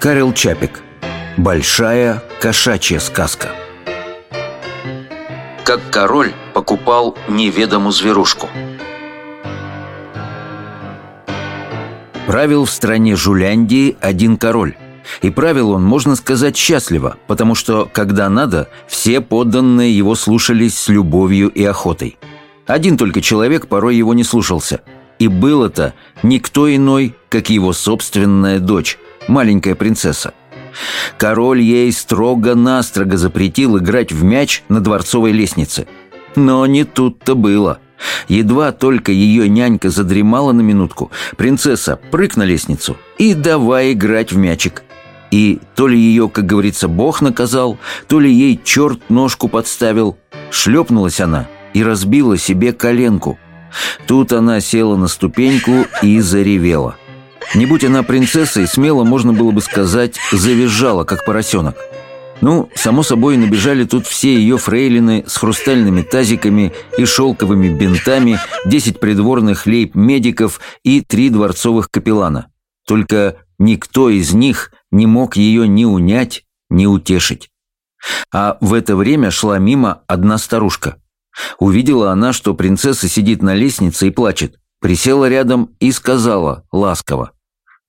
Карел Чапик. Большая кошачья сказка. Как король покупал неведому зверушку. Правил в стране Жуляндии один король. И правил он, можно сказать, счастливо, потому что, когда надо, все подданные его слушались с любовью и охотой. Один только человек порой его не слушался. И был это никто иной, как его собственная дочь, маленькая принцесса. Король ей строго-настрого запретил играть в мяч на дворцовой лестнице. Но не тут-то было. Едва только ее нянька задремала на минутку, принцесса прыг на лестницу и давай играть в мячик. И то ли ее, как говорится, бог наказал, то ли ей черт ножку подставил. Шлепнулась она и разбила себе коленку. Тут она села на ступеньку и заревела – не будь она принцессой, смело можно было бы сказать, завизжала, как поросенок. Ну, само собой, набежали тут все ее фрейлины с хрустальными тазиками и шелковыми бинтами, десять придворных лейб-медиков и три дворцовых капеллана. Только никто из них не мог ее ни унять, ни утешить. А в это время шла мимо одна старушка. Увидела она, что принцесса сидит на лестнице и плачет. Присела рядом и сказала ласково.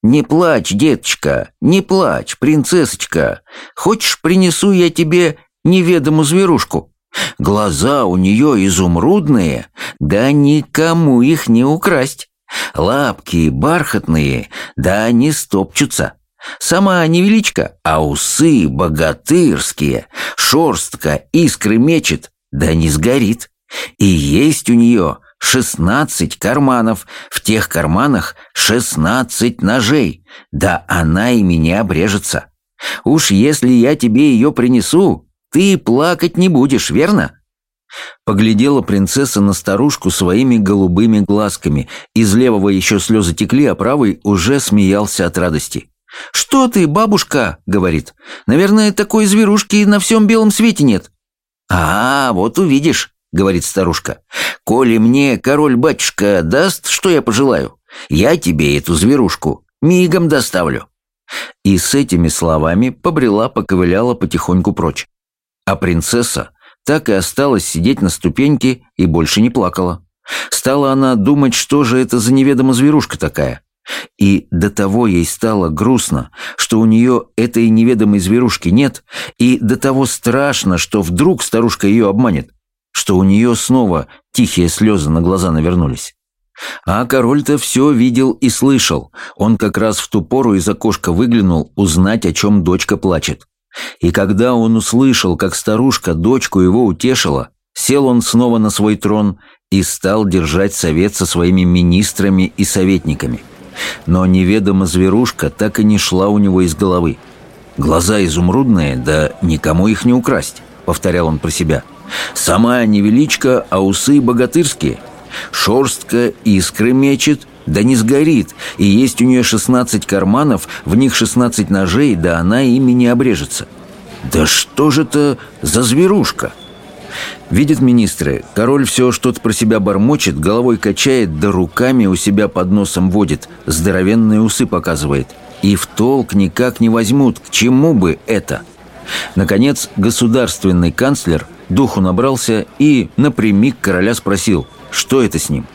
«Не плачь, деточка, не плачь, принцессочка. Хочешь, принесу я тебе неведому зверушку? Глаза у нее изумрудные, да никому их не украсть. Лапки бархатные, да не стопчутся. Сама невеличка, а усы богатырские, шорстка искры мечет, да не сгорит. И есть у нее шестнадцать карманов, в тех карманах шестнадцать ножей. Да она и меня обрежется. Уж если я тебе ее принесу, ты плакать не будешь, верно?» Поглядела принцесса на старушку своими голубыми глазками. Из левого еще слезы текли, а правый уже смеялся от радости. «Что ты, бабушка?» — говорит. «Наверное, такой зверушки на всем белом свете нет». «А, вот увидишь», — говорит старушка. «Коли мне король-батюшка даст, что я пожелаю, я тебе эту зверушку мигом доставлю». И с этими словами побрела, поковыляла потихоньку прочь. А принцесса так и осталась сидеть на ступеньке и больше не плакала. Стала она думать, что же это за неведома зверушка такая. И до того ей стало грустно, что у нее этой неведомой зверушки нет, и до того страшно, что вдруг старушка ее обманет что у нее снова тихие слезы на глаза навернулись. А король-то все видел и слышал. Он как раз в ту пору из окошка выглянул узнать, о чем дочка плачет. И когда он услышал, как старушка дочку его утешила, сел он снова на свой трон и стал держать совет со своими министрами и советниками. Но неведомо зверушка так и не шла у него из головы. «Глаза изумрудные, да никому их не украсть», — повторял он про себя — Сама невеличка, а усы богатырские. Шорстка искры мечет, да не сгорит, и есть у нее шестнадцать карманов, в них шестнадцать ножей, да она ими не обрежется. Да что же это за зверушка? Видят министры, король все что-то про себя бормочет, головой качает, да руками у себя под носом водит, здоровенные усы показывает. И в толк никак не возьмут, к чему бы это? Наконец, государственный канцлер – Духу набрался и напрямик короля спросил, что это с ним.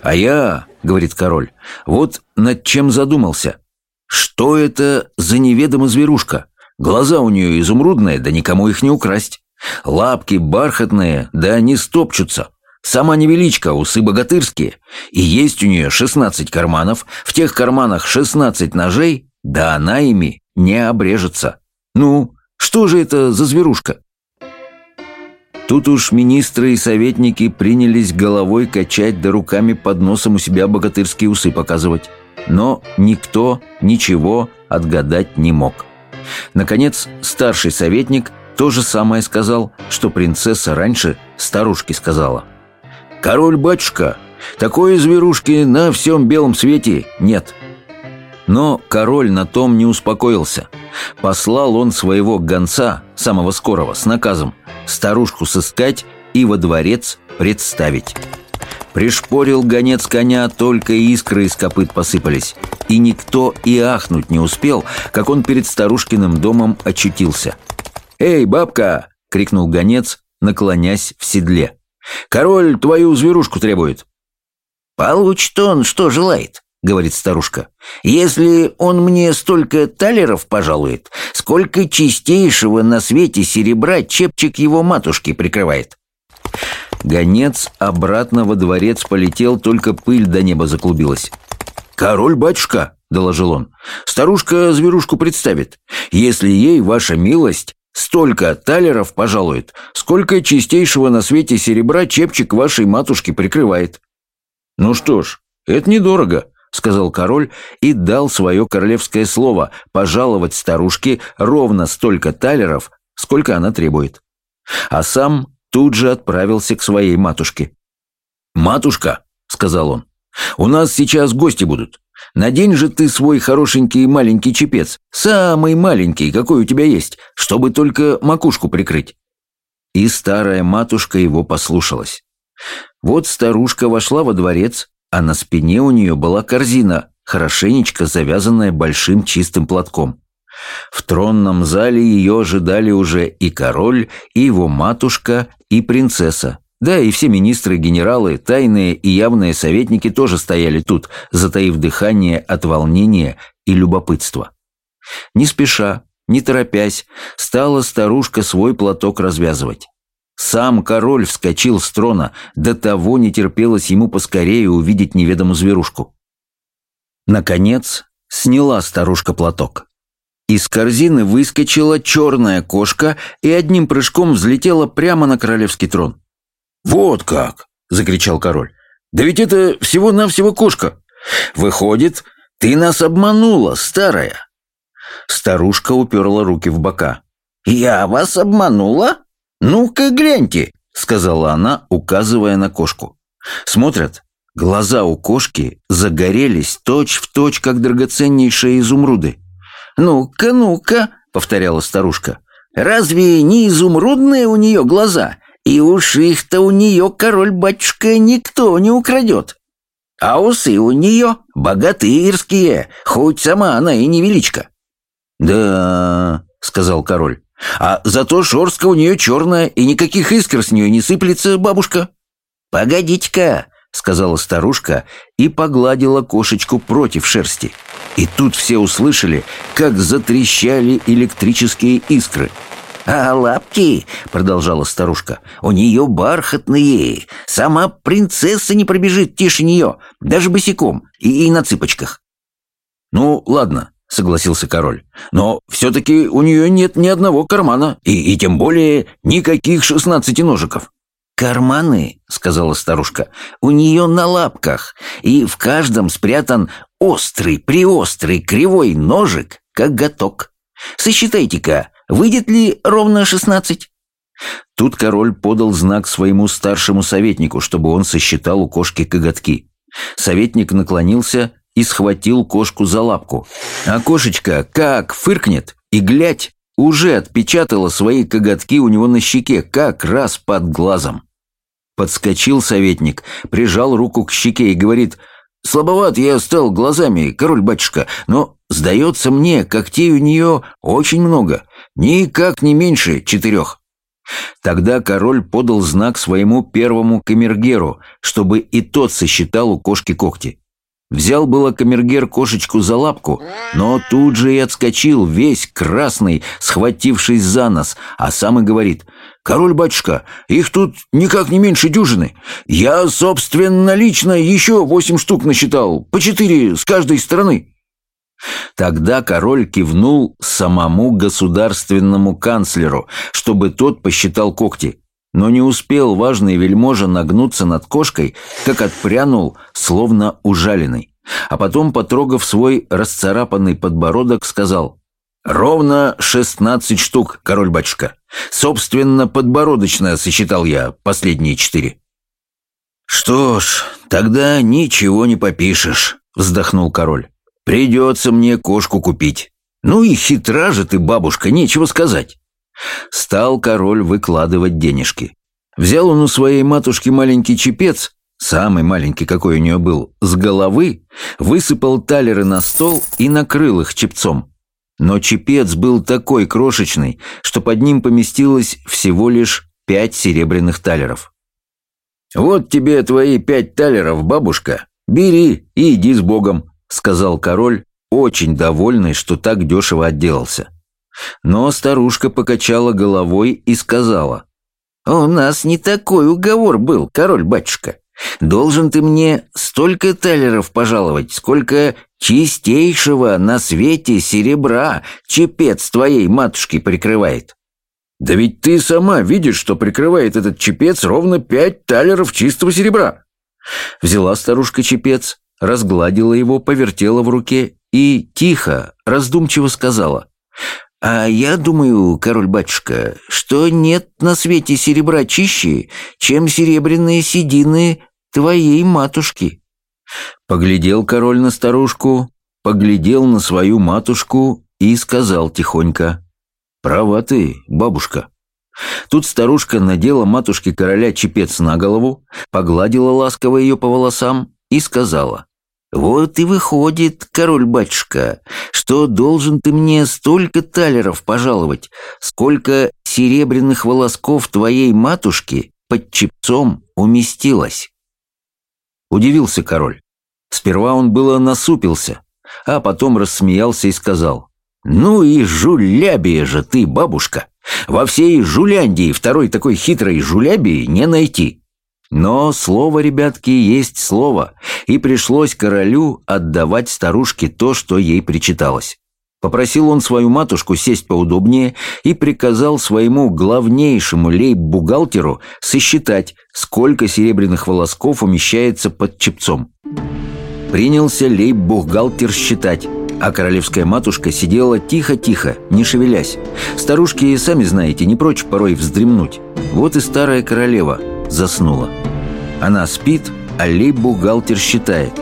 «А я, — говорит король, — вот над чем задумался. Что это за неведомая зверушка? Глаза у нее изумрудные, да никому их не украсть. Лапки бархатные, да они стопчутся. Сама невеличка, усы богатырские. И есть у нее шестнадцать карманов, в тех карманах шестнадцать ножей, да она ими не обрежется. Ну, что же это за зверушка? Тут уж министры и советники принялись головой качать да руками под носом у себя богатырские усы показывать. Но никто ничего отгадать не мог. Наконец, старший советник то же самое сказал, что принцесса раньше старушке сказала. «Король-батюшка, такой зверушки на всем белом свете нет». Но король на том не успокоился. Послал он своего гонца, самого скорого, с наказом – старушку сыскать и во дворец представить. Пришпорил гонец коня, только искры из копыт посыпались. И никто и ахнуть не успел, как он перед старушкиным домом очутился. «Эй, бабка!» — крикнул гонец, наклонясь в седле. «Король твою зверушку требует!» «Получит он, что желает», — говорит старушка. «Если он мне столько талеров пожалует, сколько чистейшего на свете серебра чепчик его матушки прикрывает». Гонец обратно во дворец полетел, только пыль до неба заклубилась. «Король-батюшка», — доложил он, — «старушка зверушку представит. Если ей, ваша милость, столько талеров пожалует, сколько чистейшего на свете серебра чепчик вашей матушки прикрывает». «Ну что ж, это недорого», — сказал король и дал свое королевское слово пожаловать старушке ровно столько талеров, сколько она требует. А сам тут же отправился к своей матушке. «Матушка», — сказал он, — «у нас сейчас гости будут. Надень же ты свой хорошенький маленький чепец, самый маленький, какой у тебя есть, чтобы только макушку прикрыть». И старая матушка его послушалась. Вот старушка вошла во дворец, а на спине у нее была корзина, хорошенечко завязанная большим чистым платком. В тронном зале ее ожидали уже и король, и его матушка, и принцесса. Да, и все министры, генералы, тайные и явные советники тоже стояли тут, затаив дыхание от волнения и любопытства. Не спеша, не торопясь, стала старушка свой платок развязывать. Сам король вскочил с трона, до того не терпелось ему поскорее увидеть неведомую зверушку. Наконец, сняла старушка платок. Из корзины выскочила черная кошка и одним прыжком взлетела прямо на королевский трон. «Вот как!» — закричал король. «Да ведь это всего-навсего кошка! Выходит, ты нас обманула, старая!» Старушка уперла руки в бока. «Я вас обманула? Ну-ка гляньте!» — сказала она, указывая на кошку. Смотрят, глаза у кошки загорелись точь-в-точь, точь, как драгоценнейшие изумруды. «Ну-ка, ну-ка», — повторяла старушка, «разве не изумрудные у нее глаза? И уж их-то у нее, король-батюшка, никто не украдет. А усы у нее богатырские, хоть сама она и невеличка». «Да», — сказал король, «а зато шорстка у нее черная, и никаких искр с нее не сыплется, бабушка». «Погодите-ка», сказала старушка и погладила кошечку против шерсти. И тут все услышали, как затрещали электрические искры. «А лапки, — продолжала старушка, — у нее бархатные. Сама принцесса не пробежит тише нее, даже босиком и, и на цыпочках». «Ну, ладно», — согласился король. «Но все-таки у нее нет ни одного кармана, и, и тем более никаких шестнадцати ножиков». «Карманы», — сказала старушка, — «у нее на лапках, и в каждом спрятан острый, приострый, кривой ножик, как готок. Сосчитайте-ка, выйдет ли ровно шестнадцать?» Тут король подал знак своему старшему советнику, чтобы он сосчитал у кошки коготки. Советник наклонился и схватил кошку за лапку. А кошечка как фыркнет и глядь, уже отпечатала свои коготки у него на щеке, как раз под глазом. Подскочил советник, прижал руку к щеке и говорит, «Слабоват я стал глазами, король-батюшка, но, сдается мне, когтей у нее очень много, никак не меньше четырех». Тогда король подал знак своему первому камергеру, чтобы и тот сосчитал у кошки когти. Взял было камергер кошечку за лапку, но тут же и отскочил, весь красный, схватившись за нос, а сам и говорит, «Король-батюшка, их тут никак не меньше дюжины. Я, собственно, лично еще восемь штук насчитал, по четыре с каждой стороны». Тогда король кивнул самому государственному канцлеру, чтобы тот посчитал когти. Но не успел важный вельможа нагнуться над кошкой, как отпрянул, словно ужаленный. А потом, потрогав свой расцарапанный подбородок, сказал «Ровно шестнадцать штук, король-батюшка. Собственно, подбородочно сосчитал я последние четыре». «Что ж, тогда ничего не попишешь», — вздохнул король. «Придется мне кошку купить. Ну и хитра же ты, бабушка, нечего сказать». Стал король выкладывать денежки. Взял он у своей матушки маленький чепец, самый маленький, какой у нее был, с головы, высыпал талеры на стол и накрыл их чепцом. Но чепец был такой крошечный, что под ним поместилось всего лишь пять серебряных талеров. «Вот тебе твои пять талеров, бабушка. Бери и иди с Богом», — сказал король, очень довольный, что так дешево отделался. Но старушка покачала головой и сказала, «У нас не такой уговор был, король-батюшка. Должен ты мне столько талеров пожаловать, сколько чистейшего на свете серебра чепец твоей матушки прикрывает». «Да ведь ты сама видишь, что прикрывает этот чепец ровно пять талеров чистого серебра». Взяла старушка чепец, разгладила его, повертела в руке и тихо, раздумчиво сказала. «А я думаю, король-батюшка, что нет на свете серебра чище, чем серебряные седины твоей матушки». Поглядел король на старушку, поглядел на свою матушку и сказал тихонько. «Права ты, бабушка». Тут старушка надела матушке короля чепец на голову, погладила ласково ее по волосам и сказала. «Вот и выходит, король-батюшка, что должен ты мне столько талеров пожаловать, сколько серебряных волосков твоей матушки под чепцом уместилось». Удивился король. Сперва он было насупился, а потом рассмеялся и сказал, «Ну и жулябия же ты, бабушка! Во всей Жуляндии второй такой хитрой жулябии не найти!» Но слово, ребятки, есть слово, и пришлось королю отдавать старушке то, что ей причиталось. Попросил он свою матушку сесть поудобнее и приказал своему главнейшему лейб-бухгалтеру сосчитать, сколько серебряных волосков умещается под чепцом. Принялся лейб-бухгалтер считать, а королевская матушка сидела тихо-тихо, не шевелясь. Старушки, сами знаете, не прочь порой вздремнуть. Вот и старая королева – заснула. Она спит, а лейб-бухгалтер считает.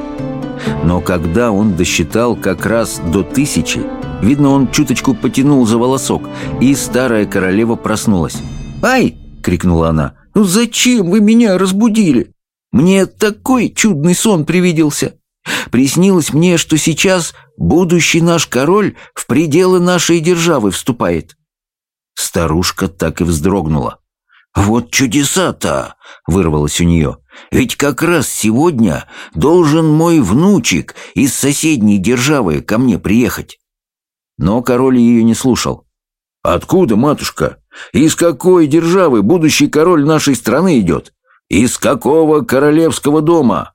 Но когда он досчитал как раз до тысячи, видно, он чуточку потянул за волосок, и старая королева проснулась. «Ай!» — крикнула она. «Ну зачем вы меня разбудили? Мне такой чудный сон привиделся. Приснилось мне, что сейчас будущий наш король в пределы нашей державы вступает». Старушка так и вздрогнула. «Вот чудеса-то!» — вырвалось у нее. «Ведь как раз сегодня должен мой внучек из соседней державы ко мне приехать». Но король ее не слушал. «Откуда, матушка? Из какой державы будущий король нашей страны идет? Из какого королевского дома?»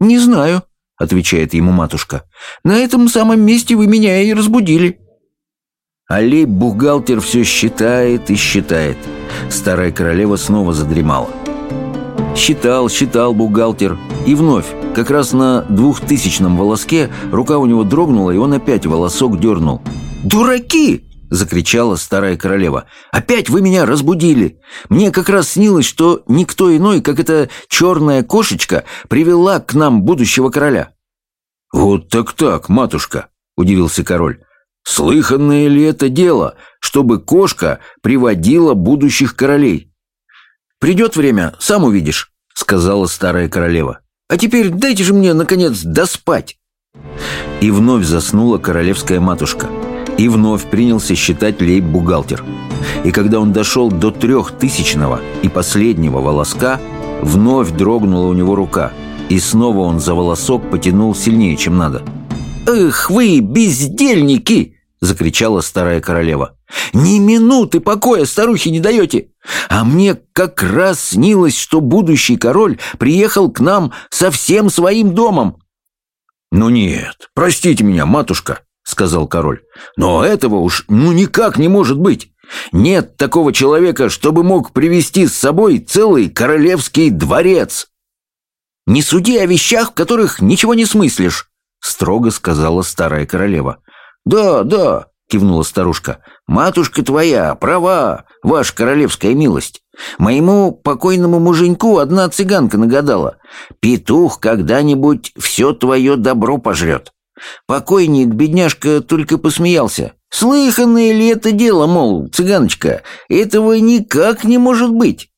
«Не знаю», — отвечает ему матушка. «На этом самом месте вы меня и разбудили». Алей бухгалтер все считает и считает. Старая королева снова задремала. Считал, считал бухгалтер. И вновь, как раз на двухтысячном волоске, рука у него дрогнула, и он опять волосок дернул. «Дураки!» — закричала старая королева. «Опять вы меня разбудили! Мне как раз снилось, что никто иной, как эта черная кошечка, привела к нам будущего короля». «Вот так-так, матушка!» — удивился король. Слыханное ли это дело, чтобы кошка приводила будущих королей? «Придет время, сам увидишь», — сказала старая королева. «А теперь дайте же мне, наконец, доспать». И вновь заснула королевская матушка. И вновь принялся считать лейб-бухгалтер. И когда он дошел до трехтысячного и последнего волоска, вновь дрогнула у него рука, и снова он за волосок потянул сильнее, чем надо. «Эх вы, бездельники!» — закричала старая королева. «Ни минуты покоя старухи не даете! А мне как раз снилось, что будущий король приехал к нам со всем своим домом!» «Ну нет, простите меня, матушка», — сказал король. «Но этого уж ну никак не может быть! Нет такого человека, чтобы мог привести с собой целый королевский дворец!» «Не суди о вещах, в которых ничего не смыслишь», — строго сказала старая королева. «Да, да», — кивнула старушка. «Матушка твоя, права, ваша королевская милость. Моему покойному муженьку одна цыганка нагадала. Петух когда-нибудь все твое добро пожрет». Покойник, бедняжка, только посмеялся. «Слыханное ли это дело, мол, цыганочка? Этого никак не может быть.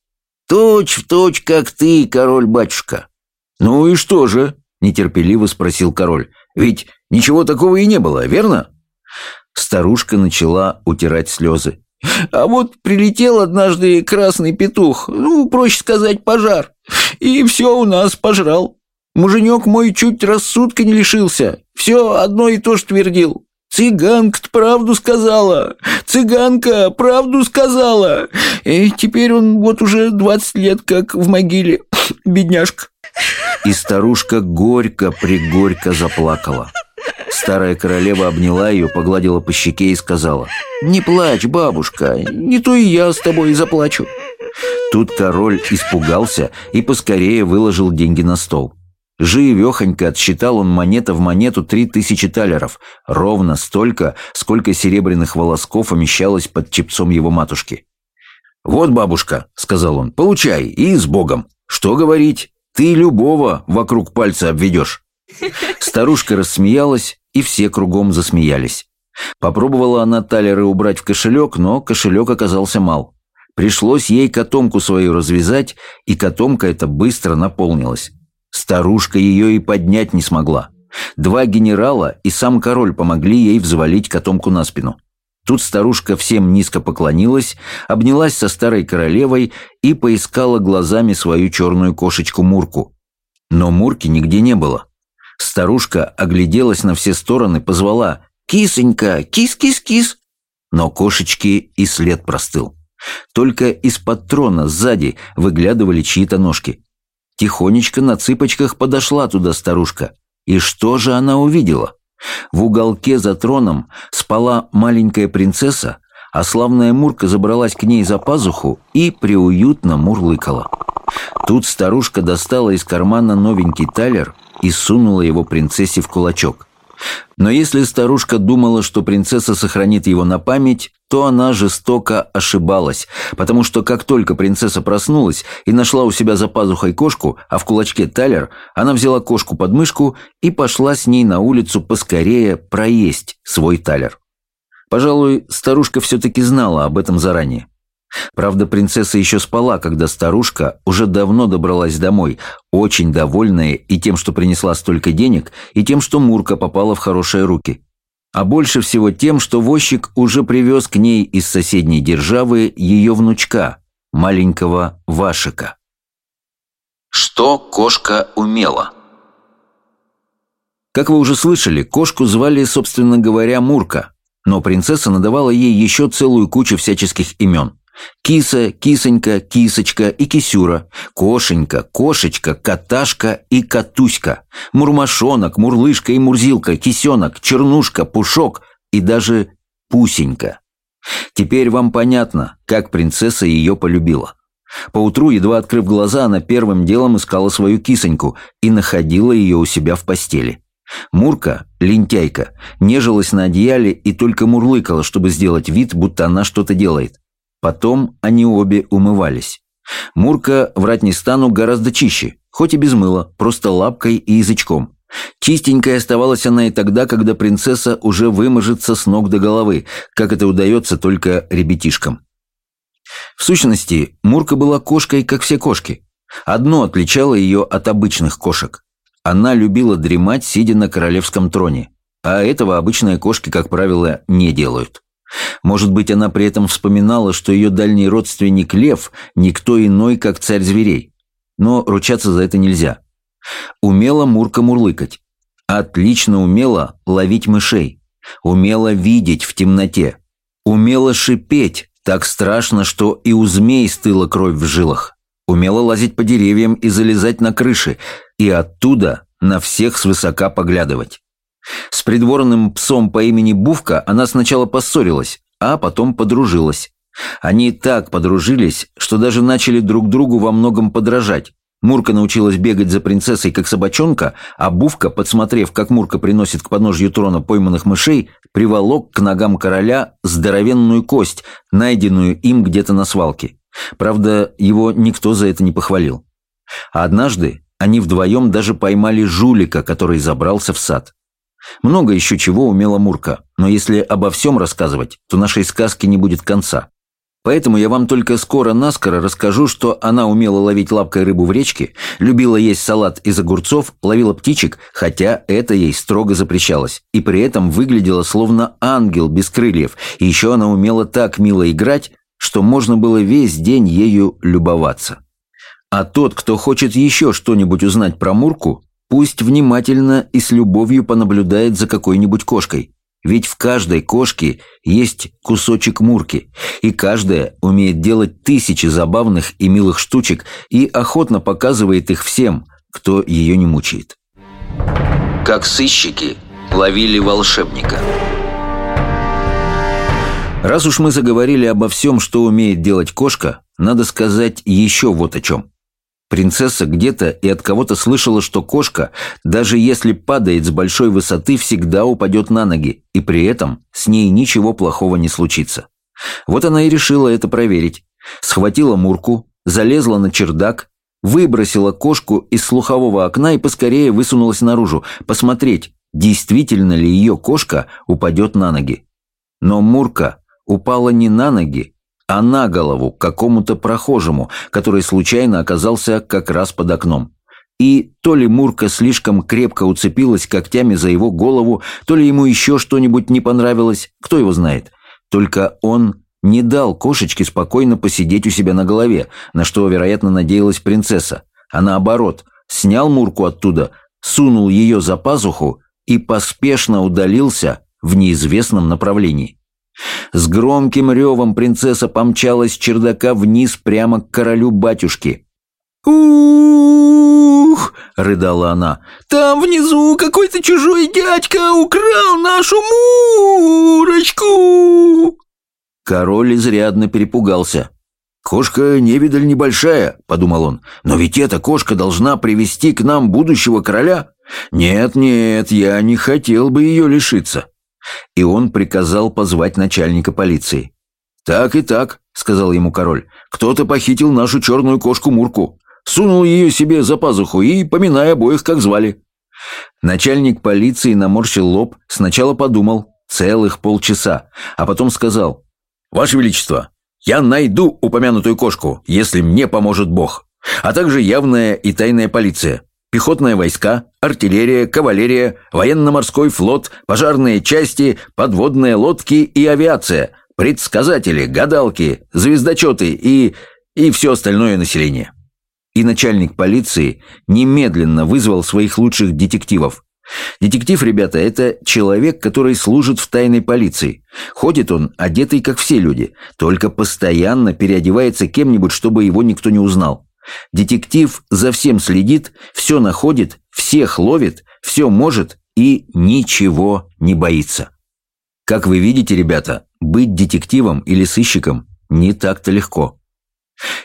Точь в точь, как ты, король-батюшка. «Ну и что же?» – нетерпеливо спросил король. «Ведь ничего такого и не было, верно?» Старушка начала утирать слезы. А вот прилетел однажды красный петух, ну, проще сказать, пожар, и все у нас пожрал. Муженек мой чуть рассудка не лишился, все одно и то же твердил. цыганка правду сказала! Цыганка правду сказала! И теперь он вот уже двадцать лет как в могиле, бедняжка». И старушка горько-пригорько заплакала. Старая королева обняла ее, погладила по щеке и сказала, «Не плачь, бабушка, не то и я с тобой заплачу». Тут король испугался и поскорее выложил деньги на стол. Живехонько отсчитал он монета в монету три тысячи талеров, ровно столько, сколько серебряных волосков умещалось под чепцом его матушки. «Вот, бабушка», — сказал он, — «получай, и с Богом. Что говорить, ты любого вокруг пальца обведешь». Старушка рассмеялась, и все кругом засмеялись. Попробовала она талеры убрать в кошелек, но кошелек оказался мал. Пришлось ей котомку свою развязать, и котомка эта быстро наполнилась. Старушка ее и поднять не смогла. Два генерала и сам король помогли ей взвалить котомку на спину. Тут старушка всем низко поклонилась, обнялась со старой королевой и поискала глазами свою черную кошечку Мурку. Но Мурки нигде не было. Старушка огляделась на все стороны, позвала «Кисонька! Кис-кис-кис!» Но кошечки и след простыл. Только из-под трона сзади выглядывали чьи-то ножки. Тихонечко на цыпочках подошла туда старушка. И что же она увидела? В уголке за троном спала маленькая принцесса, а славная Мурка забралась к ней за пазуху и приуютно мурлыкала. Тут старушка достала из кармана новенький талер и сунула его принцессе в кулачок. Но если старушка думала, что принцесса сохранит его на память, то она жестоко ошибалась, потому что как только принцесса проснулась и нашла у себя за пазухой кошку, а в кулачке талер, она взяла кошку под мышку и пошла с ней на улицу поскорее проесть свой талер. Пожалуй, старушка все-таки знала об этом заранее. Правда, принцесса еще спала, когда старушка уже давно добралась домой, очень довольная и тем, что принесла столько денег, и тем, что Мурка попала в хорошие руки. А больше всего тем, что возчик уже привез к ней из соседней державы ее внучка, маленького Вашика. Что кошка умела? Как вы уже слышали, кошку звали, собственно говоря, Мурка, но принцесса надавала ей еще целую кучу всяческих имен – Киса, кисонька, кисочка и кисюра, кошенька, кошечка, каташка и катуська, мурмашонок, мурлышка и мурзилка, кисенок, чернушка, пушок и даже пусенька. Теперь вам понятно, как принцесса ее полюбила. Поутру, едва открыв глаза, она первым делом искала свою кисоньку и находила ее у себя в постели. Мурка, лентяйка, нежилась на одеяле и только мурлыкала, чтобы сделать вид, будто она что-то делает. Потом они обе умывались. Мурка, врать не стану, гораздо чище, хоть и без мыла, просто лапкой и язычком. Чистенькой оставалась она и тогда, когда принцесса уже выможется с ног до головы, как это удается только ребятишкам. В сущности, Мурка была кошкой, как все кошки. Одно отличало ее от обычных кошек. Она любила дремать, сидя на королевском троне. А этого обычные кошки, как правило, не делают. Может быть, она при этом вспоминала, что ее дальний родственник Лев – никто иной, как царь зверей. Но ручаться за это нельзя. Умела Мурка мурлыкать. Отлично умела ловить мышей. Умела видеть в темноте. Умела шипеть, так страшно, что и у змей стыла кровь в жилах. Умела лазить по деревьям и залезать на крыши, и оттуда на всех свысока поглядывать. С придворным псом по имени Бувка она сначала поссорилась, а потом подружилась. Они так подружились, что даже начали друг другу во многом подражать. Мурка научилась бегать за принцессой, как собачонка, а Бувка, подсмотрев, как Мурка приносит к подножью трона пойманных мышей, приволок к ногам короля здоровенную кость, найденную им где-то на свалке. Правда, его никто за это не похвалил. А однажды они вдвоем даже поймали жулика, который забрался в сад. Много еще чего умела Мурка, но если обо всем рассказывать, то нашей сказки не будет конца. Поэтому я вам только скоро-наскоро расскажу, что она умела ловить лапкой рыбу в речке, любила есть салат из огурцов, ловила птичек, хотя это ей строго запрещалось, и при этом выглядела словно ангел без крыльев, и еще она умела так мило играть, что можно было весь день ею любоваться. А тот, кто хочет еще что-нибудь узнать про Мурку, пусть внимательно и с любовью понаблюдает за какой-нибудь кошкой. Ведь в каждой кошке есть кусочек мурки, и каждая умеет делать тысячи забавных и милых штучек и охотно показывает их всем, кто ее не мучает. Как сыщики ловили волшебника. Раз уж мы заговорили обо всем, что умеет делать кошка, надо сказать еще вот о чем. Принцесса где-то и от кого-то слышала, что кошка, даже если падает с большой высоты, всегда упадет на ноги, и при этом с ней ничего плохого не случится. Вот она и решила это проверить. Схватила Мурку, залезла на чердак, выбросила кошку из слухового окна и поскорее высунулась наружу, посмотреть, действительно ли ее кошка упадет на ноги. Но Мурка упала не на ноги, а на голову какому-то прохожему, который случайно оказался как раз под окном. И то ли Мурка слишком крепко уцепилась когтями за его голову, то ли ему еще что-нибудь не понравилось, кто его знает. Только он не дал кошечке спокойно посидеть у себя на голове, на что, вероятно, надеялась принцесса, а наоборот, снял Мурку оттуда, сунул ее за пазуху и поспешно удалился в неизвестном направлении. С громким ревом принцесса помчалась с чердака вниз прямо к королю-батюшке. «Ух!» — рыдала она. «Там внизу какой-то чужой дядька украл нашу Мурочку!» Король изрядно перепугался. «Кошка невидаль небольшая», — подумал он. «Но ведь эта кошка должна привести к нам будущего короля. Нет-нет, я не хотел бы ее лишиться» и он приказал позвать начальника полиции. «Так и так», — сказал ему король, — «кто-то похитил нашу черную кошку Мурку, сунул ее себе за пазуху и, поминая обоих, как звали». Начальник полиции наморщил лоб, сначала подумал, целых полчаса, а потом сказал, «Ваше Величество, я найду упомянутую кошку, если мне поможет Бог, а также явная и тайная полиция пехотные войска, артиллерия, кавалерия, военно-морской флот, пожарные части, подводные лодки и авиация, предсказатели, гадалки, звездочеты и... и все остальное население. И начальник полиции немедленно вызвал своих лучших детективов. Детектив, ребята, это человек, который служит в тайной полиции. Ходит он, одетый как все люди, только постоянно переодевается кем-нибудь, чтобы его никто не узнал. Детектив за всем следит, все находит, всех ловит, все может и ничего не боится. Как вы видите, ребята, быть детективом или сыщиком не так-то легко.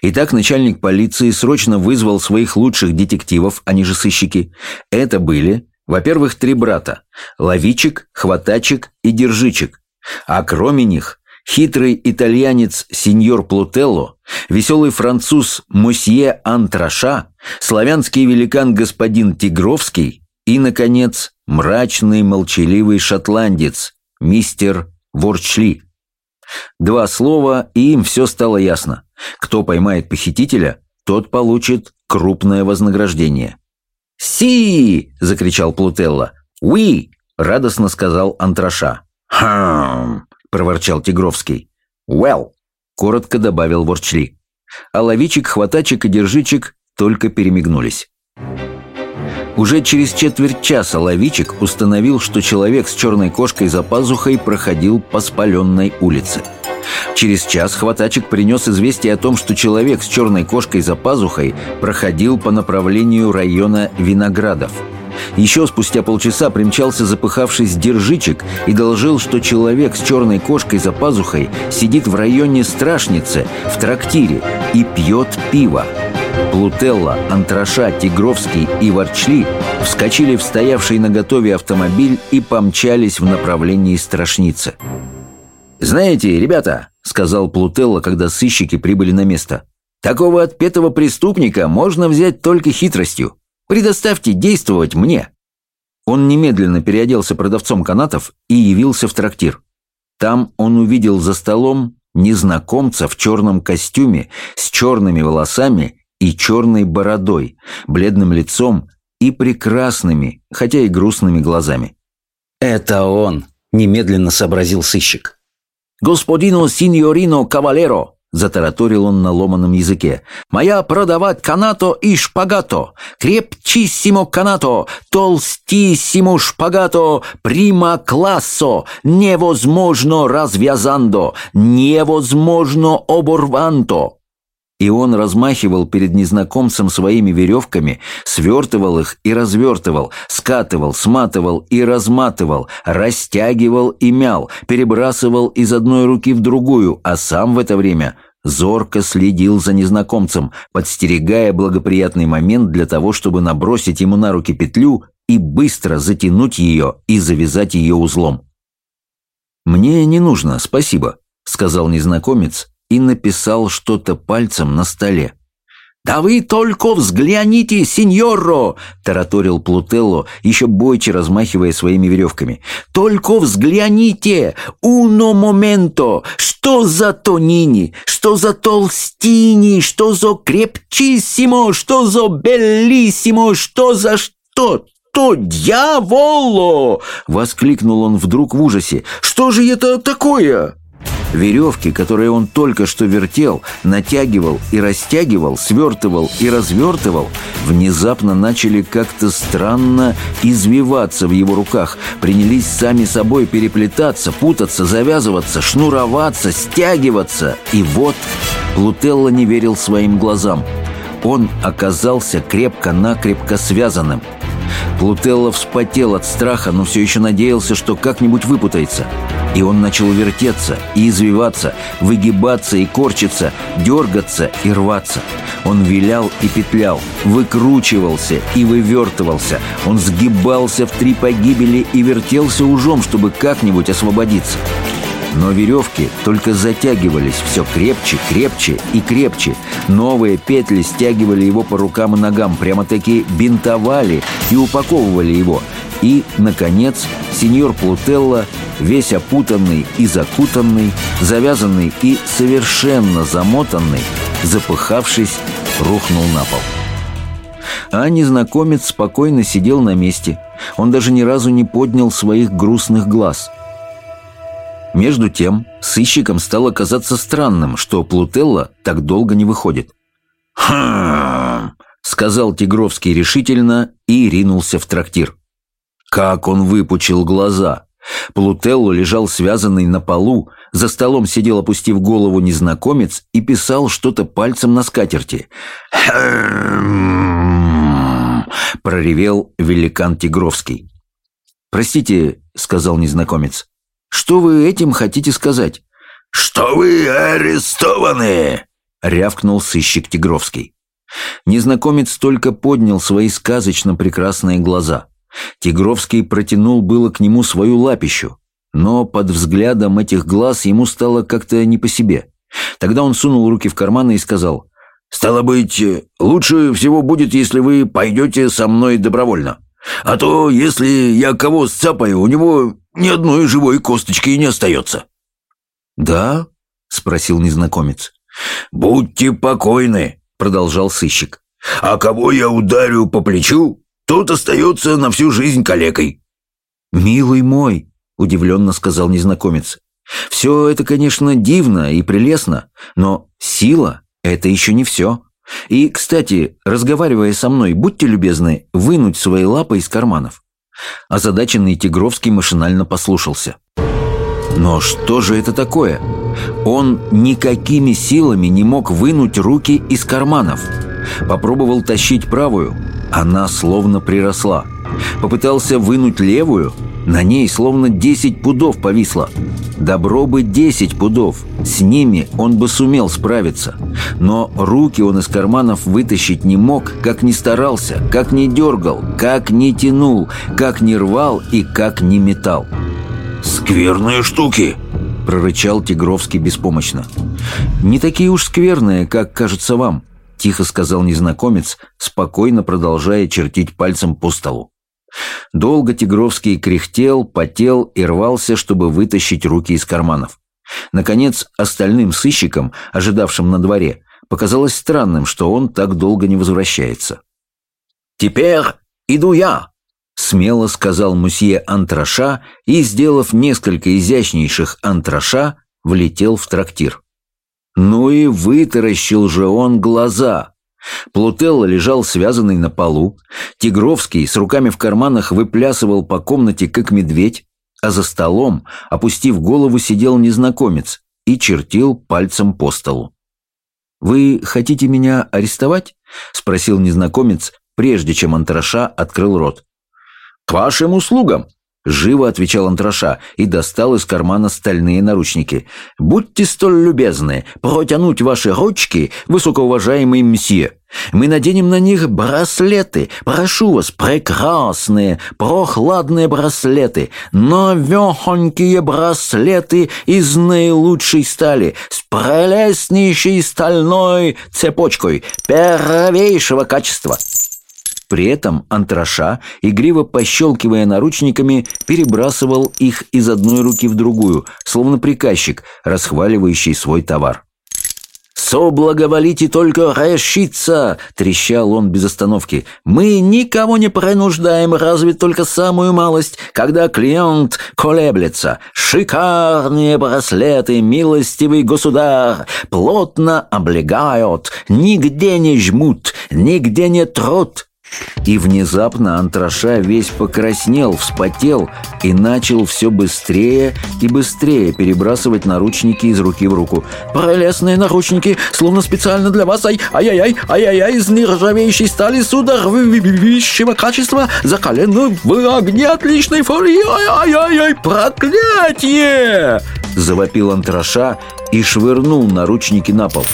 Итак, начальник полиции срочно вызвал своих лучших детективов, они же сыщики. Это были, во-первых, три брата – Ловичик, Хватачик и Держичик. А кроме них хитрый итальянец сеньор Плутелло, веселый француз мосье Антраша, славянский великан господин Тигровский и, наконец, мрачный молчаливый шотландец мистер Ворчли. Два слова, и им все стало ясно. Кто поймает похитителя, тот получит крупное вознаграждение. «Си!» – закричал Плутелло. «Уи!» – радостно сказал Антраша. «Хм!» — проворчал Тигровский. «Well!» — коротко добавил Ворчли. А ловичик, хватачик и держичик только перемигнулись. Уже через четверть часа ловичик установил, что человек с черной кошкой за пазухой проходил по спаленной улице. Через час хватачик принес известие о том, что человек с черной кошкой за пазухой проходил по направлению района Виноградов – еще спустя полчаса примчался запыхавшись держичек и доложил, что человек с черной кошкой за пазухой сидит в районе Страшницы, в трактире, и пьет пиво. Плутелла, Антраша, Тигровский и Ворчли вскочили в стоявший на готове автомобиль и помчались в направлении Страшницы. «Знаете, ребята», — сказал Плутелла, когда сыщики прибыли на место, «такого отпетого преступника можно взять только хитростью. Предоставьте действовать мне!» Он немедленно переоделся продавцом канатов и явился в трактир. Там он увидел за столом незнакомца в черном костюме с черными волосами и черной бородой, бледным лицом и прекрасными, хотя и грустными глазами. «Это он!» — немедленно сообразил сыщик. «Господино синьорино кавалеро!» — затараторил он на ломаном языке. «Моя продавать канато и шпагато, крепчиссимо канато, толстиссимо шпагато, прима классо, невозможно развязандо, невозможно оборванто». И он размахивал перед незнакомцем своими веревками, свертывал их и развертывал, скатывал, сматывал и разматывал, растягивал и мял, перебрасывал из одной руки в другую, а сам в это время зорко следил за незнакомцем, подстерегая благоприятный момент для того, чтобы набросить ему на руки петлю и быстро затянуть ее и завязать ее узлом. «Мне не нужно, спасибо», — сказал незнакомец, и написал что-то пальцем на столе. «Да вы только взгляните, сеньоро!» – тараторил Плутелло, еще бойче размахивая своими веревками. «Только взгляните! Уно моменто! Что за Тонини? Что за Толстини? Что за Крепчиссимо? Что за Беллиссимо? Что за что? «Что, дьяволо!» — воскликнул он вдруг в ужасе. «Что же это такое?» Веревки, которые он только что вертел, натягивал и растягивал, свертывал и развертывал, внезапно начали как-то странно извиваться в его руках, принялись сами собой переплетаться, путаться, завязываться, шнуроваться, стягиваться. И вот Плутелло не верил своим глазам. Он оказался крепко-накрепко связанным. Плутелло вспотел от страха, но все еще надеялся, что как-нибудь выпутается – и он начал вертеться и извиваться, выгибаться и корчиться, дергаться и рваться. Он вилял и петлял, выкручивался и вывертывался. Он сгибался в три погибели и вертелся ужом, чтобы как-нибудь освободиться. Но веревки только затягивались все крепче, крепче и крепче. Новые петли стягивали его по рукам и ногам, прямо-таки бинтовали и упаковывали его. И, наконец, сеньор Плутелло весь опутанный и закутанный, завязанный и совершенно замотанный, запыхавшись, рухнул на пол. А незнакомец спокойно сидел на месте. Он даже ни разу не поднял своих грустных глаз. Между тем, сыщикам стало казаться странным, что Плутелла так долго не выходит. «Хм...» — сказал Тигровский решительно и ринулся в трактир. Как он выпучил глаза! Плутелло лежал связанный на полу, за столом сидел, опустив голову незнакомец, и писал что-то пальцем на скатерти. проревел великан Тигровский. «Простите», — сказал незнакомец, — «что вы этим хотите сказать?» «Что вы арестованы!» — рявкнул сыщик Тигровский. Незнакомец только поднял свои сказочно прекрасные глаза. Тигровский протянул было к нему свою лапищу, но под взглядом этих глаз ему стало как-то не по себе. Тогда он сунул руки в карманы и сказал, «Стало быть, лучше всего будет, если вы пойдете со мной добровольно. А то, если я кого сцапаю, у него ни одной живой косточки не остается». «Да?» — спросил незнакомец. «Будьте покойны», — продолжал сыщик. «А кого я ударю по плечу, тот остается на всю жизнь калекой». «Милый мой», — удивленно сказал незнакомец, — «все это, конечно, дивно и прелестно, но сила — это еще не все. И, кстати, разговаривая со мной, будьте любезны вынуть свои лапы из карманов». Озадаченный Тигровский машинально послушался. Но что же это такое? Он никакими силами не мог вынуть руки из карманов. Попробовал тащить правую, она словно приросла. Попытался вынуть левую, на ней словно десять пудов повисло. Добро бы десять пудов, с ними он бы сумел справиться. Но руки он из карманов вытащить не мог, как ни старался, как ни дергал, как ни тянул, как ни рвал и как ни метал. «Скверные штуки!» — прорычал Тигровский беспомощно. «Не такие уж скверные, как кажется вам», — тихо сказал незнакомец, спокойно продолжая чертить пальцем по столу. Долго Тигровский кряхтел, потел и рвался, чтобы вытащить руки из карманов. Наконец, остальным сыщикам, ожидавшим на дворе, показалось странным, что он так долго не возвращается. «Теперь иду я!» — смело сказал мусье Антраша и, сделав несколько изящнейших антраша, влетел в трактир. Ну и вытаращил же он глаза. Плутелло лежал связанный на полу, Тигровский с руками в карманах выплясывал по комнате, как медведь, а за столом, опустив голову, сидел незнакомец и чертил пальцем по столу. «Вы хотите меня арестовать?» — спросил незнакомец, прежде чем Антраша открыл рот. «К вашим услугам!» — живо отвечал Антраша и достал из кармана стальные наручники. «Будьте столь любезны протянуть ваши ручки, высокоуважаемый мсье. Мы наденем на них браслеты. Прошу вас, прекрасные, прохладные браслеты, новехонькие браслеты из наилучшей стали, с прелестнейшей стальной цепочкой, первейшего качества». При этом Антраша, игриво пощелкивая наручниками, перебрасывал их из одной руки в другую, словно приказчик, расхваливающий свой товар. «Соблаговолите только решиться!» — трещал он без остановки. «Мы никого не принуждаем, разве только самую малость, когда клиент колеблется. Шикарные браслеты, милостивый государь, плотно облегают, нигде не жмут, нигде не трут». И внезапно Антраша весь покраснел, вспотел и начал все быстрее и быстрее перебрасывать наручники из руки в руку. «Прелестные наручники, словно специально для вас, ай, ай-яй-яй, ай-яй-яй, из нержавеющей стали, сударь, высшего качества, закаленную в огне отличной фольги, ай-яй-яй, проклятие!» Завопил Антраша и швырнул наручники на пол.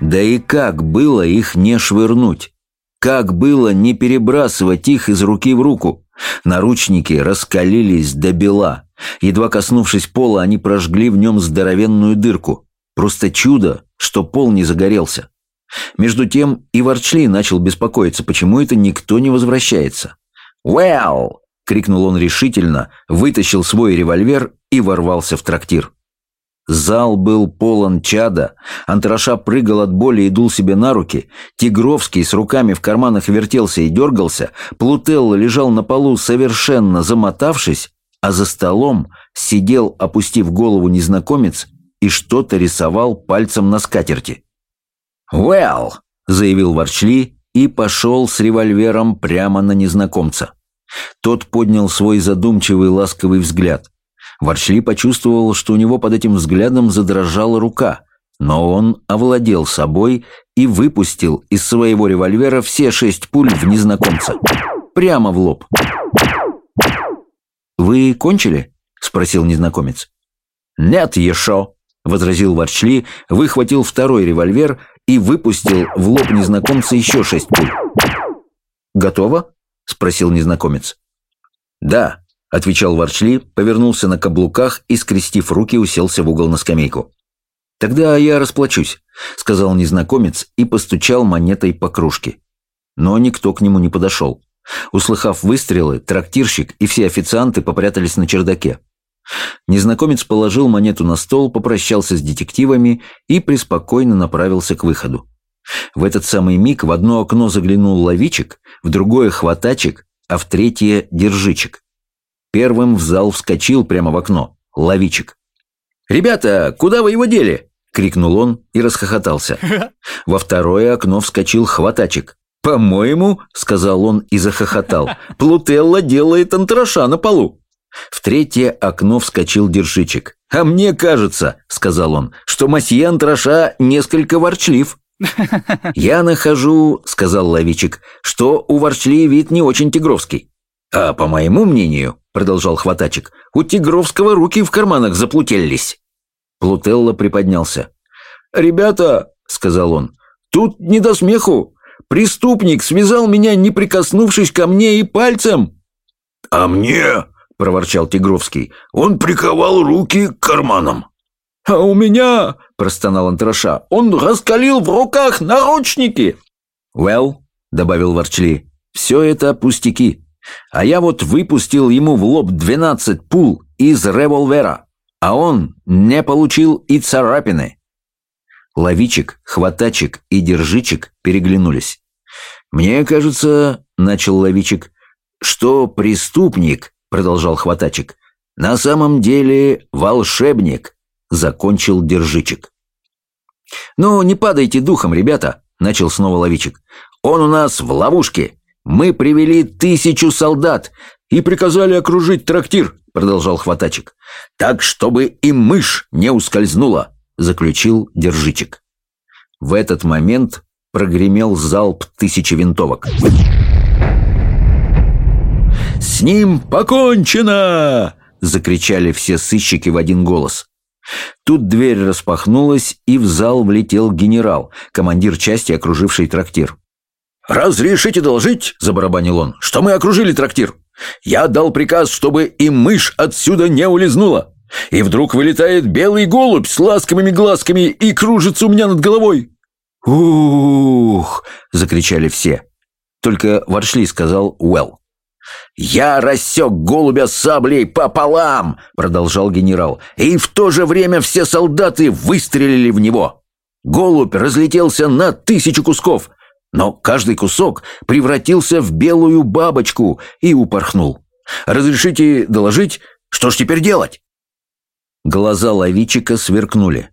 Да и как было их не швырнуть? Как было не перебрасывать их из руки в руку? Наручники раскалились до бела. Едва коснувшись пола, они прожгли в нем здоровенную дырку. Просто чудо, что пол не загорелся. Между тем и Ворчли начал беспокоиться, почему это никто не возвращается. «Well!» — крикнул он решительно, вытащил свой револьвер и ворвался в трактир. Зал был полон чада, Антраша прыгал от боли и дул себе на руки, Тигровский с руками в карманах вертелся и дергался, Плутелло лежал на полу совершенно замотавшись, а за столом сидел, опустив голову незнакомец, и что-то рисовал пальцем на скатерти. «Well!» — заявил Ворчли и пошел с револьвером прямо на незнакомца. Тот поднял свой задумчивый ласковый взгляд — Ворчли почувствовал, что у него под этим взглядом задрожала рука, но он овладел собой и выпустил из своего револьвера все шесть пуль в незнакомца. Прямо в лоб. «Вы кончили?» — спросил незнакомец. «Нет еще», — возразил Ворчли, выхватил второй револьвер и выпустил в лоб незнакомца еще шесть пуль. «Готово?» — спросил незнакомец. «Да», — отвечал Ворчли, повернулся на каблуках и, скрестив руки, уселся в угол на скамейку. «Тогда я расплачусь», — сказал незнакомец и постучал монетой по кружке. Но никто к нему не подошел. Услыхав выстрелы, трактирщик и все официанты попрятались на чердаке. Незнакомец положил монету на стол, попрощался с детективами и преспокойно направился к выходу. В этот самый миг в одно окно заглянул ловичек, в другое — хватачик, а в третье — держичек. Первым в зал вскочил прямо в окно. Ловичек. «Ребята, куда вы его дели?» — крикнул он и расхохотался. Во второе окно вскочил хватачик. «По-моему», — сказал он и захохотал, — «Плутелла делает антраша на полу». В третье окно вскочил держичек. «А мне кажется», — сказал он, — «что масье антраша несколько ворчлив». «Я нахожу», — сказал ловичек, — «что у ворчли вид не очень тигровский». «А по моему мнению», — продолжал хватачик, — «у Тигровского руки в карманах заплутелись». Плутелло приподнялся. «Ребята», — сказал он, — «тут не до смеху. Преступник связал меня, не прикоснувшись ко мне и пальцем». «А мне», — проворчал Тигровский, — «он приковал руки к карманам». «А у меня», — простонал Антраша, — «он раскалил в руках наручники». «Well», — добавил Ворчли, — «все это пустяки». А я вот выпустил ему в лоб 12 пул из револьвера. а он не получил и царапины. Ловичек, хватачек и держичек переглянулись. «Мне кажется, — начал ловичек, — что преступник, — продолжал хватачек, — на самом деле волшебник, — закончил держичек. «Ну, не падайте духом, ребята», — начал снова ловичек. «Он у нас в ловушке. Мы привели тысячу солдат и приказали окружить трактир», — продолжал хватачек. «Так, чтобы и мышь не ускользнула», — заключил держичек. В этот момент прогремел залп тысячи винтовок. «С ним покончено!» — закричали все сыщики в один голос. Тут дверь распахнулась, и в зал влетел генерал, командир части, окруживший трактир. «Разрешите доложить?» – забарабанил он. «Что мы окружили трактир? Я дал приказ, чтобы и мышь отсюда не улизнула. И вдруг вылетает белый голубь с ласковыми глазками и кружится у меня над головой. «Ух!» – закричали все. Только Варшли сказал Уэлл. «Я рассек голубя саблей пополам!» – продолжал генерал. «И в то же время все солдаты выстрелили в него. Голубь разлетелся на тысячу кусков, но каждый кусок превратился в белую бабочку и упорхнул. Разрешите доложить, что ж теперь делать?» Глаза ловичика сверкнули.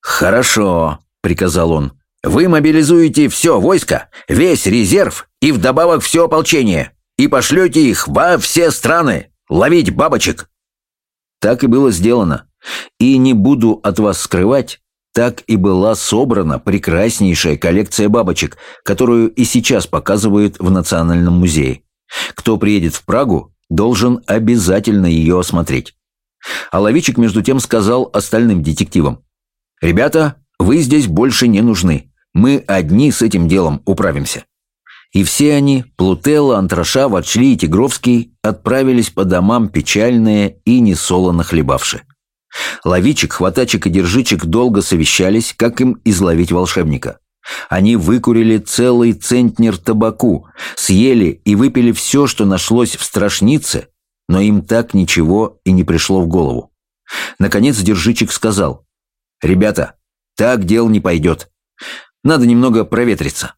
«Хорошо», — приказал он. «Вы мобилизуете все войско, весь резерв и вдобавок все ополчение и пошлете их во все страны ловить бабочек». Так и было сделано. И не буду от вас скрывать, так и была собрана прекраснейшая коллекция бабочек, которую и сейчас показывают в Национальном музее. Кто приедет в Прагу, должен обязательно ее осмотреть. А Ловичек между тем сказал остальным детективам. «Ребята, вы здесь больше не нужны. Мы одни с этим делом управимся». И все они, Плутелла, Антраша, Ватшли и Тигровский, отправились по домам печальные и несолоно хлебавши. Ловичек, хватачек и держичек долго совещались, как им изловить волшебника. Они выкурили целый центнер табаку, съели и выпили все, что нашлось в страшнице, но им так ничего и не пришло в голову. Наконец Держичек сказал, «Ребята, так дел не пойдет. Надо немного проветриться».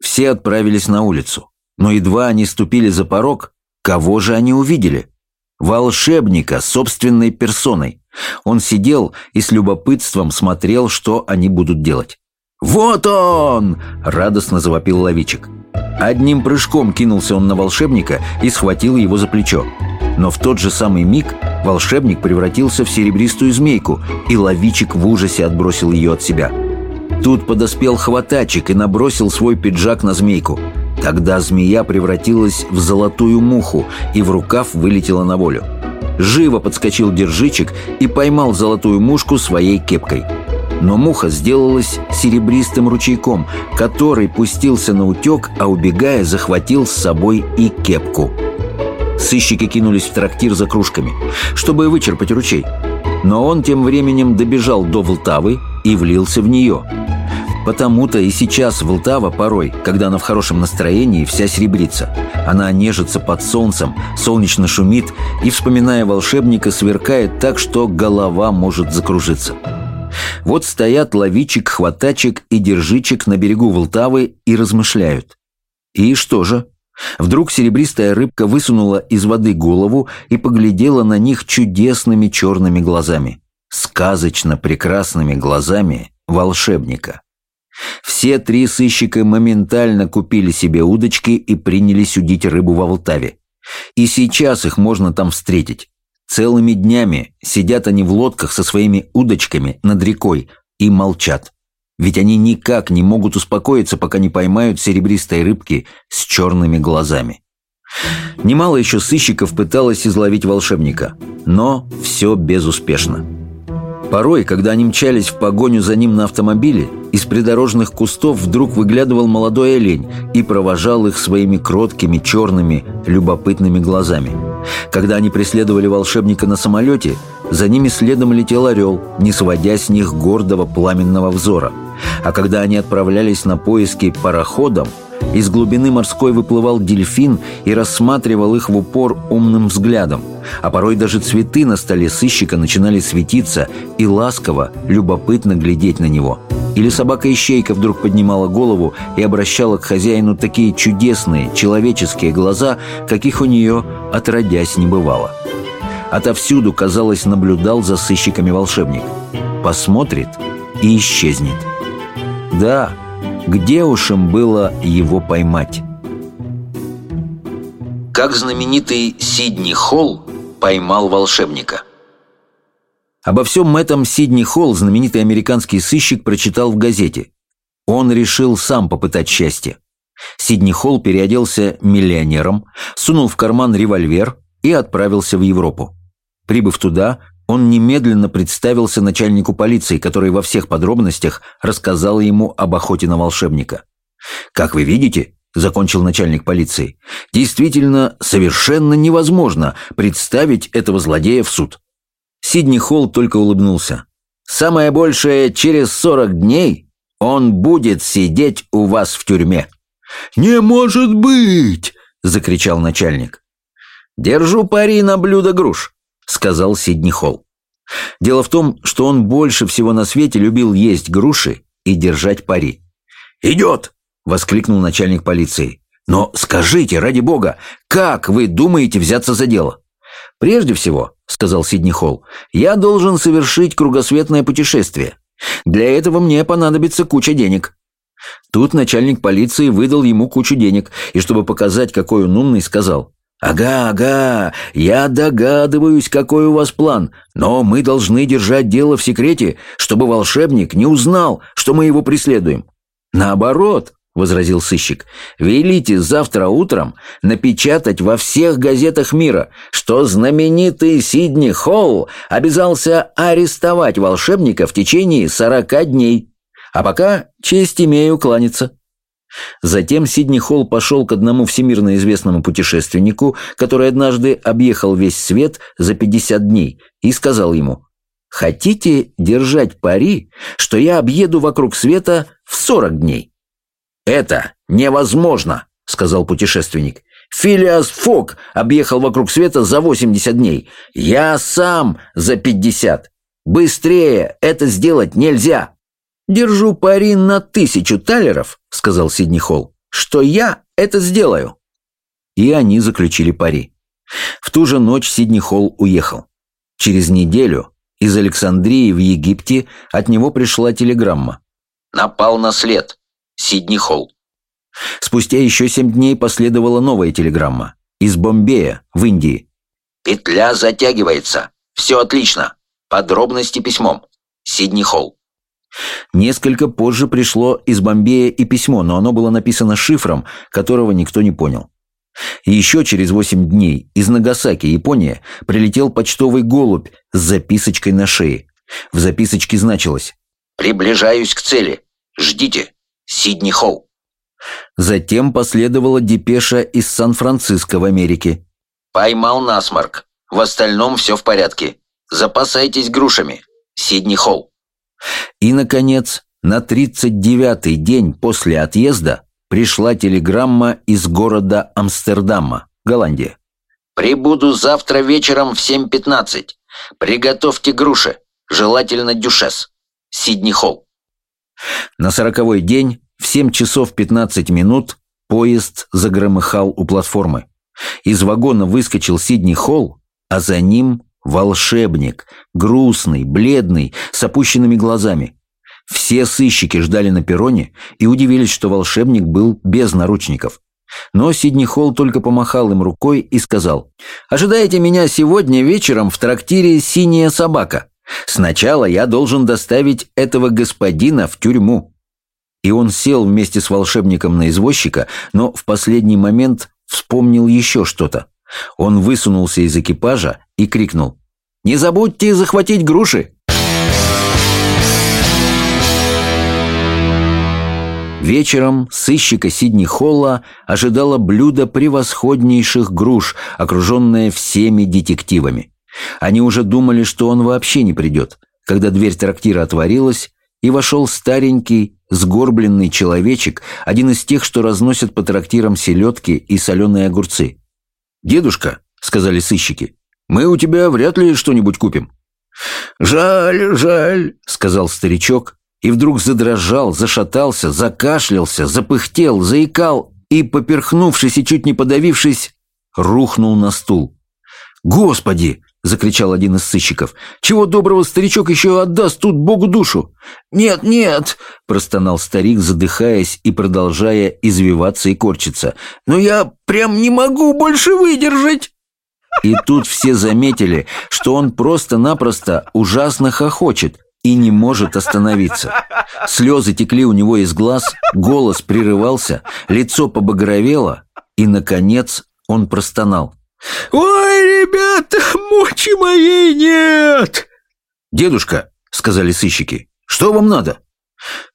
Все отправились на улицу, но едва они ступили за порог, кого же они увидели? Волшебника собственной персоной. Он сидел и с любопытством смотрел, что они будут делать. «Вот он!» – радостно завопил ловичек. Одним прыжком кинулся он на волшебника и схватил его за плечо. Но в тот же самый миг волшебник превратился в серебристую змейку, и ловичек в ужасе отбросил ее от себя. Тут подоспел хватачик и набросил свой пиджак на змейку. Тогда змея превратилась в золотую муху и в рукав вылетела на волю. Живо подскочил держичек и поймал золотую мушку своей кепкой. Но муха сделалась серебристым ручейком, который пустился на утек, а убегая захватил с собой и кепку. Сыщики кинулись в трактир за кружками, чтобы вычерпать ручей. Но он тем временем добежал до Влтавы и влился в нее – Потому-то и сейчас Волтава порой, когда она в хорошем настроении, вся серебрится. Она нежится под солнцем, солнечно шумит и, вспоминая волшебника, сверкает так, что голова может закружиться. Вот стоят ловичек, хватачек и держичек на берегу Волтавы и размышляют. И что же? Вдруг серебристая рыбка высунула из воды голову и поглядела на них чудесными черными глазами. Сказочно прекрасными глазами волшебника. Все три сыщика моментально купили себе удочки и принялись удить рыбу в Алтаве. И сейчас их можно там встретить. Целыми днями сидят они в лодках со своими удочками над рекой и молчат. Ведь они никак не могут успокоиться, пока не поймают серебристой рыбки с черными глазами. Немало еще сыщиков пыталось изловить волшебника, но все безуспешно. Порой, когда они мчались в погоню за ним на автомобиле, из придорожных кустов вдруг выглядывал молодой олень и провожал их своими кроткими, черными, любопытными глазами. Когда они преследовали волшебника на самолете, за ними следом летел орел, не сводя с них гордого пламенного взора. А когда они отправлялись на поиски пароходом, из глубины морской выплывал дельфин и рассматривал их в упор умным взглядом. А порой даже цветы на столе сыщика начинали светиться и ласково, любопытно глядеть на него. Или собака-ищейка вдруг поднимала голову и обращала к хозяину такие чудесные, человеческие глаза, каких у нее отродясь не бывало. Отовсюду, казалось, наблюдал за сыщиками волшебник. Посмотрит и исчезнет. Да, где уж им было его поймать? Как знаменитый Сидни Холл поймал волшебника. Обо всем этом Сидни Холл, знаменитый американский сыщик, прочитал в газете. Он решил сам попытать счастье. Сидни Холл переоделся миллионером, сунул в карман револьвер и отправился в Европу. Прибыв туда, он немедленно представился начальнику полиции, который во всех подробностях рассказал ему об охоте на волшебника. «Как вы видите», — закончил начальник полиции, «действительно совершенно невозможно представить этого злодея в суд». Сидни Холл только улыбнулся. «Самое большее, через сорок дней он будет сидеть у вас в тюрьме». «Не может быть!» — закричал начальник. «Держу пари на блюдо груш», — сказал Сидни Холл. Дело в том, что он больше всего на свете любил есть груши и держать пари. «Идет!» — воскликнул начальник полиции. «Но скажите, ради бога, как вы думаете взяться за дело?» «Прежде всего», — сказал Сидни Холл, — «я должен совершить кругосветное путешествие. Для этого мне понадобится куча денег». Тут начальник полиции выдал ему кучу денег, и чтобы показать, какой он умный, сказал, «Ага, ага, я догадываюсь, какой у вас план, но мы должны держать дело в секрете, чтобы волшебник не узнал, что мы его преследуем». «Наоборот», — возразил сыщик, — «велите завтра утром напечатать во всех газетах мира, что знаменитый Сидни Холл обязался арестовать волшебника в течение сорока дней. А пока честь имею кланяться». Затем Сидни Холл пошел к одному всемирно известному путешественнику, который однажды объехал весь свет за 50 дней, и сказал ему, «Хотите держать пари, что я объеду вокруг света в 40 дней?» «Это невозможно», — сказал путешественник. «Филиас Фок объехал вокруг света за 80 дней. Я сам за 50. Быстрее это сделать нельзя». «Держу пари на тысячу талеров», — сказал Сидни Холл, «что я это сделаю». И они заключили пари. В ту же ночь Сидни Холл уехал. Через неделю из Александрии в Египте от него пришла телеграмма. «Напал на след. Сидни Холл». Спустя еще семь дней последовала новая телеграмма. Из Бомбея, в Индии. «Петля затягивается. Все отлично. Подробности письмом. Сидни Холл». Несколько позже пришло из Бомбея и письмо, но оно было написано шифром, которого никто не понял. И еще через восемь дней из Нагасаки, Япония, прилетел почтовый голубь с записочкой на шее. В записочке значилось «Приближаюсь к цели. Ждите. Сидни Холл». Затем последовала депеша из Сан-Франциско в Америке. «Поймал насморк. В остальном все в порядке. Запасайтесь грушами. Сидни Холл». И, наконец, на 39-й день после отъезда пришла телеграмма из города Амстердама, Голландия. «Прибуду завтра вечером в 7.15. Приготовьте груши, желательно дюшес. Сидни Холл». На сороковой день в 7 часов 15 минут поезд загромыхал у платформы. Из вагона выскочил Сидни Холл, а за ним Волшебник, грустный, бледный, с опущенными глазами. Все сыщики ждали на перроне и удивились, что волшебник был без наручников. Но Сидни Холл только помахал им рукой и сказал, «Ожидайте меня сегодня вечером в трактире «Синяя собака». Сначала я должен доставить этого господина в тюрьму». И он сел вместе с волшебником на извозчика, но в последний момент вспомнил еще что-то. Он высунулся из экипажа и крикнул «Не забудьте захватить груши!» Вечером сыщика Сидни Холла ожидало блюдо превосходнейших груш, окруженное всеми детективами. Они уже думали, что он вообще не придет, когда дверь трактира отворилась, и вошел старенький, сгорбленный человечек, один из тех, что разносят по трактирам селедки и соленые огурцы. «Дедушка», — сказали сыщики, — «мы у тебя вряд ли что-нибудь купим». «Жаль, жаль», — сказал старичок, и вдруг задрожал, зашатался, закашлялся, запыхтел, заикал и, поперхнувшись и чуть не подавившись, рухнул на стул. «Господи!» — закричал один из сыщиков. «Чего доброго старичок еще отдаст тут Богу душу?» «Нет, нет!» — простонал старик, задыхаясь и продолжая извиваться и корчиться. «Но я прям не могу больше выдержать!» И тут все заметили, что он просто-напросто ужасно хохочет и не может остановиться. Слезы текли у него из глаз, голос прерывался, лицо побагровело, и, наконец, он простонал. «Ой, ребята, мочи моей нет!» «Дедушка», — сказали сыщики, — «что вам надо?»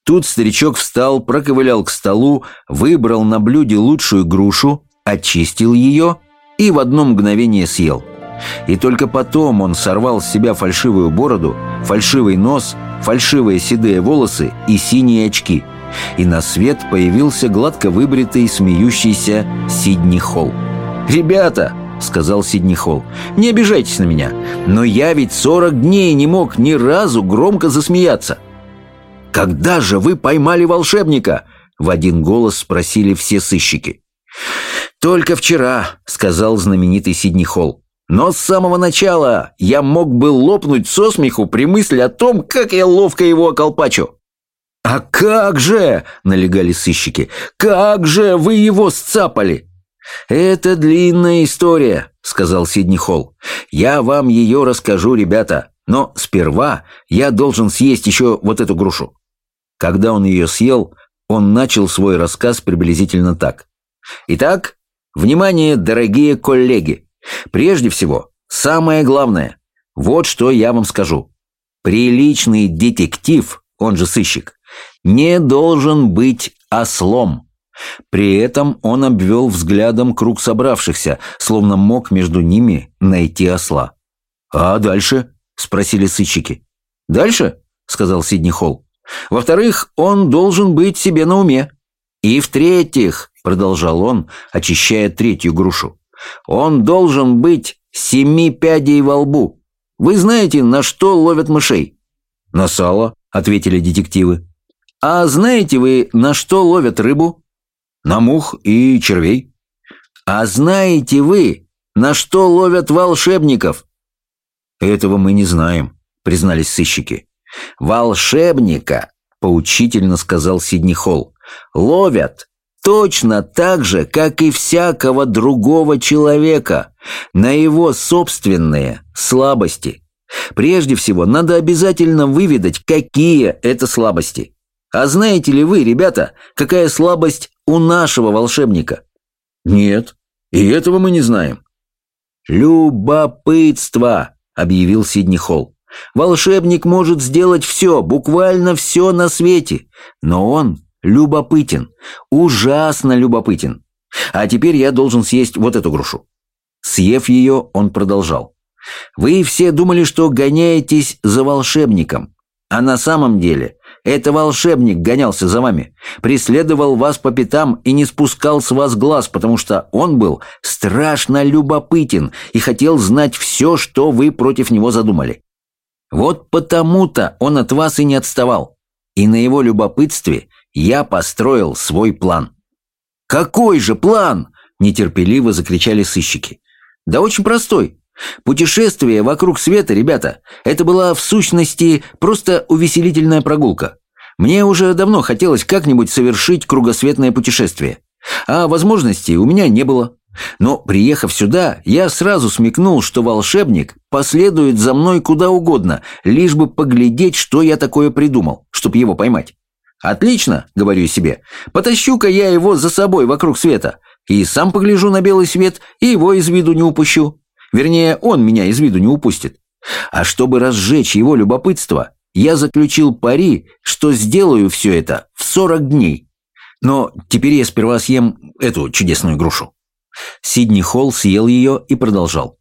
Тут старичок встал, проковылял к столу, выбрал на блюде лучшую грушу, очистил ее и в одно мгновение съел. И только потом он сорвал с себя фальшивую бороду, фальшивый нос, фальшивые седые волосы и синие очки. И на свет появился гладко выбритый, смеющийся Сидни Холл. «Ребята!» — сказал Сидни Холл. «Не обижайтесь на меня, но я ведь сорок дней не мог ни разу громко засмеяться». «Когда же вы поймали волшебника?» — в один голос спросили все сыщики. «Только вчера», — сказал знаменитый Сидни Холл. «Но с самого начала я мог бы лопнуть со смеху при мысли о том, как я ловко его околпачу». «А как же!» — налегали сыщики. «Как же вы его сцапали!» «Это длинная история», — сказал Сидни Холл. «Я вам ее расскажу, ребята, но сперва я должен съесть еще вот эту грушу». Когда он ее съел, он начал свой рассказ приблизительно так. «Итак, внимание, дорогие коллеги! Прежде всего, самое главное, вот что я вам скажу. Приличный детектив, он же сыщик, не должен быть ослом». При этом он обвел взглядом круг собравшихся, словно мог между ними найти осла. «А дальше?» – спросили сыщики. «Дальше?» – сказал Сидни Холл. «Во-вторых, он должен быть себе на уме. И в-третьих, – продолжал он, очищая третью грушу, – он должен быть семи пядей во лбу. Вы знаете, на что ловят мышей?» «На сало», – ответили детективы. «А знаете вы, на что ловят рыбу?» На мух и червей. А знаете вы, на что ловят волшебников? Этого мы не знаем, признались сыщики. Волшебника, поучительно сказал Сидни Холл, ловят точно так же, как и всякого другого человека, на его собственные слабости. Прежде всего, надо обязательно выведать, какие это слабости. А знаете ли вы, ребята, какая слабость у нашего волшебника? Нет, и этого мы не знаем. Любопытство, объявил Сидни Холл. Волшебник может сделать все, буквально все на свете, но он любопытен, ужасно любопытен. А теперь я должен съесть вот эту грушу. Съев ее, он продолжал. Вы все думали, что гоняетесь за волшебником, а на самом деле это волшебник гонялся за вами, преследовал вас по пятам и не спускал с вас глаз, потому что он был страшно любопытен и хотел знать все, что вы против него задумали. Вот потому-то он от вас и не отставал. И на его любопытстве я построил свой план. «Какой же план?» – нетерпеливо закричали сыщики. «Да очень простой. Путешествие вокруг света, ребята, это была в сущности просто увеселительная прогулка. Мне уже давно хотелось как-нибудь совершить кругосветное путешествие. А возможности у меня не было. Но, приехав сюда, я сразу смекнул, что волшебник последует за мной куда угодно, лишь бы поглядеть, что я такое придумал, чтобы его поймать. «Отлично», — говорю себе, — «потащу-ка я его за собой вокруг света, и сам погляжу на белый свет, и его из виду не упущу. Вернее, он меня из виду не упустит. А чтобы разжечь его любопытство, я заключил пари, что сделаю все это в 40 дней. Но теперь я сперва съем эту чудесную грушу. Сидни Холл съел ее и продолжал.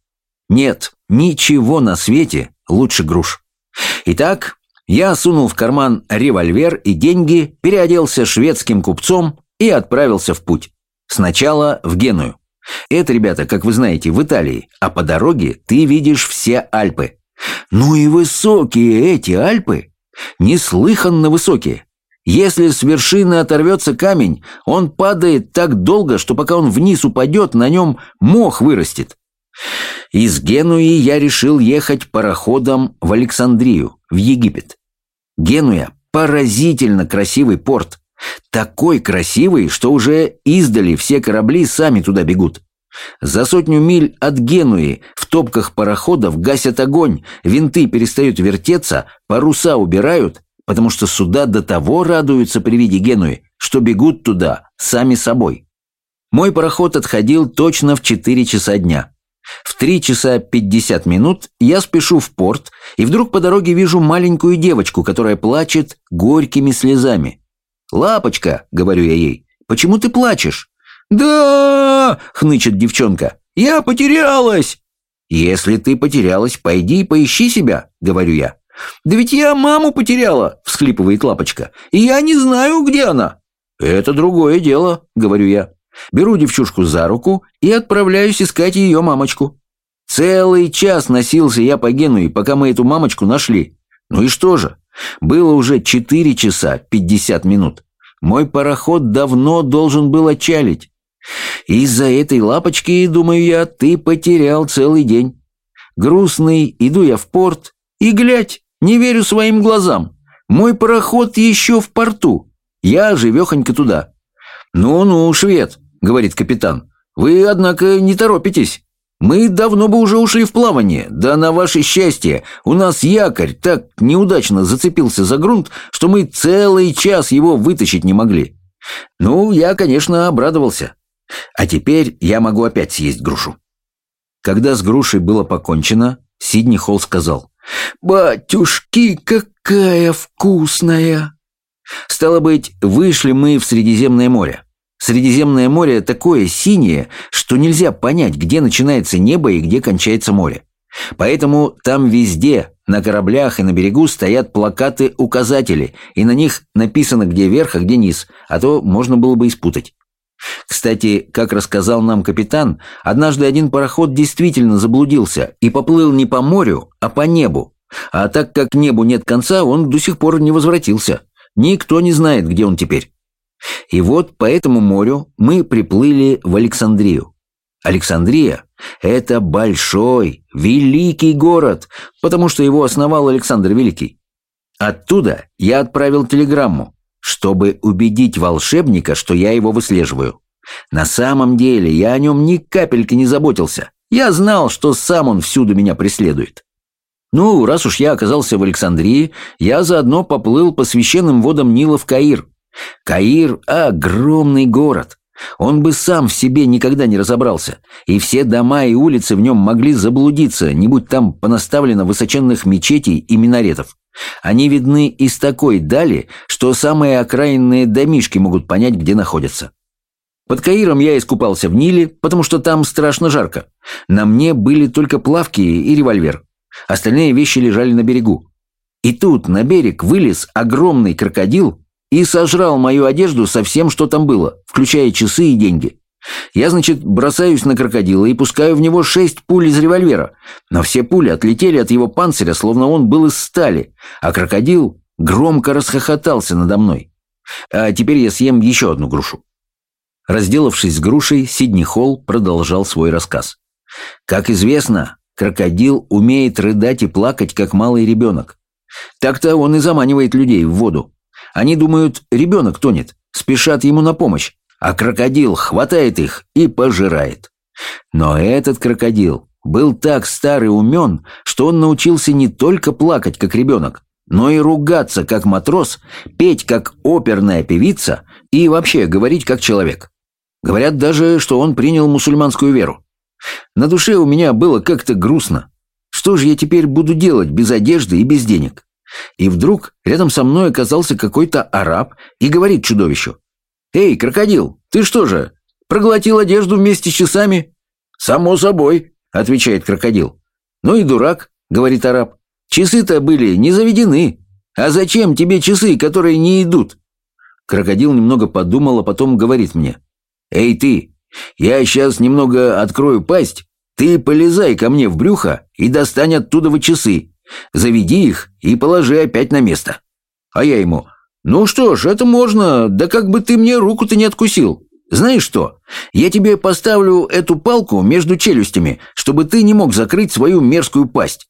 Нет, ничего на свете лучше груш. Итак, Я сунул в карман револьвер и деньги, переоделся шведским купцом и отправился в путь. Сначала в Геную. Это, ребята, как вы знаете, в Италии, а по дороге ты видишь все Альпы. Ну и высокие эти Альпы! Неслыханно высокие. Если с вершины оторвется камень, он падает так долго, что пока он вниз упадет, на нем мох вырастет. Из Генуи я решил ехать пароходом в Александрию, в Египет. Генуя – поразительно красивый порт. Такой красивый, что уже издали все корабли сами туда бегут. За сотню миль от Генуи в топках пароходов гасят огонь, винты перестают вертеться, паруса убирают, потому что суда до того радуются при виде Генуи, что бегут туда сами собой. Мой пароход отходил точно в 4 часа дня. В 3 часа 50 минут я спешу в порт, и вдруг по дороге вижу маленькую девочку, которая плачет горькими слезами. «Лапочка», — говорю я ей, — «почему ты плачешь?» «Да!» — хнычет девчонка. «Я потерялась!» «Если ты потерялась, пойди и поищи себя», — говорю я. «Да ведь я маму потеряла!» — всхлипывает Лапочка. «И я не знаю, где она!» «Это другое дело», — говорю я. Беру девчушку за руку и отправляюсь искать ее мамочку. Целый час носился я по Генуи, пока мы эту мамочку нашли. Ну и что же? Было уже 4 часа 50 минут. Мой пароход давно должен был отчалить. Из-за этой лапочки, думаю я, ты потерял целый день. Грустный, иду я в порт, и глядь, не верю своим глазам. Мой пароход еще в порту. Я живехонько туда. «Ну-ну, швед», — говорит капитан, — «вы, однако, не торопитесь. Мы давно бы уже ушли в плавание, да на ваше счастье у нас якорь так неудачно зацепился за грунт, что мы целый час его вытащить не могли. Ну, я, конечно, обрадовался. А теперь я могу опять съесть грушу». Когда с грушей было покончено, Сидни Холл сказал, «Батюшки, какая вкусная!» Стало быть, вышли мы в Средиземное море. Средиземное море такое синее, что нельзя понять, где начинается небо и где кончается море. Поэтому там везде, на кораблях и на берегу стоят плакаты-указатели, и на них написано, где верх, а где низ, а то можно было бы испутать. Кстати, как рассказал нам капитан, однажды один пароход действительно заблудился и поплыл не по морю, а по небу. А так как небу нет конца, он до сих пор не возвратился. Никто не знает, где он теперь. И вот по этому морю мы приплыли в Александрию. Александрия – это большой, великий город, потому что его основал Александр Великий. Оттуда я отправил телеграмму, чтобы убедить волшебника, что я его выслеживаю. На самом деле я о нем ни капельки не заботился. Я знал, что сам он всюду меня преследует. Ну, раз уж я оказался в Александрии, я заодно поплыл по священным водам Нила в Каир. Каир – огромный город. Он бы сам в себе никогда не разобрался, и все дома и улицы в нем могли заблудиться, не будь там понаставлено высоченных мечетей и минаретов. Они видны из такой дали, что самые окраинные домишки могут понять, где находятся. Под Каиром я искупался в Ниле, потому что там страшно жарко. На мне были только плавки и револьвер. Остальные вещи лежали на берегу. И тут на берег вылез огромный крокодил и сожрал мою одежду со всем, что там было, включая часы и деньги. Я, значит, бросаюсь на крокодила и пускаю в него шесть пуль из револьвера, но все пули отлетели от его панциря, словно он был из стали, а крокодил громко расхохотался надо мной. А теперь я съем еще одну грушу. Разделавшись с грушей, Сидни Холл продолжал свой рассказ. Как известно, Крокодил умеет рыдать и плакать, как малый ребенок. Так-то он и заманивает людей в воду. Они думают, ребенок тонет, спешат ему на помощь, а крокодил хватает их и пожирает. Но этот крокодил был так стар и умен, что он научился не только плакать, как ребенок, но и ругаться, как матрос, петь, как оперная певица и вообще говорить, как человек. Говорят даже, что он принял мусульманскую веру. На душе у меня было как-то грустно. Что же я теперь буду делать без одежды и без денег? И вдруг рядом со мной оказался какой-то араб и говорит чудовищу. «Эй, крокодил, ты что же, проглотил одежду вместе с часами?» «Само собой», — отвечает крокодил. «Ну и дурак», — говорит араб. «Часы-то были не заведены». А зачем тебе часы, которые не идут?» Крокодил немного подумал, а потом говорит мне. «Эй ты, я сейчас немного открою пасть, ты полезай ко мне в брюхо и достань оттуда вы часы. Заведи их и положи опять на место». А я ему, «Ну что ж, это можно, да как бы ты мне руку-то не откусил. Знаешь что, я тебе поставлю эту палку между челюстями, чтобы ты не мог закрыть свою мерзкую пасть».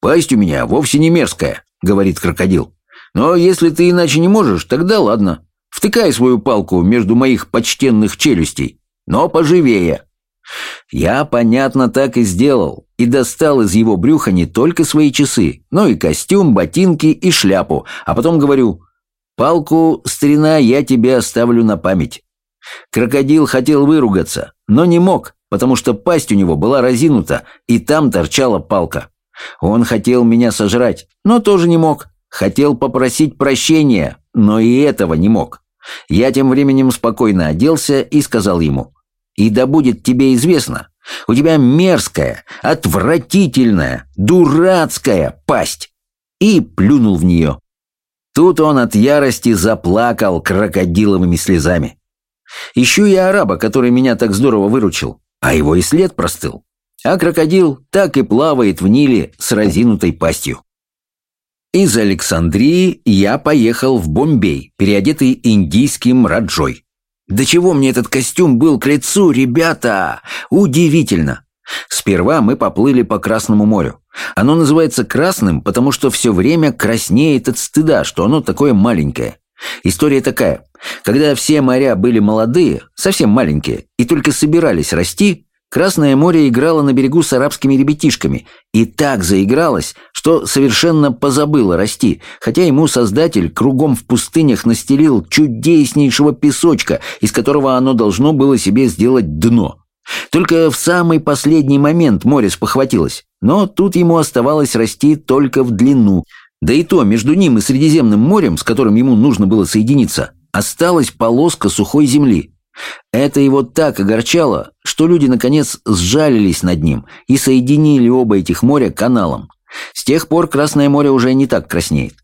«Пасть у меня вовсе не мерзкая», — говорит крокодил. «Но если ты иначе не можешь, тогда ладно. Втыкай свою палку между моих почтенных челюстей, но поживее». Я, понятно, так и сделал, и достал из его брюха не только свои часы, но и костюм, ботинки и шляпу, а потом говорю, «Палку, старина, я тебе оставлю на память». Крокодил хотел выругаться, но не мог, потому что пасть у него была разинута, и там торчала палка. Он хотел меня сожрать, но тоже не мог. Хотел попросить прощения, но и этого не мог. Я тем временем спокойно оделся и сказал ему, «И да будет тебе известно, у тебя мерзкая, отвратительная, дурацкая пасть!» И плюнул в нее. Тут он от ярости заплакал крокодиловыми слезами. Ищу я араба, который меня так здорово выручил, а его и след простыл. А крокодил так и плавает в Ниле с разинутой пастью. Из Александрии я поехал в Бомбей, переодетый индийским раджой. До чего мне этот костюм был к лицу, ребята! Удивительно! Сперва мы поплыли по Красному морю. Оно называется Красным, потому что все время краснеет от стыда, что оно такое маленькое. История такая. Когда все моря были молодые, совсем маленькие, и только собирались расти, Красное море играло на берегу с арабскими ребятишками и так заигралось, что совершенно позабыло расти, хотя ему создатель кругом в пустынях настелил чудеснейшего песочка, из которого оно должно было себе сделать дно. Только в самый последний момент море спохватилось, но тут ему оставалось расти только в длину, да и то между ним и Средиземным морем, с которым ему нужно было соединиться, осталась полоска сухой земли. Это его так огорчало, что люди, наконец, сжалились над ним и соединили оба этих моря каналом. С тех пор Красное море уже не так краснеет.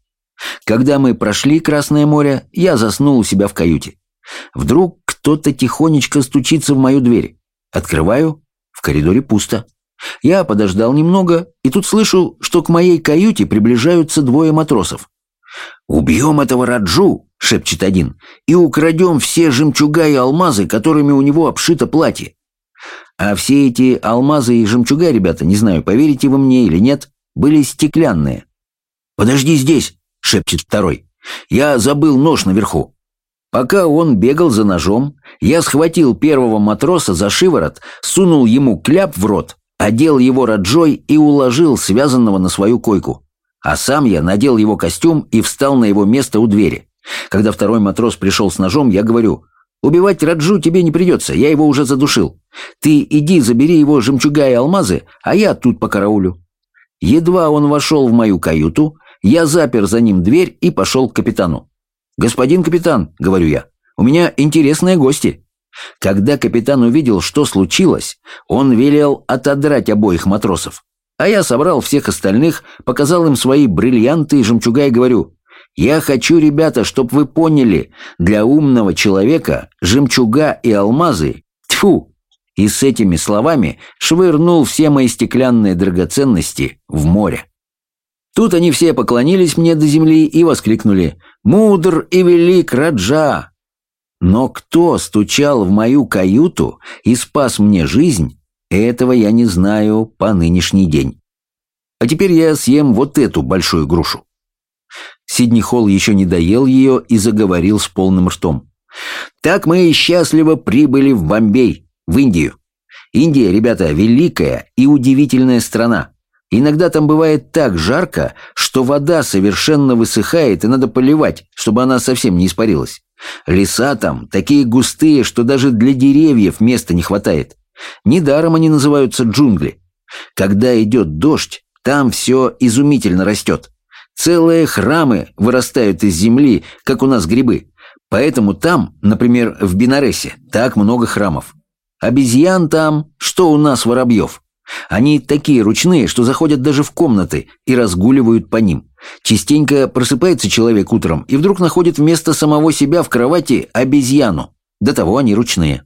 Когда мы прошли Красное море, я заснул у себя в каюте. Вдруг кто-то тихонечко стучится в мою дверь. Открываю, в коридоре пусто. Я подождал немного, и тут слышу, что к моей каюте приближаются двое матросов. «Убьем этого Раджу!» — шепчет один. «И украдем все жемчуга и алмазы, которыми у него обшито платье». А все эти алмазы и жемчуга, ребята, не знаю, поверите вы мне или нет, были стеклянные. «Подожди здесь!» — шепчет второй. «Я забыл нож наверху». Пока он бегал за ножом, я схватил первого матроса за шиворот, сунул ему кляп в рот, одел его раджой и уложил связанного на свою койку. А сам я надел его костюм и встал на его место у двери. Когда второй матрос пришел с ножом, я говорю, «Убивать Раджу тебе не придется, я его уже задушил. Ты иди забери его жемчуга и алмазы, а я тут по караулю». Едва он вошел в мою каюту, я запер за ним дверь и пошел к капитану. «Господин капитан», — говорю я, — «у меня интересные гости». Когда капитан увидел, что случилось, он велел отодрать обоих матросов. А я собрал всех остальных, показал им свои бриллианты и жемчуга и говорю, «Я хочу, ребята, чтоб вы поняли, для умного человека жемчуга и алмазы – тьфу!» И с этими словами швырнул все мои стеклянные драгоценности в море. Тут они все поклонились мне до земли и воскликнули «Мудр и велик Раджа!» Но кто стучал в мою каюту и спас мне жизнь, этого я не знаю по нынешний день. А теперь я съем вот эту большую грушу. Сидни Холл еще не доел ее и заговорил с полным ртом. Так мы счастливо прибыли в Бомбей, в Индию. Индия, ребята, великая и удивительная страна. Иногда там бывает так жарко, что вода совершенно высыхает, и надо поливать, чтобы она совсем не испарилась. Леса там такие густые, что даже для деревьев места не хватает. Недаром они называются джунгли. Когда идет дождь, там все изумительно растет. Целые храмы вырастают из земли, как у нас грибы. Поэтому там, например, в Бинаресе, так много храмов. Обезьян там, что у нас воробьев. Они такие ручные, что заходят даже в комнаты и разгуливают по ним. Частенько просыпается человек утром и вдруг находит вместо самого себя в кровати обезьяну. До того они ручные.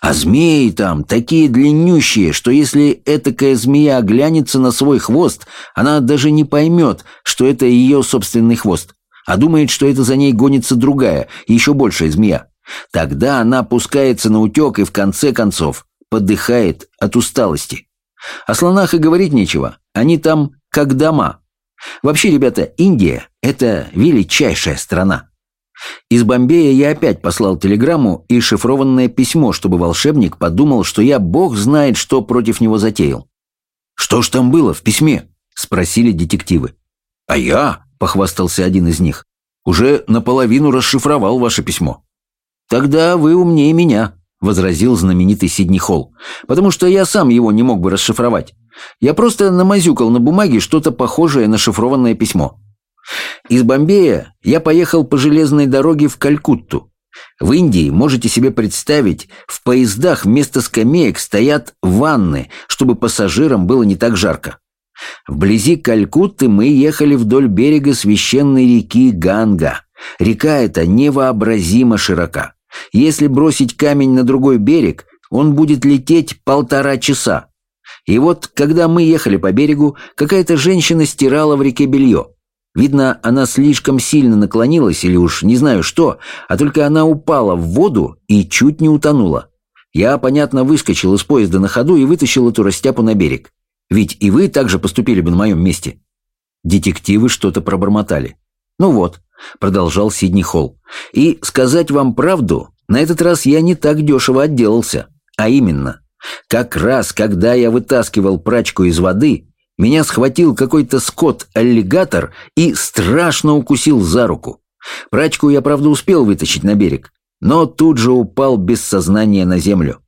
А змеи там такие длиннющие, что если этакая змея оглянется на свой хвост, она даже не поймет, что это ее собственный хвост, а думает, что это за ней гонится другая, еще большая змея. Тогда она пускается на утек и в конце концов подыхает от усталости. О слонах и говорить нечего, они там как дома. Вообще, ребята, Индия – это величайшая страна. Из Бомбея я опять послал телеграмму и шифрованное письмо, чтобы волшебник подумал, что я бог знает, что против него затеял. «Что ж там было в письме?» – спросили детективы. «А я», – похвастался один из них, – «уже наполовину расшифровал ваше письмо». «Тогда вы умнее меня», – возразил знаменитый Сидни Холл, «потому что я сам его не мог бы расшифровать. Я просто намазюкал на бумаге что-то похожее на шифрованное письмо. Из Бомбея я поехал по железной дороге в Калькутту. В Индии, можете себе представить, в поездах вместо скамеек стоят ванны, чтобы пассажирам было не так жарко. Вблизи Калькутты мы ехали вдоль берега священной реки Ганга. Река эта невообразимо широка. Если бросить камень на другой берег, он будет лететь полтора часа. И вот, когда мы ехали по берегу, какая-то женщина стирала в реке белье. Видно, она слишком сильно наклонилась или уж не знаю что, а только она упала в воду и чуть не утонула. Я, понятно, выскочил из поезда на ходу и вытащил эту растяпу на берег. Ведь и вы также поступили бы на моем месте. Детективы что-то пробормотали. Ну вот, продолжал Сидни Холл. И сказать вам правду, на этот раз я не так дешево отделался. А именно, как раз когда я вытаскивал прачку из воды, меня схватил какой-то скот-аллигатор и страшно укусил за руку. Прачку я, правда, успел вытащить на берег, но тут же упал без сознания на землю.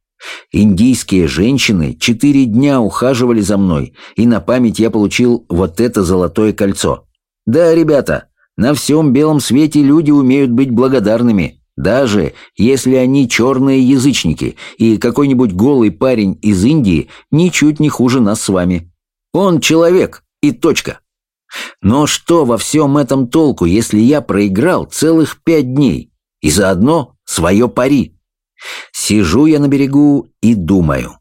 Индийские женщины четыре дня ухаживали за мной, и на память я получил вот это золотое кольцо. Да, ребята, на всем белом свете люди умеют быть благодарными, даже если они черные язычники, и какой-нибудь голый парень из Индии ничуть не хуже нас с вами. Он человек, и точка. Но что во всем этом толку, если я проиграл целых пять дней и заодно свое пари? Сижу я на берегу и думаю.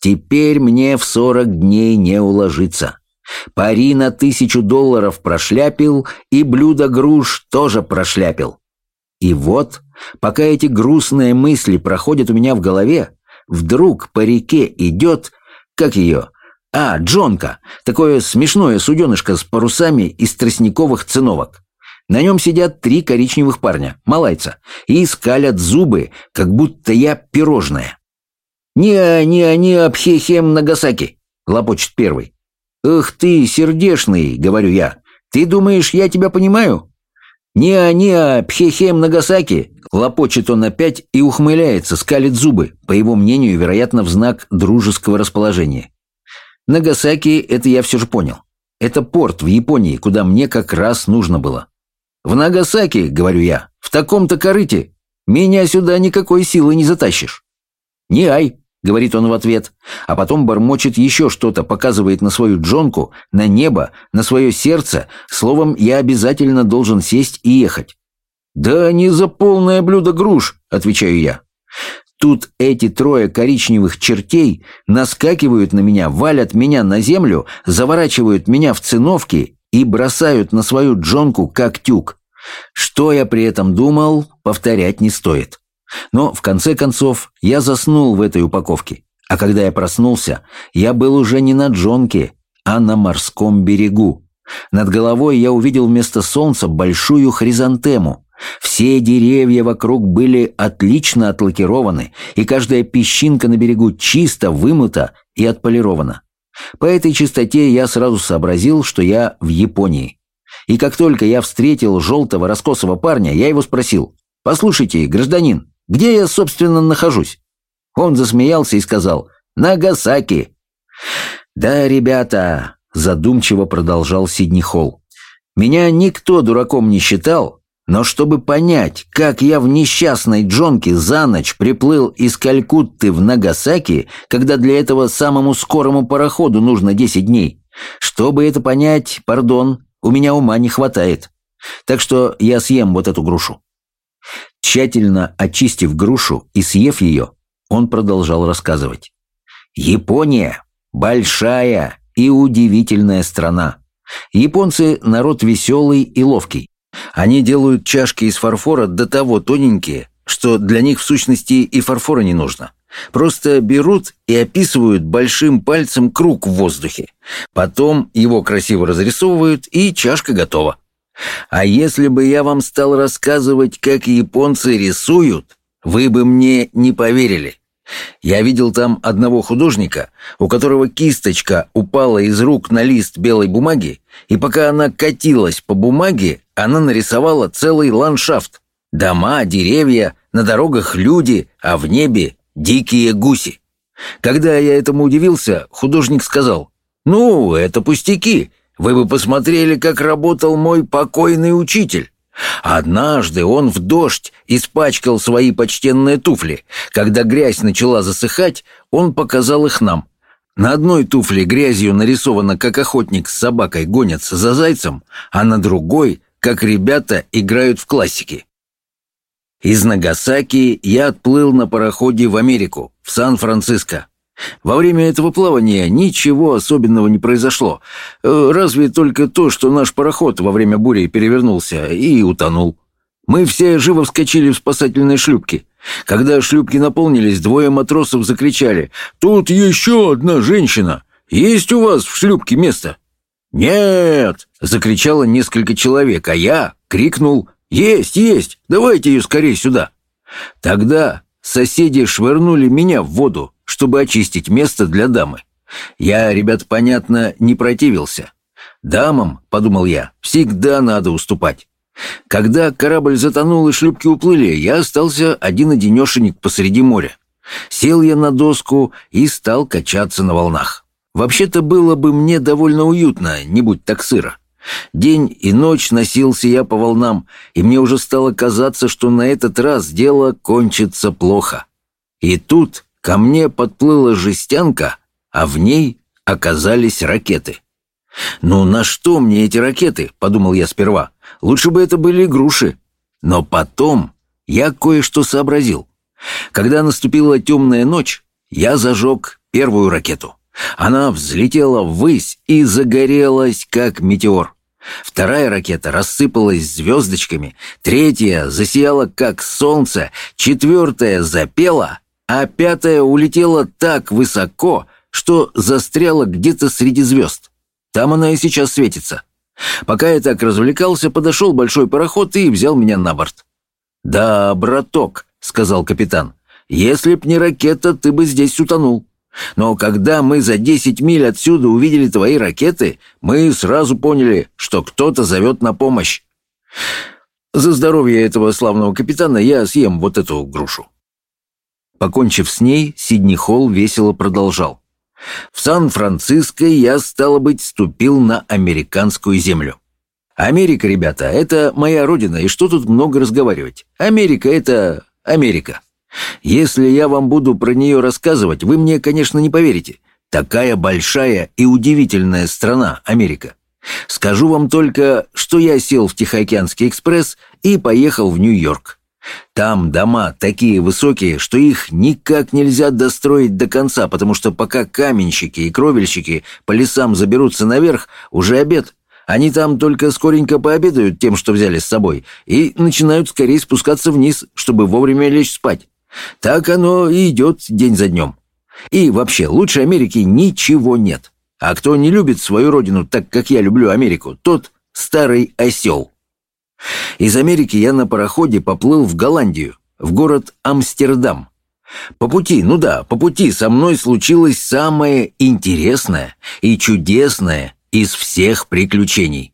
Теперь мне в сорок дней не уложиться. Пари на тысячу долларов прошляпил, и блюдо груш тоже прошляпил. И вот, пока эти грустные мысли проходят у меня в голове, вдруг по реке идет, как ее, а, Джонка. Такое смешное суденышко с парусами из тростниковых циновок. На нем сидят три коричневых парня, малайца, и скалят зубы, как будто я пирожное. «Не, не, не, Абхехем Нагасаки», — лопочет первый. «Эх ты, сердешный», — говорю я, — «ты думаешь, я тебя понимаю?» «Не, не, Пхехем Нагасаки», — лопочет он опять и ухмыляется, скалит зубы, по его мнению, вероятно, в знак дружеского расположения. Нагасаки — это я все же понял. Это порт в Японии, куда мне как раз нужно было. В Нагасаки, говорю я, в таком-то корыте. Меня сюда никакой силы не затащишь. Не ай, говорит он в ответ, а потом бормочет еще что-то, показывает на свою джонку, на небо, на свое сердце. Словом, я обязательно должен сесть и ехать. «Да не за полное блюдо груш», — отвечаю я. Тут эти трое коричневых чертей наскакивают на меня, валят меня на землю, заворачивают меня в циновки и бросают на свою джонку как тюк. Что я при этом думал, повторять не стоит. Но, в конце концов, я заснул в этой упаковке. А когда я проснулся, я был уже не на джонке, а на морском берегу. Над головой я увидел вместо солнца большую хризантему. Все деревья вокруг были отлично отлакированы, и каждая песчинка на берегу чисто вымыта и отполирована. По этой чистоте я сразу сообразил, что я в Японии. И как только я встретил желтого раскосого парня, я его спросил, «Послушайте, гражданин, где я, собственно, нахожусь?» Он засмеялся и сказал, «Нагасаки». «Да, ребята», — задумчиво продолжал Сидни Холл, «меня никто дураком не считал, Но чтобы понять, как я в несчастной джонке за ночь приплыл из Калькутты в Нагасаки, когда для этого самому скорому пароходу нужно 10 дней, чтобы это понять, пардон, у меня ума не хватает. Так что я съем вот эту грушу. Тщательно очистив грушу и съев ее, он продолжал рассказывать. Япония – большая и удивительная страна. Японцы – народ веселый и ловкий. Они делают чашки из фарфора до того тоненькие, что для них в сущности и фарфора не нужно. Просто берут и описывают большим пальцем круг в воздухе. Потом его красиво разрисовывают, и чашка готова. А если бы я вам стал рассказывать, как японцы рисуют, вы бы мне не поверили. Я видел там одного художника, у которого кисточка упала из рук на лист белой бумаги, и пока она катилась по бумаге, она нарисовала целый ландшафт. Дома, деревья, на дорогах люди, а в небе дикие гуси. Когда я этому удивился, художник сказал, «Ну, это пустяки, вы бы посмотрели, как работал мой покойный учитель». Однажды он в дождь испачкал свои почтенные туфли. Когда грязь начала засыхать, он показал их нам. На одной туфле грязью нарисовано, как охотник с собакой гонится за зайцем, а на другой, как ребята играют в классики. Из Нагасаки я отплыл на пароходе в Америку, в Сан-Франциско. Во время этого плавания ничего особенного не произошло, э, разве только то, что наш пароход во время бури перевернулся и утонул. Мы все живо вскочили в спасательные шлюпки. Когда шлюпки наполнились, двое матросов закричали «Тут еще одна женщина! Есть у вас в шлюпке место?» «Нет!» — закричало несколько человек, а я крикнул «Есть, есть! Давайте ее скорее сюда!» Тогда соседи швырнули меня в воду, чтобы очистить место для дамы. Я, ребят, понятно, не противился. Дамам, подумал я, всегда надо уступать. Когда корабль затонул и шлюпки уплыли, я остался один-одинешенек посреди моря. Сел я на доску и стал качаться на волнах. Вообще-то было бы мне довольно уютно, не будь так сыро. День и ночь носился я по волнам, и мне уже стало казаться, что на этот раз дело кончится плохо. И тут ко мне подплыла жестянка, а в ней оказались ракеты. «Ну на что мне эти ракеты?» — подумал я сперва. «Лучше бы это были груши». Но потом я кое-что сообразил. Когда наступила темная ночь, я зажег первую ракету. Она взлетела ввысь и загорелась, как метеор. Вторая ракета рассыпалась звездочками, третья засияла, как солнце, четвертая запела, а пятая улетела так высоко, что застряла где-то среди звезд. Там она и сейчас светится. Пока я так развлекался, подошел большой пароход и взял меня на борт. «Да, браток», — сказал капитан, — «если б не ракета, ты бы здесь утонул». Но когда мы за десять миль отсюда увидели твои ракеты, мы сразу поняли, что кто-то зовет на помощь. За здоровье этого славного капитана я съем вот эту грушу». Покончив с ней, Сидни Холл весело продолжал. «В Сан-Франциско я, стало быть, ступил на американскую землю. Америка, ребята, это моя родина, и что тут много разговаривать? Америка — это Америка. Если я вам буду про нее рассказывать, вы мне, конечно, не поверите. Такая большая и удивительная страна Америка. Скажу вам только, что я сел в Тихоокеанский экспресс и поехал в Нью-Йорк. Там дома такие высокие, что их никак нельзя достроить до конца, потому что пока каменщики и кровельщики по лесам заберутся наверх, уже обед. Они там только скоренько пообедают тем, что взяли с собой, и начинают скорее спускаться вниз, чтобы вовремя лечь спать. Так оно и идет день за днем. И вообще, лучше Америки ничего нет. А кто не любит свою родину так, как я люблю Америку, тот старый осел. Из Америки я на пароходе поплыл в Голландию, в город Амстердам. По пути, ну да, по пути со мной случилось самое интересное и чудесное из всех приключений.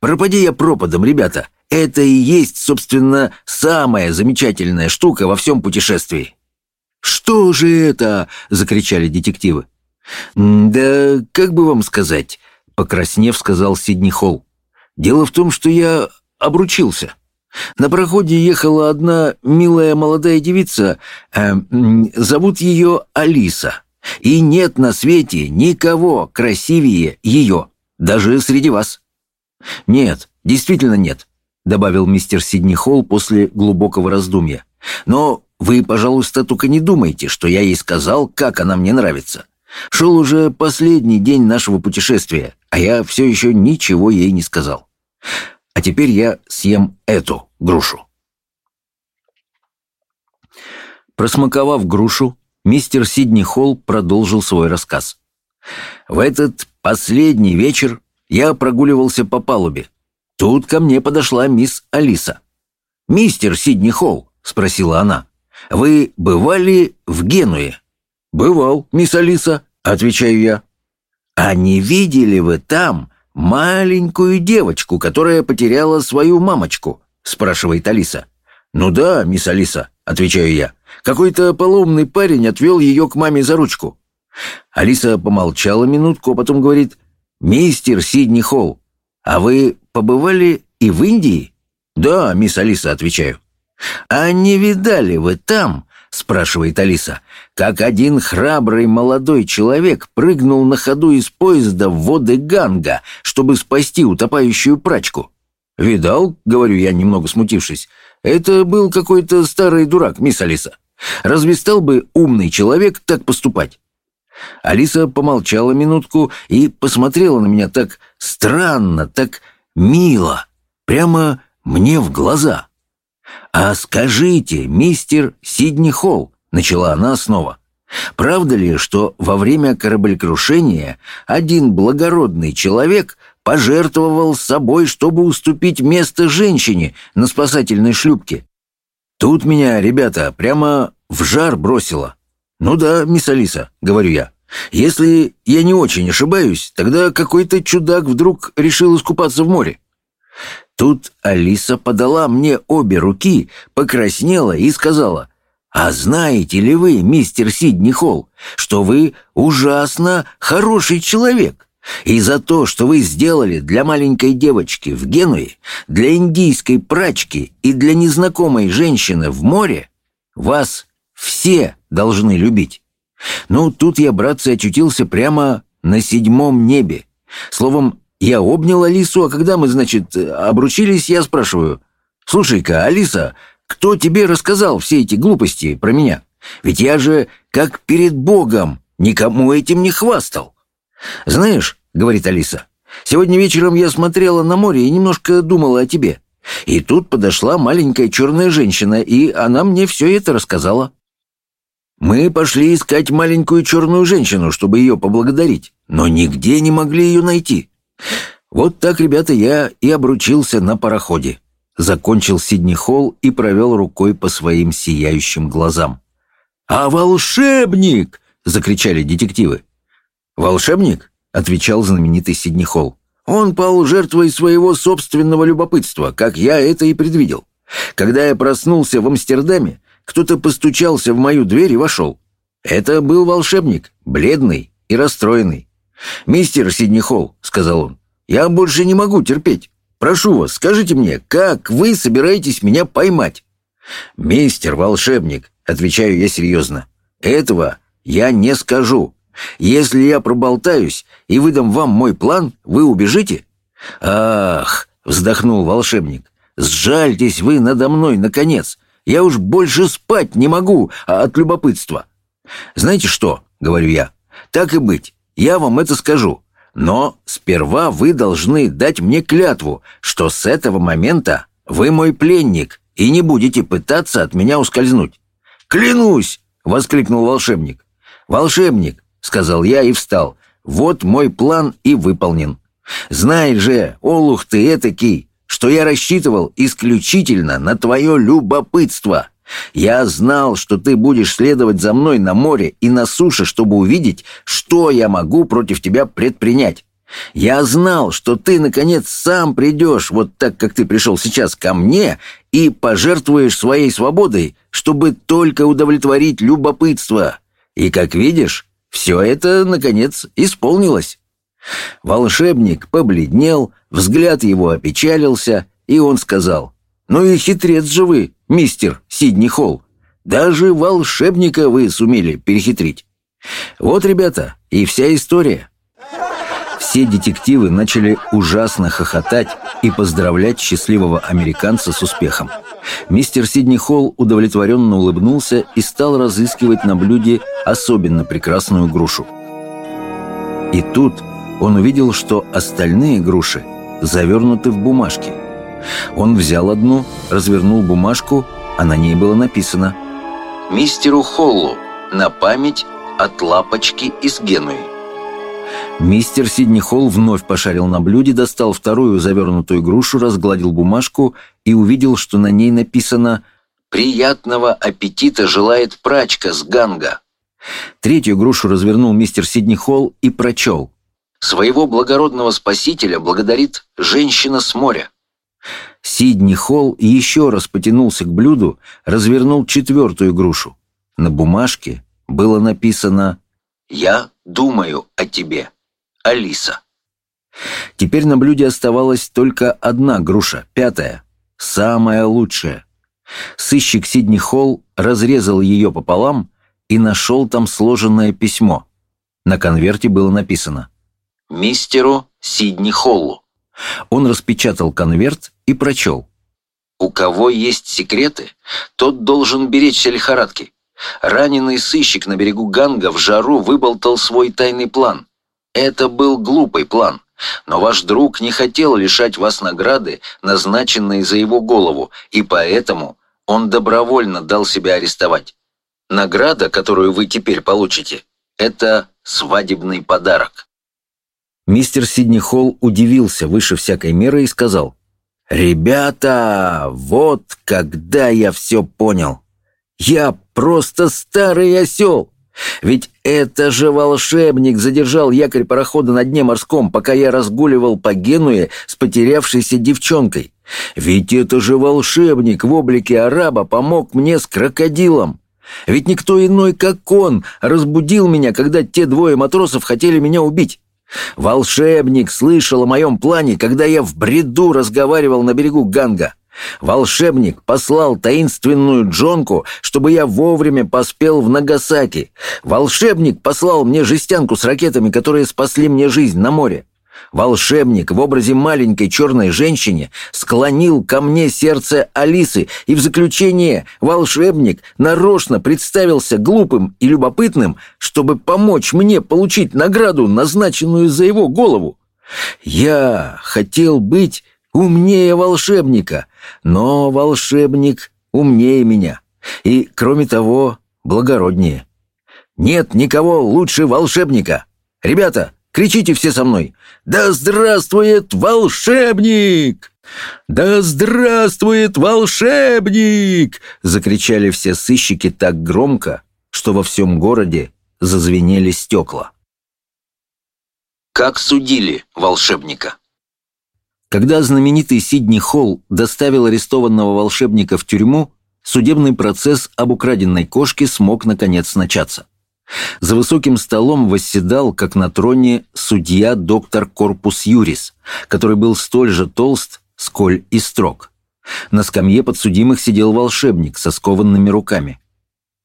Пропади я пропадом, ребята, это и есть, собственно, самая замечательная штука во всем путешествии. «Что же это?» — закричали детективы. «Да как бы вам сказать?» — покраснев, сказал Сидни Холл. «Дело в том, что я обручился. На проходе ехала одна милая молодая девица, э, зовут ее Алиса. И нет на свете никого красивее ее, даже среди вас. Нет, действительно нет, добавил мистер Сидни Холл после глубокого раздумья. Но вы, пожалуйста, только не думайте, что я ей сказал, как она мне нравится. Шел уже последний день нашего путешествия, а я все еще ничего ей не сказал. А теперь я съем эту грушу. Просмаковав грушу, мистер Сидни Холл продолжил свой рассказ. В этот последний вечер я прогуливался по палубе. Тут ко мне подошла мисс Алиса. «Мистер Сидни Холл», — спросила она, — «вы бывали в Генуе?» «Бывал, мисс Алиса», — отвечаю я. «А не видели вы там маленькую девочку, которая потеряла свою мамочку?» — спрашивает Алиса. «Ну да, мисс Алиса», — отвечаю я. «Какой-то поломный парень отвел ее к маме за ручку». Алиса помолчала минутку, а потом говорит, «Мистер Сидни Холл, а вы побывали и в Индии?» «Да, мисс Алиса», — отвечаю. «А не видали вы там, — спрашивает Алиса, — как один храбрый молодой человек прыгнул на ходу из поезда в воды Ганга, чтобы спасти утопающую прачку?» «Видал?» — говорю я, немного смутившись. «Это был какой-то старый дурак, мисс Алиса. Разве стал бы умный человек так поступать?» Алиса помолчала минутку и посмотрела на меня так странно, так мило, прямо мне в глаза. «А скажите, мистер Сидни Холл», — начала она снова, «правда ли, что во время кораблекрушения один благородный человек пожертвовал собой, чтобы уступить место женщине на спасательной шлюпке? Тут меня, ребята, прямо в жар бросило. Ну да, мисс Алиса, говорю я. Если я не очень ошибаюсь, тогда какой-то чудак вдруг решил искупаться в море. Тут Алиса подала мне обе руки, покраснела и сказала, «А знаете ли вы, мистер Сидни Холл, что вы ужасно хороший человек?» И за то, что вы сделали для маленькой девочки в Генуе, для индийской прачки и для незнакомой женщины в море, вас все должны любить. Ну, тут я, братцы, очутился прямо на седьмом небе. Словом, я обнял Алису, а когда мы, значит, обручились, я спрашиваю, «Слушай-ка, Алиса, кто тебе рассказал все эти глупости про меня? Ведь я же, как перед Богом, никому этим не хвастал». «Знаешь», — говорит Алиса, «сегодня вечером я смотрела на море и немножко думала о тебе. И тут подошла маленькая черная женщина, и она мне все это рассказала». Мы пошли искать маленькую черную женщину, чтобы ее поблагодарить, но нигде не могли ее найти. Вот так, ребята, я и обручился на пароходе. Закончил Сидни Холл и провел рукой по своим сияющим глазам. «А волшебник!» — закричали детективы. «Волшебник?» — отвечал знаменитый Сидни Холл. «Он пал жертвой своего собственного любопытства, как я это и предвидел. Когда я проснулся в Амстердаме, кто-то постучался в мою дверь и вошел. Это был волшебник, бледный и расстроенный. «Мистер Сидни Холл», — сказал он, — «я больше не могу терпеть. Прошу вас, скажите мне, как вы собираетесь меня поймать?» «Мистер волшебник», — отвечаю я серьезно, — «этого я не скажу. Если я проболтаюсь и выдам вам мой план, вы убежите?» «Ах!» — вздохнул волшебник. «Сжальтесь вы надо мной, наконец. Я уж больше спать не могу а от любопытства». «Знаете что?» — говорю я. «Так и быть, я вам это скажу. Но сперва вы должны дать мне клятву, что с этого момента вы мой пленник и не будете пытаться от меня ускользнуть». «Клянусь!» — воскликнул волшебник. «Волшебник!» — сказал я и встал. «Вот мой план и выполнен. Знай же, олух ты этакий, что я рассчитывал исключительно на твое любопытство». Я знал, что ты будешь следовать за мной на море и на суше, чтобы увидеть, что я могу против тебя предпринять. Я знал, что ты, наконец, сам придешь, вот так, как ты пришел сейчас ко мне, и пожертвуешь своей свободой, чтобы только удовлетворить любопытство. И, как видишь, все это, наконец, исполнилось». Волшебник побледнел, взгляд его опечалился, и он сказал, Ну и хитрец же вы, мистер Сидни Холл. Даже волшебника вы сумели перехитрить. Вот, ребята, и вся история. Все детективы начали ужасно хохотать и поздравлять счастливого американца с успехом. Мистер Сидни Холл удовлетворенно улыбнулся и стал разыскивать на блюде особенно прекрасную грушу. И тут он увидел, что остальные груши завернуты в бумажки. Он взял одну, развернул бумажку, а на ней было написано «Мистеру Холлу на память от лапочки из Генуи». Мистер Сидни Холл вновь пошарил на блюде, достал вторую завернутую грушу, разгладил бумажку и увидел, что на ней написано «Приятного аппетита желает прачка с Ганга». Третью грушу развернул мистер Сидни Холл и прочел. «Своего благородного спасителя благодарит женщина с моря». Сидни Холл еще раз потянулся к блюду, развернул четвертую грушу. На бумажке было написано «Я думаю о тебе, Алиса». Теперь на блюде оставалась только одна груша, пятая, самая лучшая. Сыщик Сидни Холл разрезал ее пополам и нашел там сложенное письмо. На конверте было написано «Мистеру Сидни Холлу». Он распечатал конверт и прочел. «У кого есть секреты, тот должен беречься лихорадки. Раненый сыщик на берегу Ганга в жару выболтал свой тайный план. Это был глупый план. Но ваш друг не хотел лишать вас награды, назначенной за его голову, и поэтому он добровольно дал себя арестовать. Награда, которую вы теперь получите, это свадебный подарок. Мистер Сидни Холл удивился выше всякой меры и сказал, «Ребята, вот когда я все понял. Я просто старый осел. Ведь это же волшебник задержал якорь парохода на дне морском, пока я разгуливал по Генуе с потерявшейся девчонкой. Ведь это же волшебник в облике араба помог мне с крокодилом. Ведь никто иной, как он, разбудил меня, когда те двое матросов хотели меня убить. Волшебник слышал о моем плане, когда я в бреду разговаривал на берегу Ганга. Волшебник послал таинственную Джонку, чтобы я вовремя поспел в Нагасаки. Волшебник послал мне жестянку с ракетами, которые спасли мне жизнь на море. Волшебник в образе маленькой черной женщины склонил ко мне сердце Алисы, и в заключение волшебник нарочно представился глупым и любопытным, чтобы помочь мне получить награду, назначенную за его голову. Я хотел быть умнее волшебника, но волшебник умнее меня и, кроме того, благороднее. Нет никого лучше волшебника. Ребята, Кричите все со мной. «Да здравствует волшебник!» «Да здравствует волшебник!» Закричали все сыщики так громко, что во всем городе зазвенели стекла. Как судили волшебника? Когда знаменитый Сидни Холл доставил арестованного волшебника в тюрьму, судебный процесс об украденной кошке смог наконец начаться. За высоким столом восседал, как на троне, судья доктор Корпус Юрис, который был столь же толст, сколь и строг. На скамье подсудимых сидел волшебник со скованными руками.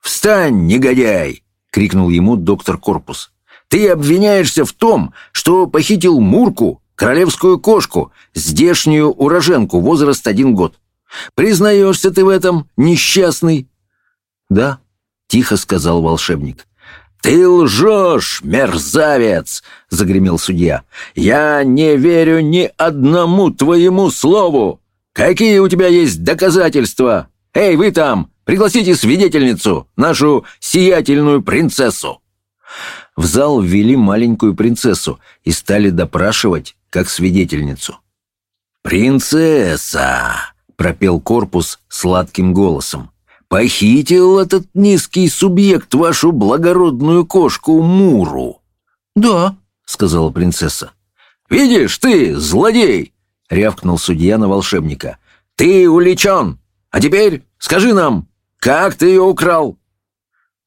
«Встань, негодяй!» — крикнул ему доктор Корпус. «Ты обвиняешься в том, что похитил Мурку, королевскую кошку, здешнюю уроженку, возраст один год. Признаешься ты в этом, несчастный?» «Да», — тихо сказал волшебник. «Ты лжешь, мерзавец!» — загремел судья. «Я не верю ни одному твоему слову! Какие у тебя есть доказательства? Эй, вы там, пригласите свидетельницу, нашу сиятельную принцессу!» В зал ввели маленькую принцессу и стали допрашивать как свидетельницу. «Принцесса!» — пропел корпус сладким голосом. Похитил этот низкий субъект вашу благородную кошку Муру?» «Да», — сказала принцесса. «Видишь ты, злодей!» — рявкнул судья на волшебника. «Ты уличен! А теперь скажи нам, как ты ее украл?»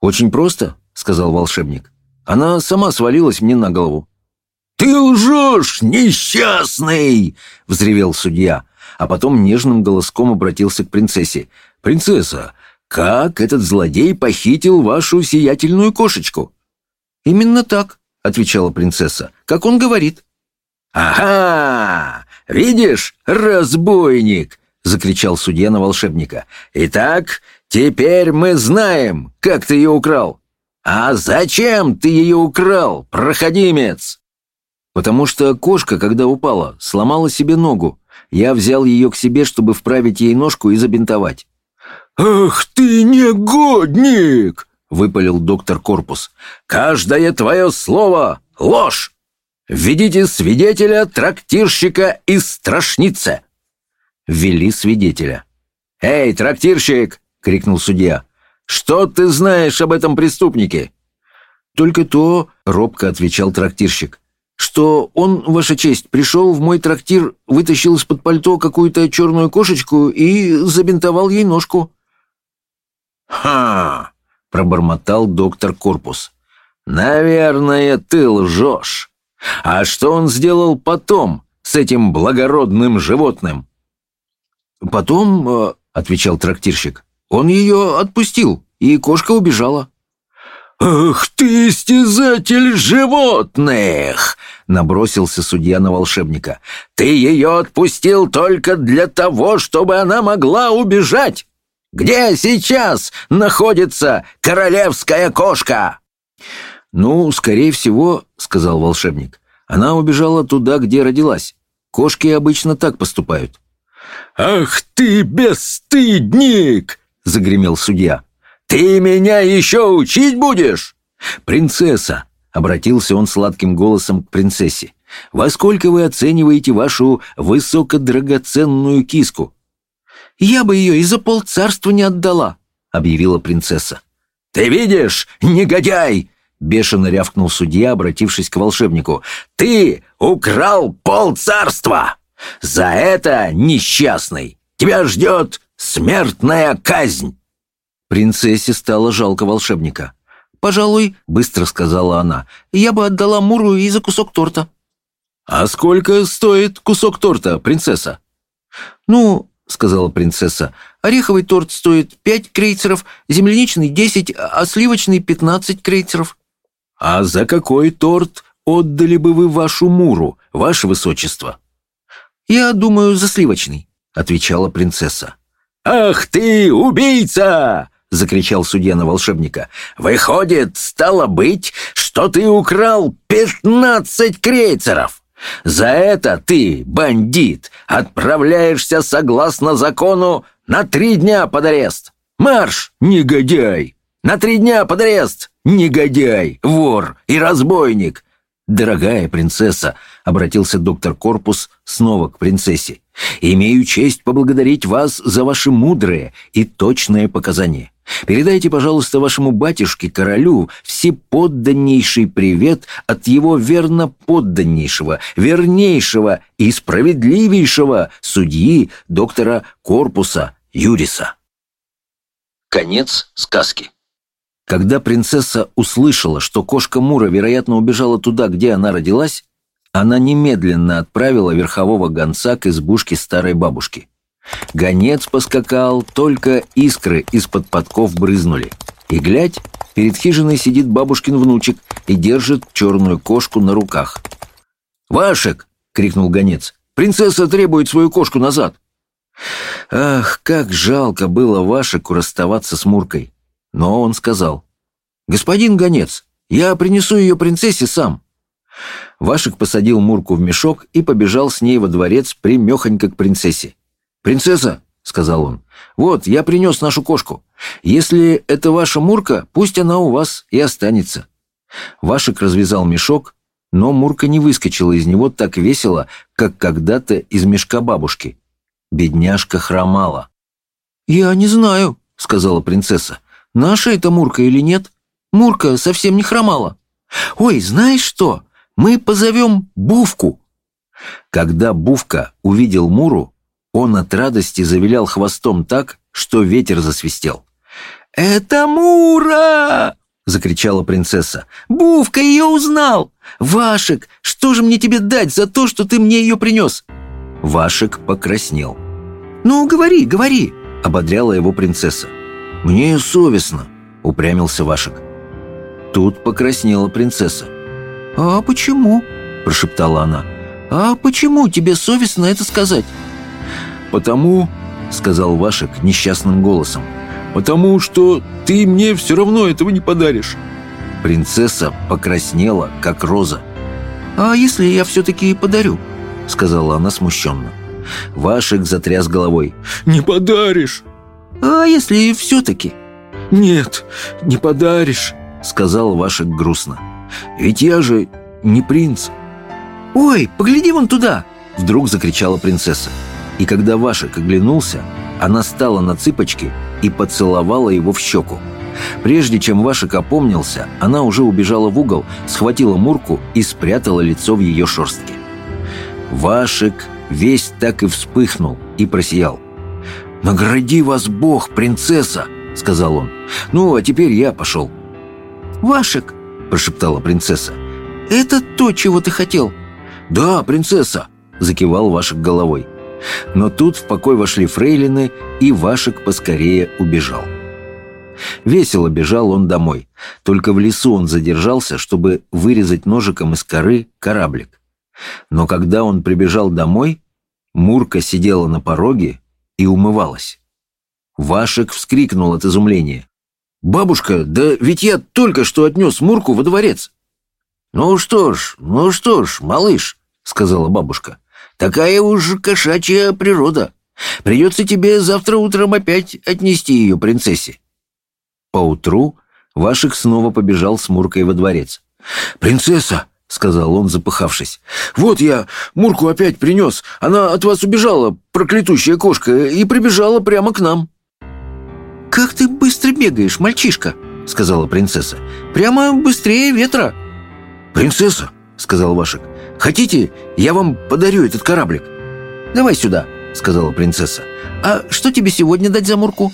«Очень просто», — сказал волшебник. «Она сама свалилась мне на голову». «Ты лжешь, несчастный!» — взревел судья. а потом нежным голоском обратился к принцессе. «Принцесса, как этот злодей похитил вашу сиятельную кошечку?» «Именно так», — отвечала принцесса, — «как он говорит». «Ага! Видишь, разбойник!» — закричал судья на волшебника. «Итак, теперь мы знаем, как ты ее украл. А зачем ты ее украл, проходимец?» «Потому что кошка, когда упала, сломала себе ногу. Я взял ее к себе, чтобы вправить ей ножку и забинтовать». «Ах ты негодник!» — выпалил доктор Корпус. «Каждое твое слово — ложь! Введите свидетеля, трактирщика и страшница!» Ввели свидетеля. «Эй, трактирщик!» — крикнул судья. «Что ты знаешь об этом преступнике?» «Только то», — робко отвечал трактирщик, «что он, Ваша честь, пришел в мой трактир, вытащил из-под пальто какую-то черную кошечку и забинтовал ей ножку». «Ха!» — пробормотал доктор Корпус. «Наверное, ты лжешь. А что он сделал потом с этим благородным животным?» «Потом», э, — отвечал трактирщик, — «он ее отпустил, и кошка убежала». «Ах ты, истязатель животных!» — набросился судья на волшебника. «Ты ее отпустил только для того, чтобы она могла убежать! Где сейчас находится королевская кошка?» «Ну, скорее всего, — сказал волшебник, — она убежала туда, где родилась. Кошки обычно так поступают». «Ах ты, бесстыдник!» — загремел судья. «Ты меня еще учить будешь?» «Принцесса!» — обратился он сладким голосом к принцессе. «Во сколько вы оцениваете вашу высокодрагоценную киску?» «Я бы ее и за полцарства не отдала», — объявила принцесса. «Ты видишь, негодяй!» — бешено рявкнул судья, обратившись к волшебнику. «Ты украл полцарства! За это, несчастный, тебя ждет смертная казнь!» Принцессе стало жалко волшебника. «Пожалуй», — быстро сказала она, — «я бы отдала Муру и за кусок торта». «А сколько стоит кусок торта, принцесса?» «Ну, — сказала принцесса, — ореховый торт стоит пять крейцеров, земляничный — десять, а сливочный — пятнадцать крейцеров». «А за какой торт отдали бы вы вашу Муру, ваше высочество?» «Я думаю, за сливочный», — отвечала принцесса. «Ах ты, убийца!» — закричал судья на волшебника. «Выходит, стало быть, что ты украл пятнадцать крейцеров! За это ты, бандит, отправляешься согласно закону на три дня под арест! Марш, негодяй! На три дня под арест, негодяй, вор и разбойник!» «Дорогая принцесса», — обратился доктор Корпус снова к принцессе, «имею честь поблагодарить вас за ваши мудрые и точные показания. Передайте, пожалуйста, вашему батюшке-королю всеподданнейший привет от его верно подданнейшего, вернейшего и справедливейшего судьи доктора Корпуса Юриса». Конец сказки. Когда принцесса услышала, что кошка Мура, вероятно, убежала туда, где она родилась, она немедленно отправила верхового гонца к избушке старой бабушки. Гонец поскакал, только искры из-под подков брызнули. И, глядь, перед хижиной сидит бабушкин внучек и держит черную кошку на руках. «Вашек!» — крикнул гонец. «Принцесса требует свою кошку назад!» Ах, как жалко было Вашеку расставаться с Муркой. Но он сказал, «Господин гонец, я принесу ее принцессе сам». Вашек посадил Мурку в мешок и побежал с ней во дворец примехонько к принцессе. «Принцесса», — сказал он, — «вот, я принес нашу кошку. Если это ваша Мурка, пусть она у вас и останется». Вашек развязал мешок, но Мурка не выскочила из него так весело, как когда-то из мешка бабушки. Бедняжка хромала. «Я не знаю», — сказала принцесса. Наша это Мурка или нет? Мурка совсем не хромала. Ой, знаешь что? Мы позовем Бувку. Когда Бувка увидел Муру, он от радости завилял хвостом так, что ветер засвистел. «Это Мура!» — закричала принцесса. «Бувка ее узнал! Вашек, что же мне тебе дать за то, что ты мне ее принес?» Вашек покраснел. «Ну, говори, говори!» — ободряла его принцесса. «Мне совестно», — упрямился Вашек. Тут покраснела принцесса. «А почему?» — прошептала она. «А почему тебе совестно это сказать?» «Потому», — сказал Вашек несчастным голосом, «потому что ты мне все равно этого не подаришь». Принцесса покраснела, как роза. «А если я все-таки подарю?» — сказала она смущенно. Вашек затряс головой. «Не подаришь!» «А если все-таки?» «Нет, не подаришь!» — сказал Вашек грустно. «Ведь я же не принц!» «Ой, погляди вон туда!» — вдруг закричала принцесса. И когда Вашек оглянулся, она стала на цыпочки и поцеловала его в щеку. Прежде чем Вашек опомнился, она уже убежала в угол, схватила Мурку и спрятала лицо в ее шерстке. Вашек весь так и вспыхнул и просиял. «Награди вас Бог, принцесса!» — сказал он. «Ну, а теперь я пошел». «Вашек!» — прошептала принцесса. «Это то, чего ты хотел?» «Да, принцесса!» — закивал Вашек головой. Но тут в покой вошли фрейлины, и Вашек поскорее убежал. Весело бежал он домой. Только в лесу он задержался, чтобы вырезать ножиком из коры кораблик. Но когда он прибежал домой, Мурка сидела на пороге и умывалась. Вашек вскрикнул от изумления. «Бабушка, да ведь я только что отнес Мурку во дворец!» «Ну что ж, ну что ж, малыш», — сказала бабушка, — «такая уж кошачья природа. Придется тебе завтра утром опять отнести ее принцессе». Поутру Вашек снова побежал с Муркой во дворец. «Принцесса!» — сказал он, запыхавшись. «Вот я Мурку опять принес. Она от вас убежала, проклятущая кошка, и прибежала прямо к нам». «Как ты быстро бегаешь, мальчишка!» — сказала принцесса. «Прямо быстрее ветра!» «Принцесса!» — сказал Вашек. «Хотите, я вам подарю этот кораблик?» «Давай сюда!» — сказала принцесса. «А что тебе сегодня дать за Мурку?»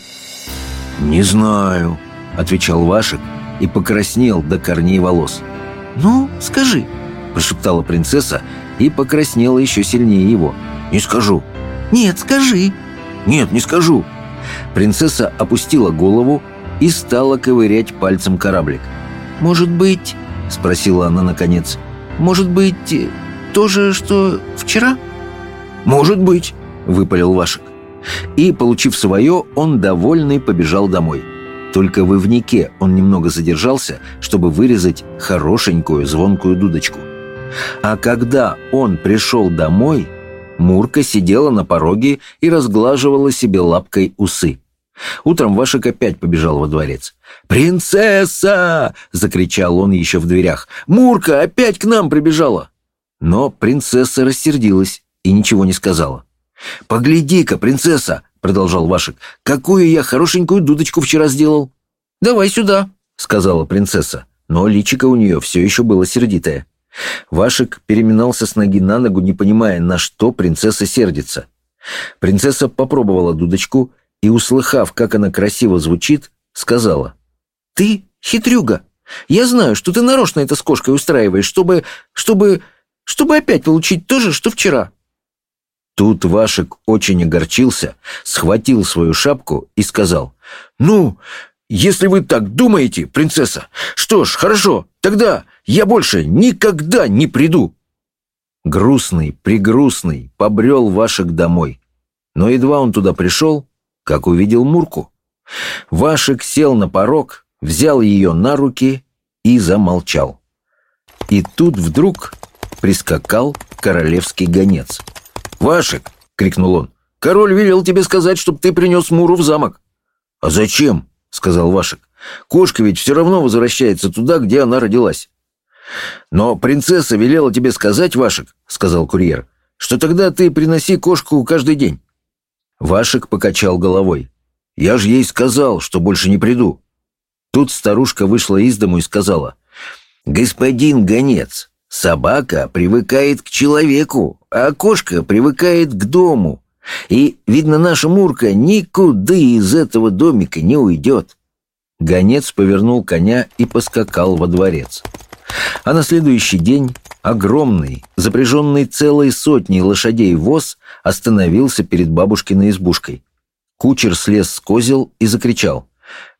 «Не знаю», — отвечал Вашек и покраснел до корней волос. «Ну, скажи», — прошептала принцесса и покраснела еще сильнее его. «Не скажу». «Нет, скажи». «Нет, не скажу». Принцесса опустила голову и стала ковырять пальцем кораблик. «Может быть...» — спросила она наконец. «Может быть, то же, что вчера?» «Может быть», — выпалил Вашек. И, получив свое, он, довольный, побежал домой. Только в Ивнике он немного задержался, чтобы вырезать хорошенькую звонкую дудочку. А когда он пришел домой, Мурка сидела на пороге и разглаживала себе лапкой усы. Утром Вашек опять побежал во дворец. «Принцесса!» — закричал он еще в дверях. «Мурка опять к нам прибежала!» Но принцесса рассердилась и ничего не сказала. «Погляди-ка, принцесса!» — продолжал Вашек. «Какую я хорошенькую дудочку вчера сделал!» «Давай сюда!» — сказала принцесса. Но личико у нее все еще было сердитое. Вашек переминался с ноги на ногу, не понимая, на что принцесса сердится. Принцесса попробовала дудочку и, услыхав, как она красиво звучит, сказала. «Ты хитрюга! Я знаю, что ты нарочно это с кошкой устраиваешь, чтобы... чтобы... чтобы опять получить то же, что вчера!» Тут Вашек очень огорчился, схватил свою шапку и сказал. «Ну, если вы так думаете, принцесса, что ж, хорошо, тогда я больше никогда не приду!» Грустный, пригрустный, побрел Вашек домой. Но едва он туда пришел, как увидел Мурку. Вашек сел на порог, взял ее на руки и замолчал. И тут вдруг прискакал королевский гонец. «Вашек!» — крикнул он. «Король велел тебе сказать, чтобы ты принес Муру в замок». «А зачем?» — сказал Вашек. «Кошка ведь все равно возвращается туда, где она родилась». «Но принцесса велела тебе сказать, Вашек», — сказал курьер, «что тогда ты приноси кошку каждый день». Вашек покачал головой. «Я же ей сказал, что больше не приду». Тут старушка вышла из дому и сказала. «Господин гонец, собака привыкает к человеку, а кошка привыкает к дому. И, видно, наша Мурка никуда из этого домика не уйдет». Гонец повернул коня и поскакал во дворец. А на следующий день огромный, запряженный целой сотней лошадей воз остановился перед бабушкиной избушкой. Кучер слез с козел и закричал.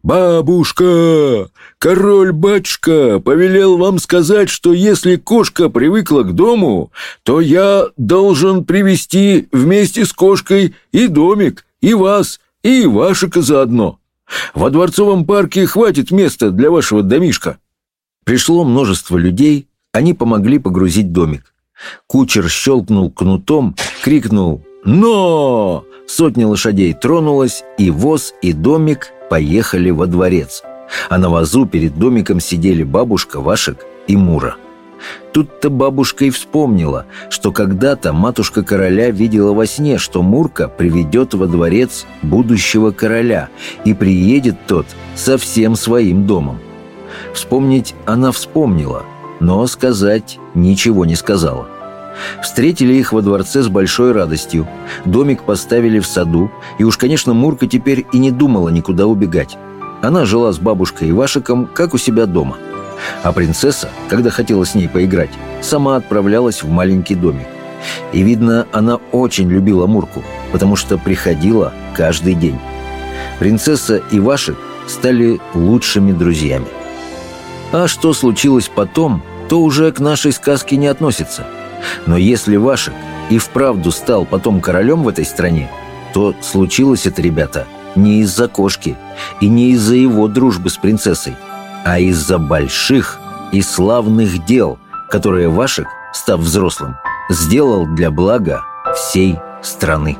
«Бабушка! Король-батюшка повелел вам сказать, что если кошка привыкла к дому, то я должен привести вместе с кошкой и домик, и вас, и Вашика заодно. Во дворцовом парке хватит места для вашего домишка». Пришло множество людей, они помогли погрузить домик. Кучер щелкнул кнутом, крикнул «Но!». Сотня лошадей тронулась, и воз, и домик поехали во дворец. А на вазу перед домиком сидели бабушка, Вашек и Мура. Тут-то бабушка и вспомнила, что когда-то матушка короля видела во сне, что Мурка приведет во дворец будущего короля, и приедет тот со всем своим домом. Вспомнить она вспомнила, но сказать ничего не сказала. Встретили их во дворце с большой радостью. Домик поставили в саду, и уж, конечно, Мурка теперь и не думала никуда убегать. Она жила с бабушкой и Вашиком, как у себя дома – а принцесса, когда хотела с ней поиграть, сама отправлялась в маленький домик. И, видно, она очень любила Мурку, потому что приходила каждый день. Принцесса и Вашик стали лучшими друзьями. А что случилось потом, то уже к нашей сказке не относится. Но если Вашик и вправду стал потом королем в этой стране, то случилось это, ребята, не из-за кошки и не из-за его дружбы с принцессой, а из-за больших и славных дел, которые Вашек, став взрослым, сделал для блага всей страны.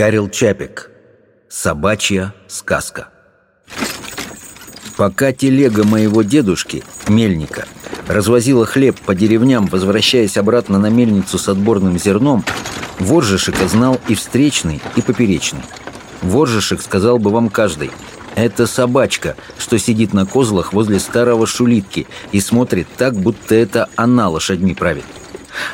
Карел Чапик. Собачья сказка. Пока телега моего дедушки, мельника, развозила хлеб по деревням, возвращаясь обратно на мельницу с отборным зерном, Воржишек знал и встречный, и поперечный. Воржишек сказал бы вам каждый – это собачка, что сидит на козлах возле старого шулитки и смотрит так, будто это она лошадьми правит.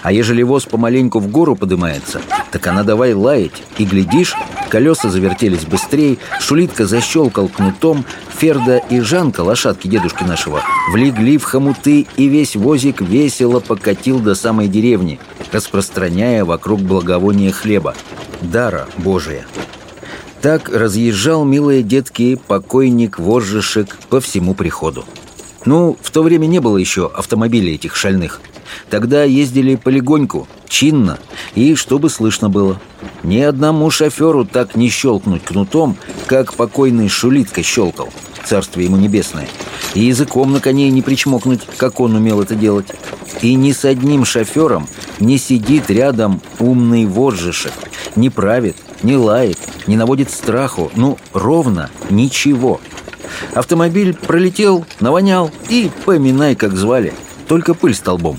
А ежели воз помаленьку в гору подымается, так она давай лаять, и глядишь, колеса завертелись быстрее, шулитка защелкал кнутом, Ферда и Жанка, лошадки дедушки нашего, влегли в хомуты, и весь возик весело покатил до самой деревни, распространяя вокруг благовония хлеба. Дара Божия. Так разъезжал, милые детки, покойник Воржишек по всему приходу. Ну, в то время не было еще автомобилей этих шальных – Тогда ездили полегоньку, чинно, и чтобы слышно было. Ни одному шоферу так не щелкнуть кнутом, как покойный Шулитка щелкал, царствие ему небесное. И языком на коне не причмокнуть, как он умел это делать. И ни с одним шофером не сидит рядом умный воржишек, не правит, не лает, не наводит страху, ну, ровно ничего. Автомобиль пролетел, навонял и поминай, как звали, только пыль столбом.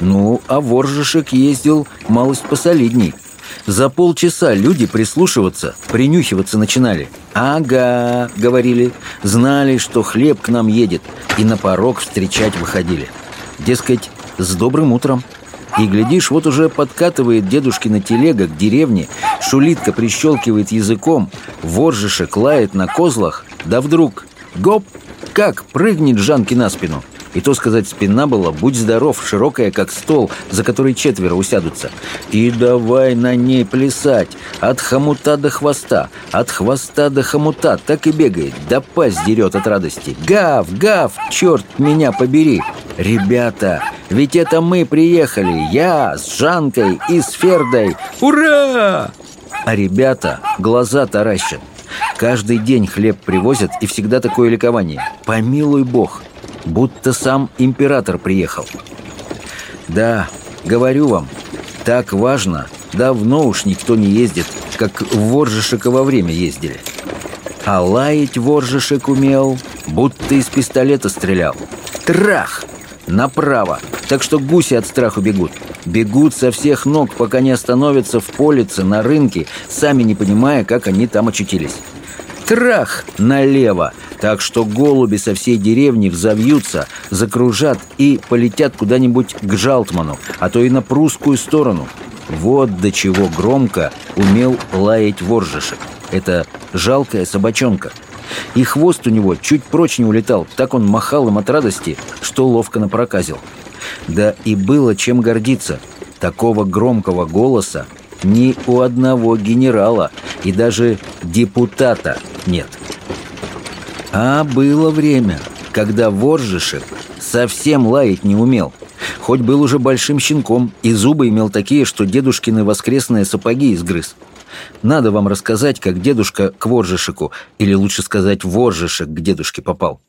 Ну, а Воржишек ездил малость посолидней. За полчаса люди прислушиваться, принюхиваться начинали. «Ага», — говорили, знали, что хлеб к нам едет, и на порог встречать выходили. Дескать, с добрым утром. И, глядишь, вот уже подкатывает дедушкина телега к деревне, шулитка прищелкивает языком, воржишек лает на козлах, да вдруг, гоп, как прыгнет Жанки на спину — и то сказать, спина была, будь здоров, широкая, как стол, за который четверо усядутся. И давай на ней плясать, от хомута до хвоста, от хвоста до хомута, так и бегает, да пасть дерет от радости. Гав, гав, черт меня побери! Ребята, ведь это мы приехали, я с Жанкой и с Фердой. Ура! А ребята глаза таращат. Каждый день хлеб привозят, и всегда такое ликование. Помилуй бог, будто сам император приехал. Да, говорю вам, так важно, давно уж никто не ездит, как в Воржишека во время ездили. А лаять Воржишек умел, будто из пистолета стрелял. Трах! Направо! Так что гуси от страху бегут. Бегут со всех ног, пока не остановятся в полице, на рынке, сами не понимая, как они там очутились. Трах налево, так что голуби со всей деревни взовьются, закружат и полетят куда-нибудь к Жалтману, а то и на прусскую сторону. Вот до чего громко умел лаять воржишек. Это жалкая собачонка. И хвост у него чуть прочь не улетал, так он махал им от радости, что ловко напроказил. Да и было чем гордиться. Такого громкого голоса ни у одного генерала и даже депутата нет. А было время, когда Воржишек совсем лаять не умел. Хоть был уже большим щенком, и зубы имел такие, что дедушкины воскресные сапоги изгрыз. Надо вам рассказать, как дедушка к Воржишеку, или лучше сказать, Воржишек к дедушке попал.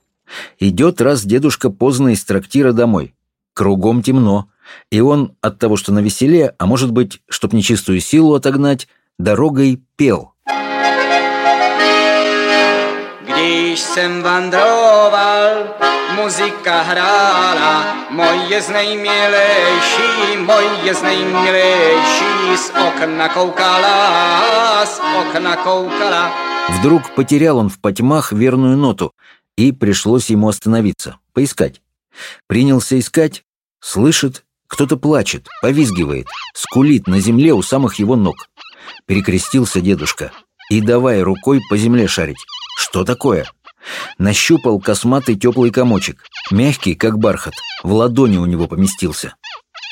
Идет раз дедушка поздно из трактира домой. Кругом темно. И он от того, что на веселе, а может быть, чтоб нечистую силу отогнать, дорогой пел. Když jsem vandroval, muzika hrála, moje z nejmilejší, moje z nejmilejší, z okna koukala, z okna koukala. Вдруг потерял он в потьмах верную ноту, и пришлось ему остановиться, поискать. Принялся искать, слышит, кто-то плачет, повизгивает, скулит на земле у самых его ног. Перекрестился дедушка и давай рукой по земле шарить. Что такое? Нащупал косматый теплый комочек, мягкий, как бархат, в ладони у него поместился.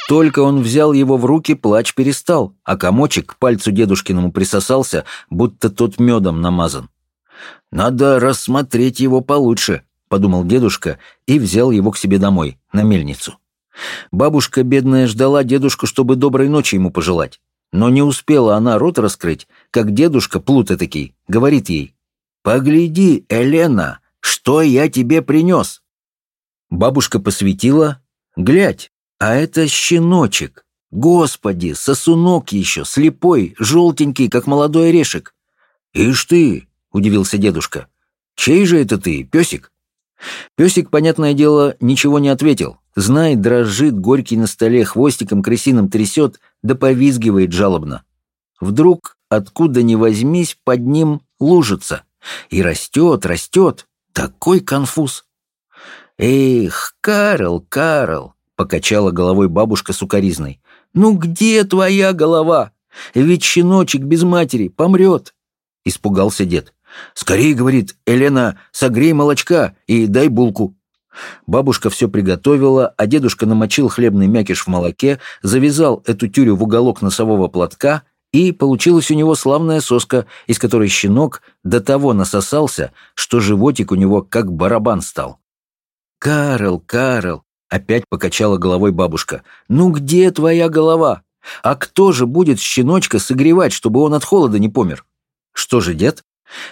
Только он взял его в руки, плач перестал, а комочек к пальцу дедушкиному присосался, будто тот медом намазан. «Надо рассмотреть его получше», — подумал дедушка и взял его к себе домой, на мельницу. Бабушка бедная ждала дедушку, чтобы доброй ночи ему пожелать. Но не успела она рот раскрыть, как дедушка, плутотакий, говорит ей, «Погляди, Елена, что я тебе принес!» Бабушка посветила, «Глядь, а это щеночек! Господи, сосунок еще, слепой, желтенький, как молодой орешек!» «Ишь ты!» — удивился дедушка. «Чей же это ты, песик?» Песик, понятное дело, ничего не ответил. Знает, дрожит, горький на столе, хвостиком крысиным трясет, да повизгивает жалобно. Вдруг, откуда ни возьмись, под ним лужица. И растет, растет. Такой конфуз. «Эх, Карл, Карл!» — покачала головой бабушка сукоризной. «Ну где твоя голова? Ведь щеночек без матери помрет!» Испугался дед. «Скорее, — говорит, — Елена, согрей молочка и дай булку». Бабушка все приготовила, а дедушка намочил хлебный мякиш в молоке, завязал эту тюрю в уголок носового платка, и получилась у него славная соска, из которой щенок до того насосался, что животик у него как барабан стал. «Карл, Карл!» — опять покачала головой бабушка. «Ну где твоя голова? А кто же будет щеночка согревать, чтобы он от холода не помер?» Что же дед?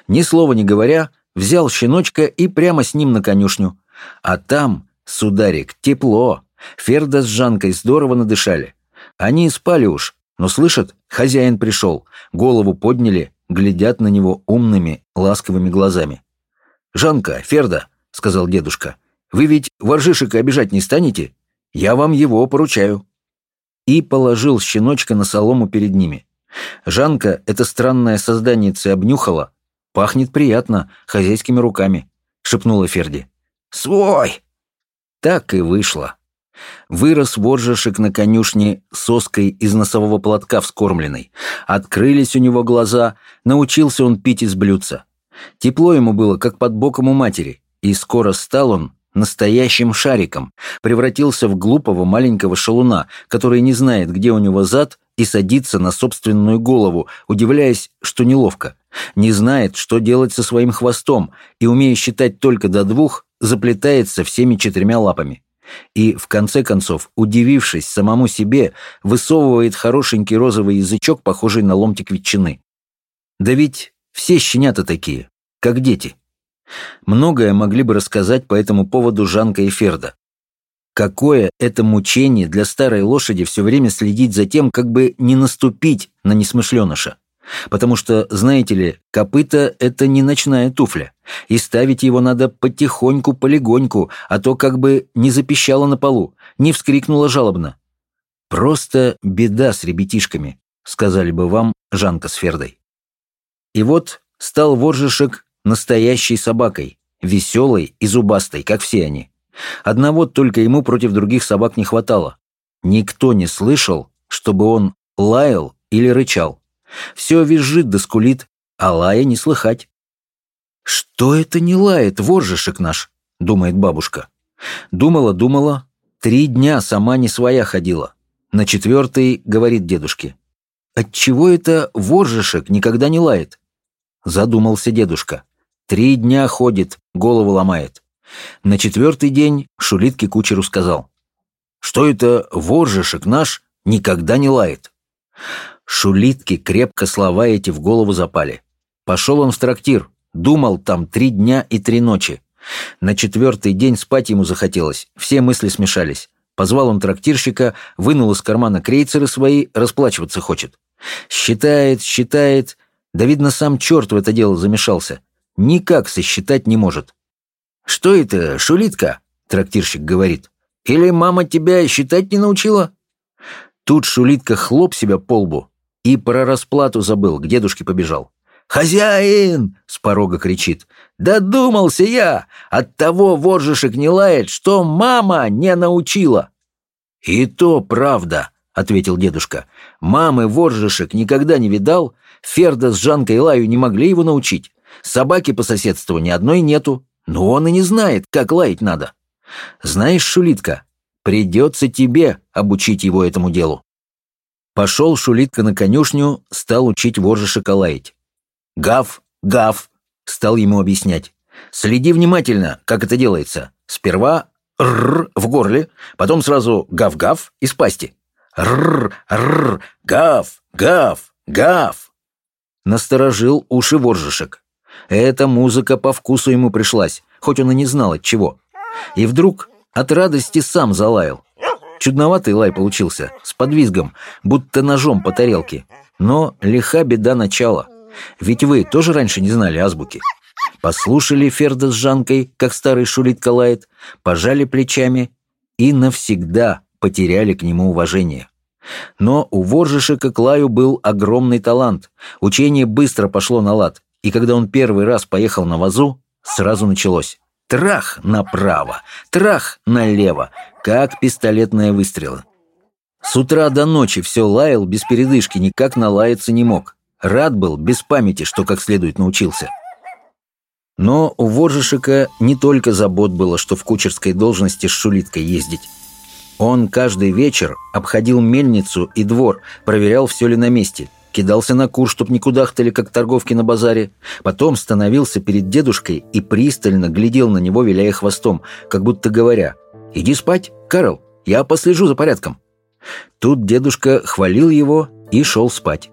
Ни слова не говоря, взял щеночка и прямо с ним на конюшню. А там, сударик, тепло. Ферда с Жанкой здорово надышали. Они спали уж, но слышат, хозяин пришел, голову подняли, глядят на него умными, ласковыми глазами. «Жанка, Ферда», — сказал дедушка, — «вы ведь воржишек обижать не станете? Я вам его поручаю». И положил щеночка на солому перед ними. Жанка это странное создание обнюхала. «Пахнет приятно, хозяйскими руками», — шепнула Ферди. «Свой!» Так и вышло. Вырос воржешек на конюшне соской из носового платка вскормленной. Открылись у него глаза, научился он пить из блюдца. Тепло ему было, как под боком у матери, и скоро стал он настоящим шариком, превратился в глупого маленького шалуна, который не знает, где у него зад, и садится на собственную голову, удивляясь, что неловко. Не знает, что делать со своим хвостом, и, умея считать только до двух, заплетается всеми четырьмя лапами. И, в конце концов, удивившись самому себе, высовывает хорошенький розовый язычок, похожий на ломтик ветчины. Да ведь все щенята такие, как дети. Многое могли бы рассказать по этому поводу Жанка и Ферда. Какое это мучение для старой лошади все время следить за тем, как бы не наступить на несмышленыша. Потому что, знаете ли, копыта — это не ночная туфля, и ставить его надо потихоньку-полегоньку, а то как бы не запищало на полу, не вскрикнуло жалобно. «Просто беда с ребятишками», — сказали бы вам Жанка с Фердой. И вот стал Воржишек настоящей собакой, веселой и зубастой, как все они. Одного только ему против других собак не хватало. Никто не слышал, чтобы он лаял или рычал. Все визжит да скулит, а лая не слыхать. «Что это не лает, воржишек наш?» — думает бабушка. Думала, думала, три дня сама не своя ходила. На четвертый говорит дедушке. «Отчего это воржишек никогда не лает?» Задумался дедушка. Три дня ходит, голову ломает. На четвертый день Шулитке кучеру сказал. «Что это воржишек наш никогда не лает?» Шулитке крепко слова эти в голову запали. Пошел он в трактир, думал там три дня и три ночи. На четвертый день спать ему захотелось, все мысли смешались. Позвал он трактирщика, вынул из кармана крейцеры свои, расплачиваться хочет. Считает, считает, да видно сам черт в это дело замешался. Никак сосчитать не может. «Что это, шулитка?» — трактирщик говорит. «Или мама тебя считать не научила?» Тут шулитка хлоп себя по лбу и про расплату забыл, к дедушке побежал. «Хозяин!» — с порога кричит. «Додумался я! От того воржишек не лает, что мама не научила!» «И то правда!» — ответил дедушка. «Мамы воржишек никогда не видал, Ферда с Жанкой Лаю не могли его научить. Собаки по соседству ни одной нету, но он и не знает, как лаять надо. Знаешь, Шулитка, придется тебе обучить его этому делу». Пошел Шулитка на конюшню, стал учить воржишека лаять. «Гав, гав!» — стал ему объяснять. «Следи внимательно, как это делается. Сперва «р» в горле, потом сразу «гав-гав» из пасти. «Р, р, гав, гав, гав!» Насторожил уши воржишек. Эта музыка по вкусу ему пришлась, хоть он и не знал от чего. И вдруг от радости сам залаял. Чудноватый лай получился, с подвизгом, будто ножом по тарелке. Но лиха беда начала. Ведь вы тоже раньше не знали азбуки. Послушали Ферда с Жанкой, как старый шулит калает, пожали плечами и навсегда потеряли к нему уважение. Но у Воржишека Клаю был огромный талант. Учение быстро пошло на лад, и когда он первый раз поехал на вазу, сразу началось. Трах направо, трах налево, как пистолетные выстрелы. С утра до ночи все лаял без передышки, никак налаяться не мог. Рад был, без памяти, что как следует научился. Но у Воржишика не только забот было, что в кучерской должности с Шулиткой ездить. Он каждый вечер обходил мельницу и двор, проверял, все ли на месте, кидался на кур, чтоб не кудахтали, как торговки на базаре, потом становился перед дедушкой и пристально глядел на него, виляя хвостом, как будто говоря «Иди спать, Карл, я послежу за порядком». Тут дедушка хвалил его и шел спать.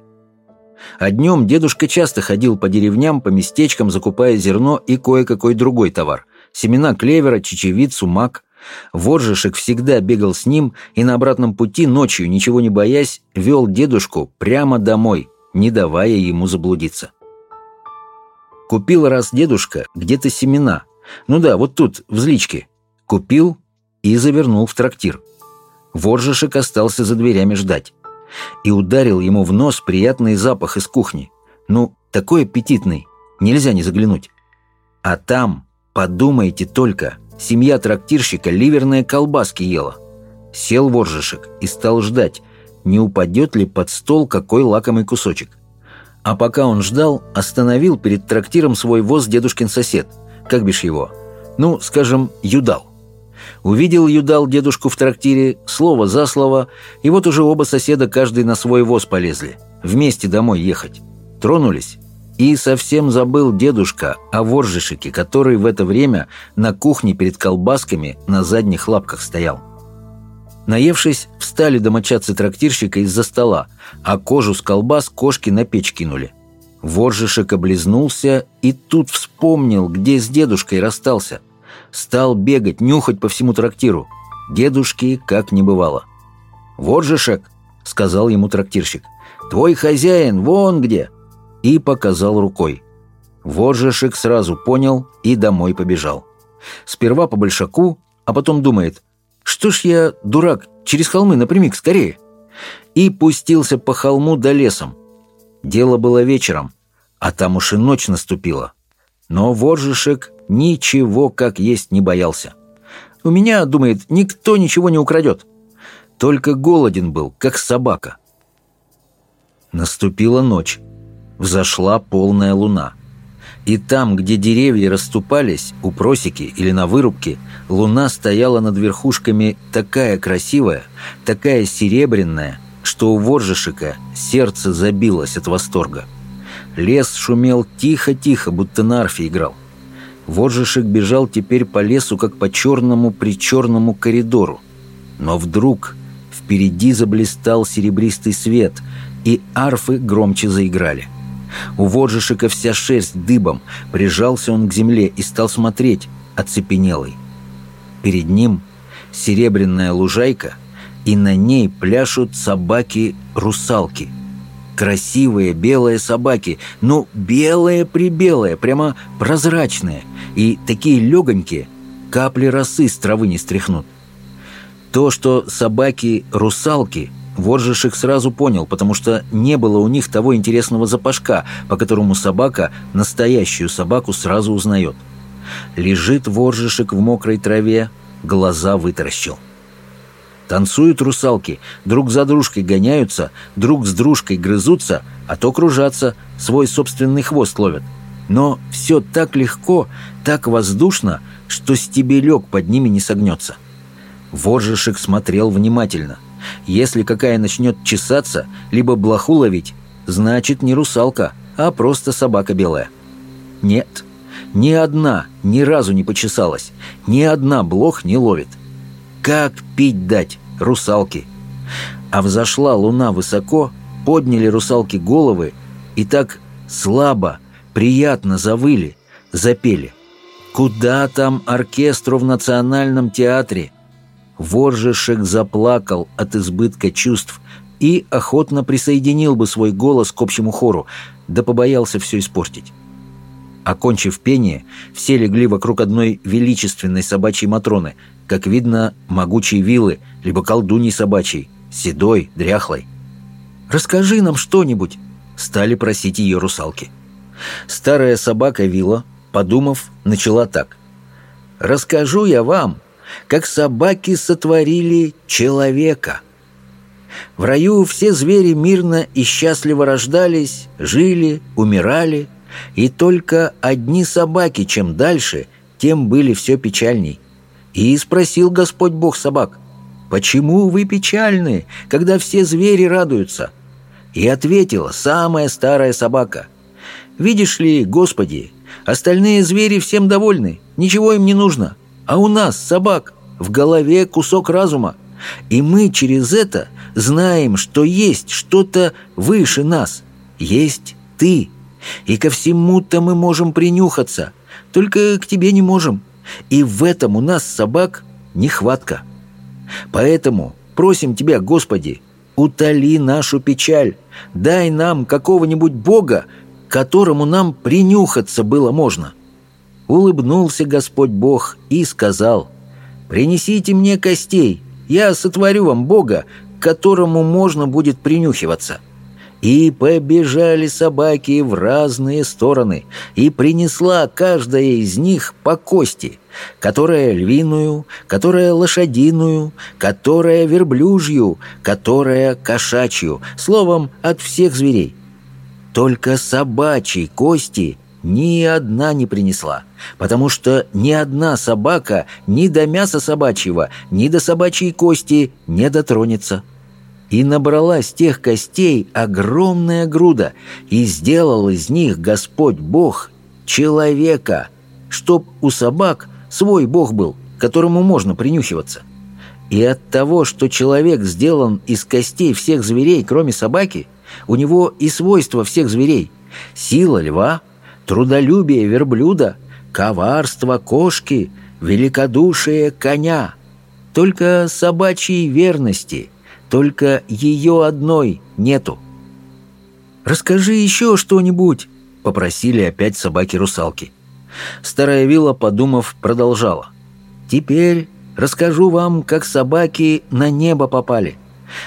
А днем дедушка часто ходил по деревням, по местечкам, закупая зерно и кое-какой другой товар. Семена клевера, чечевицу, мак. Воржишек всегда бегал с ним и на обратном пути ночью, ничего не боясь, вел дедушку прямо домой, не давая ему заблудиться. Купил раз дедушка где-то семена. Ну да, вот тут, в зличке. Купил и завернул в трактир. Воржишек остался за дверями ждать и ударил ему в нос приятный запах из кухни. Ну, такой аппетитный, нельзя не заглянуть. А там, подумайте только, семья трактирщика ливерные колбаски ела. Сел воржишек и стал ждать, не упадет ли под стол какой лакомый кусочек. А пока он ждал, остановил перед трактиром свой воз дедушкин сосед. Как бишь его? Ну, скажем, Юдал. Увидел Юдал дедушку в трактире, слово за слово, и вот уже оба соседа каждый на свой воз полезли. Вместе домой ехать. Тронулись. И совсем забыл дедушка о воржишике, который в это время на кухне перед колбасками на задних лапках стоял. Наевшись, встали домочадцы трактирщика из-за стола, а кожу с колбас кошки на печь кинули. Воржишек облизнулся и тут вспомнил, где с дедушкой расстался. Стал бегать, нюхать по всему трактиру. Дедушки как не бывало. «Воржишек», — сказал ему трактирщик, — «твой хозяин вон где!» И показал рукой. Воржишек сразу понял и домой побежал. Сперва по большаку, а потом думает, «Что ж я, дурак, через холмы напрямик скорее!» И пустился по холму до лесом. Дело было вечером, а там уж и ночь наступила. Но Воржишек ничего как есть не боялся. «У меня, — думает, — никто ничего не украдет. Только голоден был, как собака». Наступила ночь. Взошла полная луна. И там, где деревья расступались, у просеки или на вырубке, луна стояла над верхушками такая красивая, такая серебряная, что у Воржишика сердце забилось от восторга. Лес шумел тихо-тихо, будто на арфе играл. Воржишек бежал теперь по лесу, как по черному-причерному коридору. Но вдруг впереди заблистал серебристый свет, и арфы громче заиграли. У Воржишика вся шерсть дыбом, прижался он к земле и стал смотреть, оцепенелый. Перед ним серебряная лужайка, и на ней пляшут собаки-русалки – Красивые белые собаки, ну, белые-прибелые, прямо прозрачные. И такие легонькие, капли росы с травы не стряхнут. То, что собаки-русалки, Воржишек сразу понял, потому что не было у них того интересного запашка, по которому собака настоящую собаку сразу узнает. Лежит Воржишек в мокрой траве, глаза вытаращил. Танцуют русалки, друг за дружкой гоняются, друг с дружкой грызутся, а то кружатся, свой собственный хвост ловят. Но все так легко, так воздушно, что стебелек под ними не согнется. Воржишек смотрел внимательно. Если какая начнет чесаться, либо блоху ловить, значит не русалка, а просто собака белая. Нет, ни одна ни разу не почесалась, ни одна блох не ловит. Как пить дать, русалки? А взошла луна высоко, подняли русалки головы и так слабо, приятно завыли, запели. Куда там оркестру в национальном театре? Воржишек заплакал от избытка чувств и охотно присоединил бы свой голос к общему хору, да побоялся все испортить. Окончив пение, все легли вокруг одной величественной собачьей Матроны, как видно, могучей вилы, либо колдуньи собачьей, седой, дряхлой. «Расскажи нам что-нибудь!» — стали просить ее русалки. Старая собака Вила, подумав, начала так. «Расскажу я вам, как собаки сотворили человека». В раю все звери мирно и счастливо рождались, жили, умирали, и только одни собаки, чем дальше, тем были все печальней. И спросил Господь Бог собак, «Почему вы печальны, когда все звери радуются?» И ответила самая старая собака, «Видишь ли, Господи, остальные звери всем довольны, ничего им не нужно, а у нас, собак, в голове кусок разума, и мы через это знаем, что есть что-то выше нас, есть Ты». И ко всему-то мы можем принюхаться, только к тебе не можем. И в этом у нас, собак, нехватка. Поэтому просим тебя, Господи, утоли нашу печаль, дай нам какого-нибудь Бога, которому нам принюхаться было можно». Улыбнулся Господь Бог и сказал, «Принесите мне костей, я сотворю вам Бога, которому можно будет принюхиваться». И побежали собаки в разные стороны, и принесла каждая из них по кости, которая львиную, которая лошадиную, которая верблюжью, которая кошачью, словом, от всех зверей. Только собачьей кости ни одна не принесла, потому что ни одна собака ни до мяса собачьего, ни до собачьей кости не дотронется. И набралась тех костей огромная груда, и сделал из них Господь Бог человека, чтоб у собак свой Бог был, которому можно принюхиваться. И от того, что человек сделан из костей всех зверей, кроме собаки, у него и свойства всех зверей – сила льва, трудолюбие верблюда, коварство кошки, великодушие коня. Только собачьей верности – только ее одной нету. «Расскажи еще что-нибудь», — попросили опять собаки-русалки. Старая вилла, подумав, продолжала. «Теперь расскажу вам, как собаки на небо попали.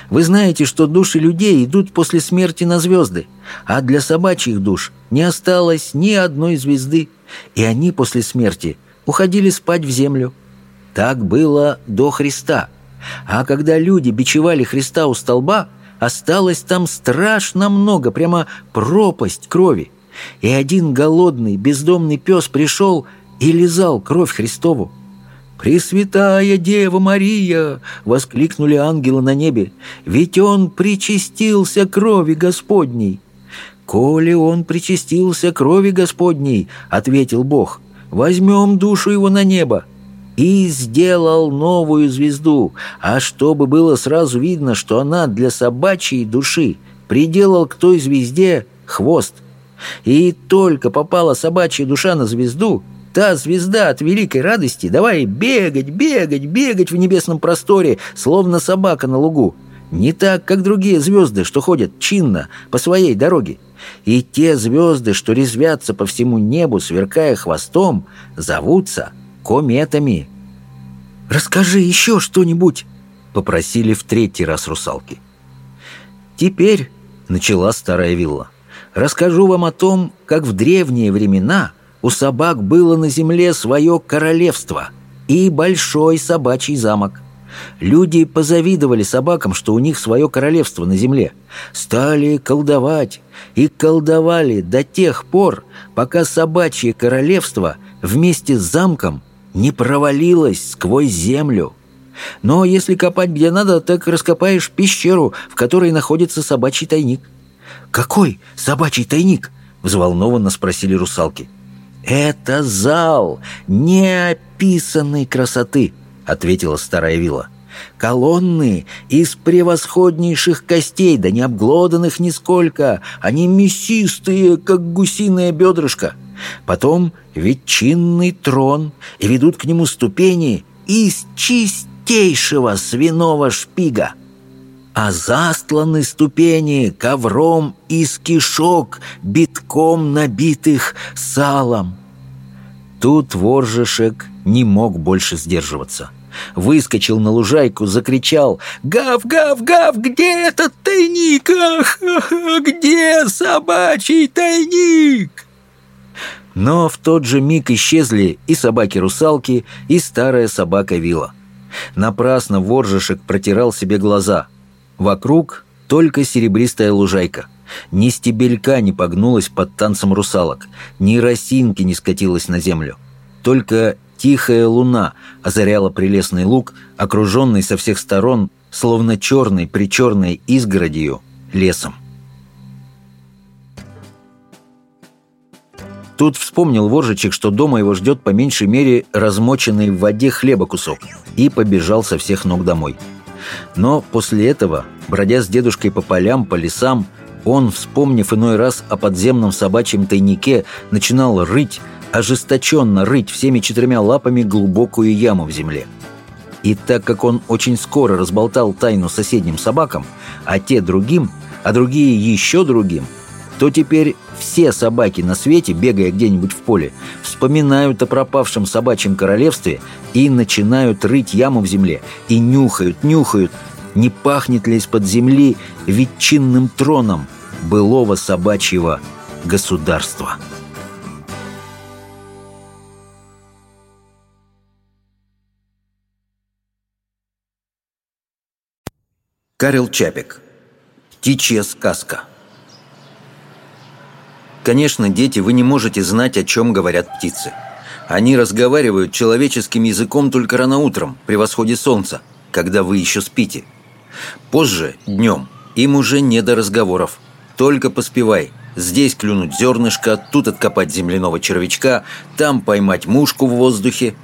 Вы знаете, что души людей идут после смерти на звезды, а для собачьих душ не осталось ни одной звезды, и они после смерти уходили спать в землю. Так было до Христа. А когда люди бичевали Христа у столба, осталось там страшно много, прямо пропасть крови. И один голодный, бездомный пес пришел и лизал кровь Христову. «Пресвятая Дева Мария!» — воскликнули ангелы на небе. «Ведь он причастился крови Господней!» «Коли он причастился крови Господней!» — ответил Бог. «Возьмем душу его на небо!» И сделал новую звезду, а чтобы было сразу видно, что она для собачьей души, приделал к той звезде хвост. И только попала собачья душа на звезду, Та звезда от великой радости давай бегать, бегать, бегать в небесном просторе, словно собака на лугу. Не так, как другие звезды, что ходят чинно по своей дороге. И те звезды, что резвятся по всему небу, сверкая хвостом, зовутся кометами. «Расскажи еще что-нибудь», — попросили в третий раз русалки. «Теперь», — начала старая вилла, — «расскажу вам о том, как в древние времена...» У собак было на земле свое королевство и большой собачий замок. Люди позавидовали собакам, что у них свое королевство на земле. Стали колдовать и колдовали до тех пор, пока собачье королевство вместе с замком не провалилось сквозь землю. Но если копать где надо, так раскопаешь пещеру, в которой находится собачий тайник. «Какой собачий тайник?» – взволнованно спросили русалки. – «Это зал неописанной красоты», — ответила старая вилла. «Колонны из превосходнейших костей, да не обглоданных нисколько, они мясистые, как гусиное бедрышко. Потом ветчинный трон, и ведут к нему ступени из чистейшего свиного шпига» а застланы ступени ковром из кишок, битком набитых салом. Тут Воржешек не мог больше сдерживаться. Выскочил на лужайку, закричал «Гав, гав, гав, где этот тайник? Ах, ах, где собачий тайник?» Но в тот же миг исчезли и собаки-русалки, и старая собака Вила. Напрасно Воржешек протирал себе глаза – Вокруг только серебристая лужайка. Ни стебелька не погнулась под танцем русалок, ни росинки не скатилась на землю. Только тихая луна озаряла прелестный луг, окруженный со всех сторон, словно черной причерной изгородью, лесом. Тут вспомнил воржичек, что дома его ждет по меньшей мере размоченный в воде хлеба кусок, и побежал со всех ног домой. Но после этого, бродя с дедушкой по полям, по лесам, он, вспомнив иной раз о подземном собачьем тайнике, начинал рыть, ожесточенно рыть всеми четырьмя лапами глубокую яму в земле. И так как он очень скоро разболтал тайну соседним собакам, а те другим, а другие еще другим – то теперь все собаки на свете, бегая где-нибудь в поле, вспоминают о пропавшем собачьем королевстве и начинают рыть яму в земле, и нюхают, нюхают, не пахнет ли из-под земли ветчинным троном былого собачьего государства. Карел Чапик. Птичья сказка. Конечно, дети, вы не можете знать, о чем говорят птицы. Они разговаривают человеческим языком только рано утром, при восходе солнца, когда вы еще спите. Позже, днем, им уже не до разговоров. Только поспевай. Здесь клюнуть зернышко, тут откопать земляного червячка, там поймать мушку в воздухе.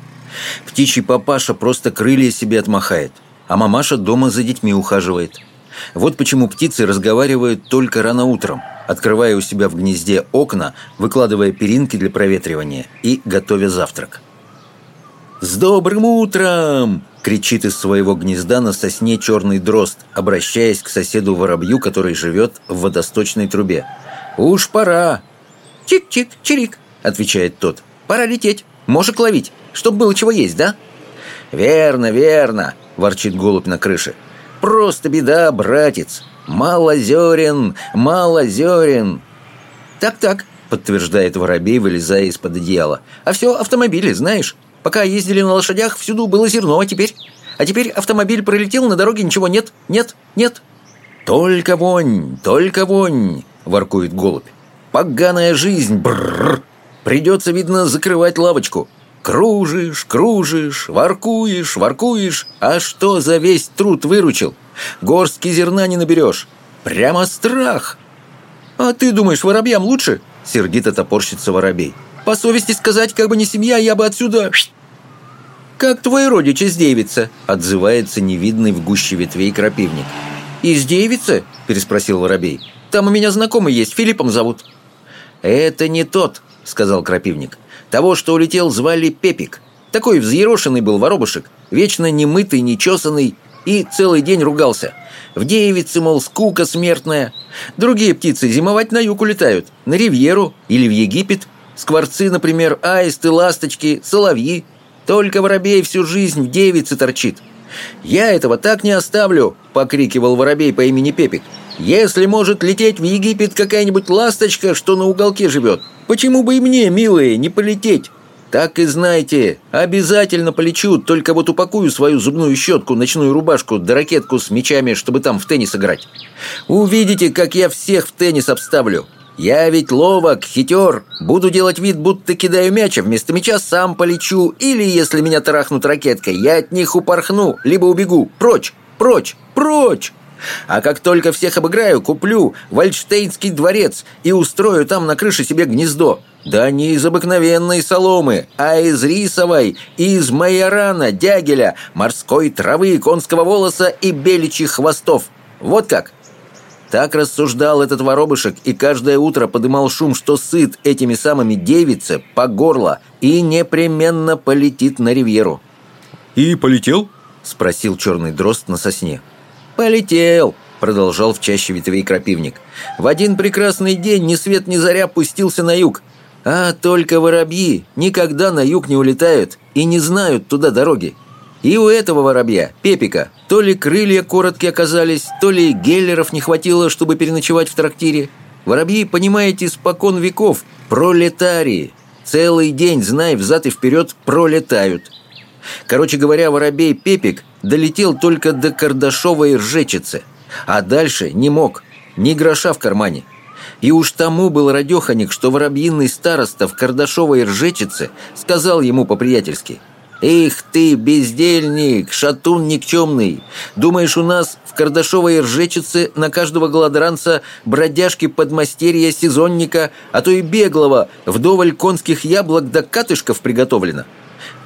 Птичий папаша просто крылья себе отмахает, а мамаша дома за детьми ухаживает. Вот почему птицы разговаривают только рано утром – открывая у себя в гнезде окна, выкладывая перинки для проветривания и готовя завтрак. «С добрым утром!» – кричит из своего гнезда на сосне черный дрозд, обращаясь к соседу-воробью, который живет в водосточной трубе. «Уж пора!» «Чик-чик, чирик!» – отвечает тот. «Пора лететь, мошек ловить, чтоб было чего есть, да?» «Верно, верно!» – ворчит голубь на крыше. «Просто беда, братец! Мало зерен, мало зерен. Так-так, подтверждает воробей, вылезая из-под одеяла. А все автомобили, знаешь. Пока ездили на лошадях, всюду было зерно, а теперь... А теперь автомобиль пролетел, на дороге ничего нет, нет, нет. Только вонь, только вонь, воркует голубь. Поганая жизнь, бррр. Придется, видно, закрывать лавочку. Кружишь, кружишь, воркуешь, воркуешь. А что за весь труд выручил? Горстки зерна не наберешь. Прямо страх. А ты думаешь, воробьям лучше? Сердито топорщится воробей. По совести сказать, как бы не семья, я бы отсюда... «Как твой родич из девицы?» — отзывается невидный в гуще ветвей крапивник. «Из девицы?» — переспросил воробей. «Там у меня знакомый есть, Филиппом зовут». «Это не тот», — сказал крапивник. «Того, что улетел, звали Пепик. Такой взъерошенный был воробушек, вечно немытый, нечесанный, и целый день ругался. В девице, мол, скука смертная. Другие птицы зимовать на юг улетают, на Ривьеру или в Египет. Скворцы, например, аисты, ласточки, соловьи. Только воробей всю жизнь в девице торчит. «Я этого так не оставлю!» – покрикивал воробей по имени Пепик. «Если может лететь в Египет какая-нибудь ласточка, что на уголке живет, почему бы и мне, милые, не полететь?» «Так и знайте, обязательно полечу, только вот упакую свою зубную щетку, ночную рубашку да ракетку с мечами, чтобы там в теннис играть. Увидите, как я всех в теннис обставлю. Я ведь ловок, хитер, буду делать вид, будто кидаю мяч, а вместо мяча сам полечу, или, если меня трахнут ракеткой, я от них упорхну, либо убегу. Прочь, прочь, прочь!» А как только всех обыграю, куплю Вальштейнский дворец и устрою там на крыше себе гнездо. Да не из обыкновенной соломы, а из рисовой, из майорана, дягеля, морской травы, конского волоса и беличьих хвостов. Вот как. Так рассуждал этот воробышек и каждое утро подымал шум, что сыт этими самыми девице по горло и непременно полетит на ривьеру. «И полетел?» – спросил черный дрозд на сосне. «Полетел!» – продолжал в чаще ветвей крапивник. «В один прекрасный день ни свет ни заря пустился на юг. А только воробьи никогда на юг не улетают и не знают туда дороги. И у этого воробья, Пепика, то ли крылья короткие оказались, то ли геллеров не хватило, чтобы переночевать в трактире. Воробьи, понимаете, спокон веков, пролетарии. Целый день, знай, взад и вперед пролетают. Короче говоря, воробей Пепик долетел только до Кардашовой ржечицы, а дальше не мог, ни гроша в кармане. И уж тому был радеханик, что воробьиный староста в Кардашовой ржечице сказал ему по-приятельски «Эх ты, бездельник, шатун никчемный! Думаешь, у нас в Кардашовой ржечице на каждого голодранца бродяжки подмастерья, сезонника, а то и беглого, вдоволь конских яблок да катышков приготовлено?»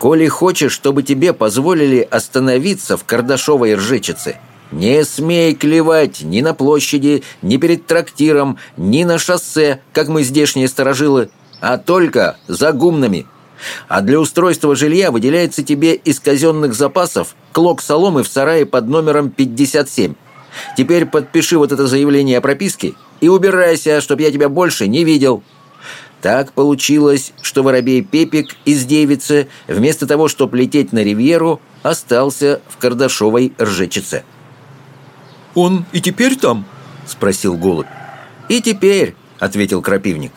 Коли хочешь, чтобы тебе позволили остановиться в Кардашовой ржечице, не смей клевать ни на площади, ни перед трактиром, ни на шоссе, как мы здешние сторожилы, а только за гумнами. А для устройства жилья выделяется тебе из казенных запасов клок соломы в сарае под номером 57. Теперь подпиши вот это заявление о прописке и убирайся, чтоб я тебя больше не видел. Так получилось, что воробей Пепик из девицы, вместо того, чтобы лететь на ривьеру, остался в Кардашовой ржечице. «Он и теперь там?» – спросил голубь. «И теперь», – ответил крапивник.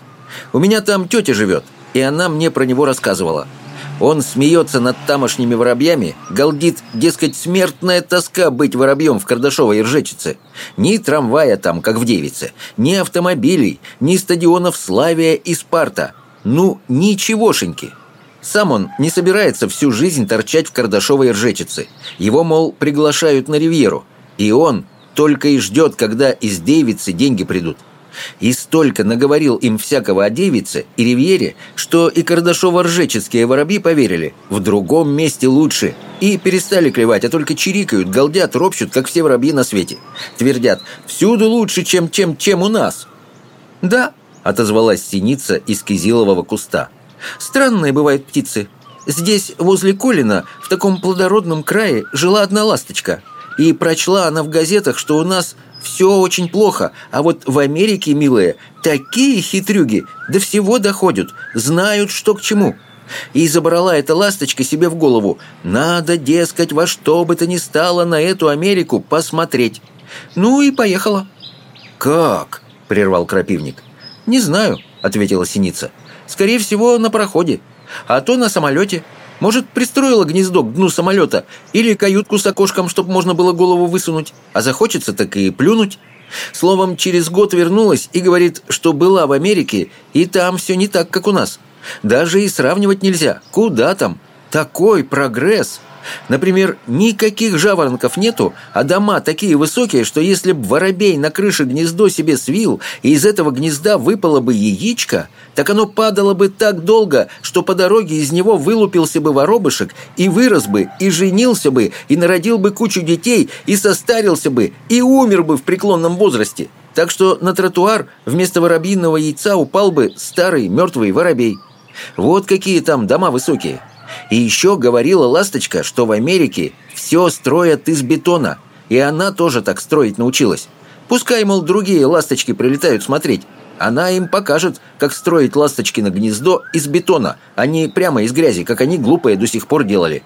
«У меня там тетя живет, и она мне про него рассказывала. Он смеется над тамошними воробьями, галдит, дескать, смертная тоска быть воробьем в Кардашовой ржечице. Ни трамвая там, как в Девице, ни автомобилей, ни стадионов Славия и Спарта. Ну, ничегошеньки. Сам он не собирается всю жизнь торчать в Кардашовой ржечице. Его, мол, приглашают на ривьеру. И он только и ждет, когда из Девицы деньги придут. И столько наговорил им всякого о девице и ривьере, что и кардашово-ржеческие воробьи поверили, в другом месте лучше, и перестали клевать, а только чирикают, галдят, ропщут, как все воробьи на свете. Твердят, всюду лучше, чем, чем, чем у нас. «Да», — отозвалась синица из кизилового куста. «Странные бывают птицы. Здесь, возле Колина, в таком плодородном крае, жила одна ласточка. И прочла она в газетах, что у нас все очень плохо, а вот в Америке, милые, такие хитрюги до всего доходят, знают, что к чему. И забрала эта ласточка себе в голову. Надо, дескать, во что бы то ни стало на эту Америку посмотреть. Ну и поехала. «Как?» – прервал крапивник. «Не знаю. ответила Синица. «Скорее всего, на пароходе. А то на самолете. Может, пристроила гнездо к дну самолета или каютку с окошком, чтобы можно было голову высунуть. А захочется, так и плюнуть. Словом, через год вернулась и говорит, что была в Америке, и там все не так, как у нас. Даже и сравнивать нельзя. Куда там? Такой прогресс!» Например, никаких жаворонков нету, а дома такие высокие, что если б воробей на крыше гнездо себе свил, и из этого гнезда выпало бы яичко, так оно падало бы так долго, что по дороге из него вылупился бы воробышек и вырос бы, и женился бы, и народил бы кучу детей, и состарился бы, и умер бы в преклонном возрасте. Так что на тротуар вместо воробьиного яйца упал бы старый мертвый воробей. Вот какие там дома высокие. И еще говорила Ласточка, что в Америке все строят из бетона, и она тоже так строить научилась. Пускай, мол, другие ласточки прилетают смотреть. Она им покажет, как строить ласточки на гнездо из бетона, а не прямо из грязи, как они глупые до сих пор делали.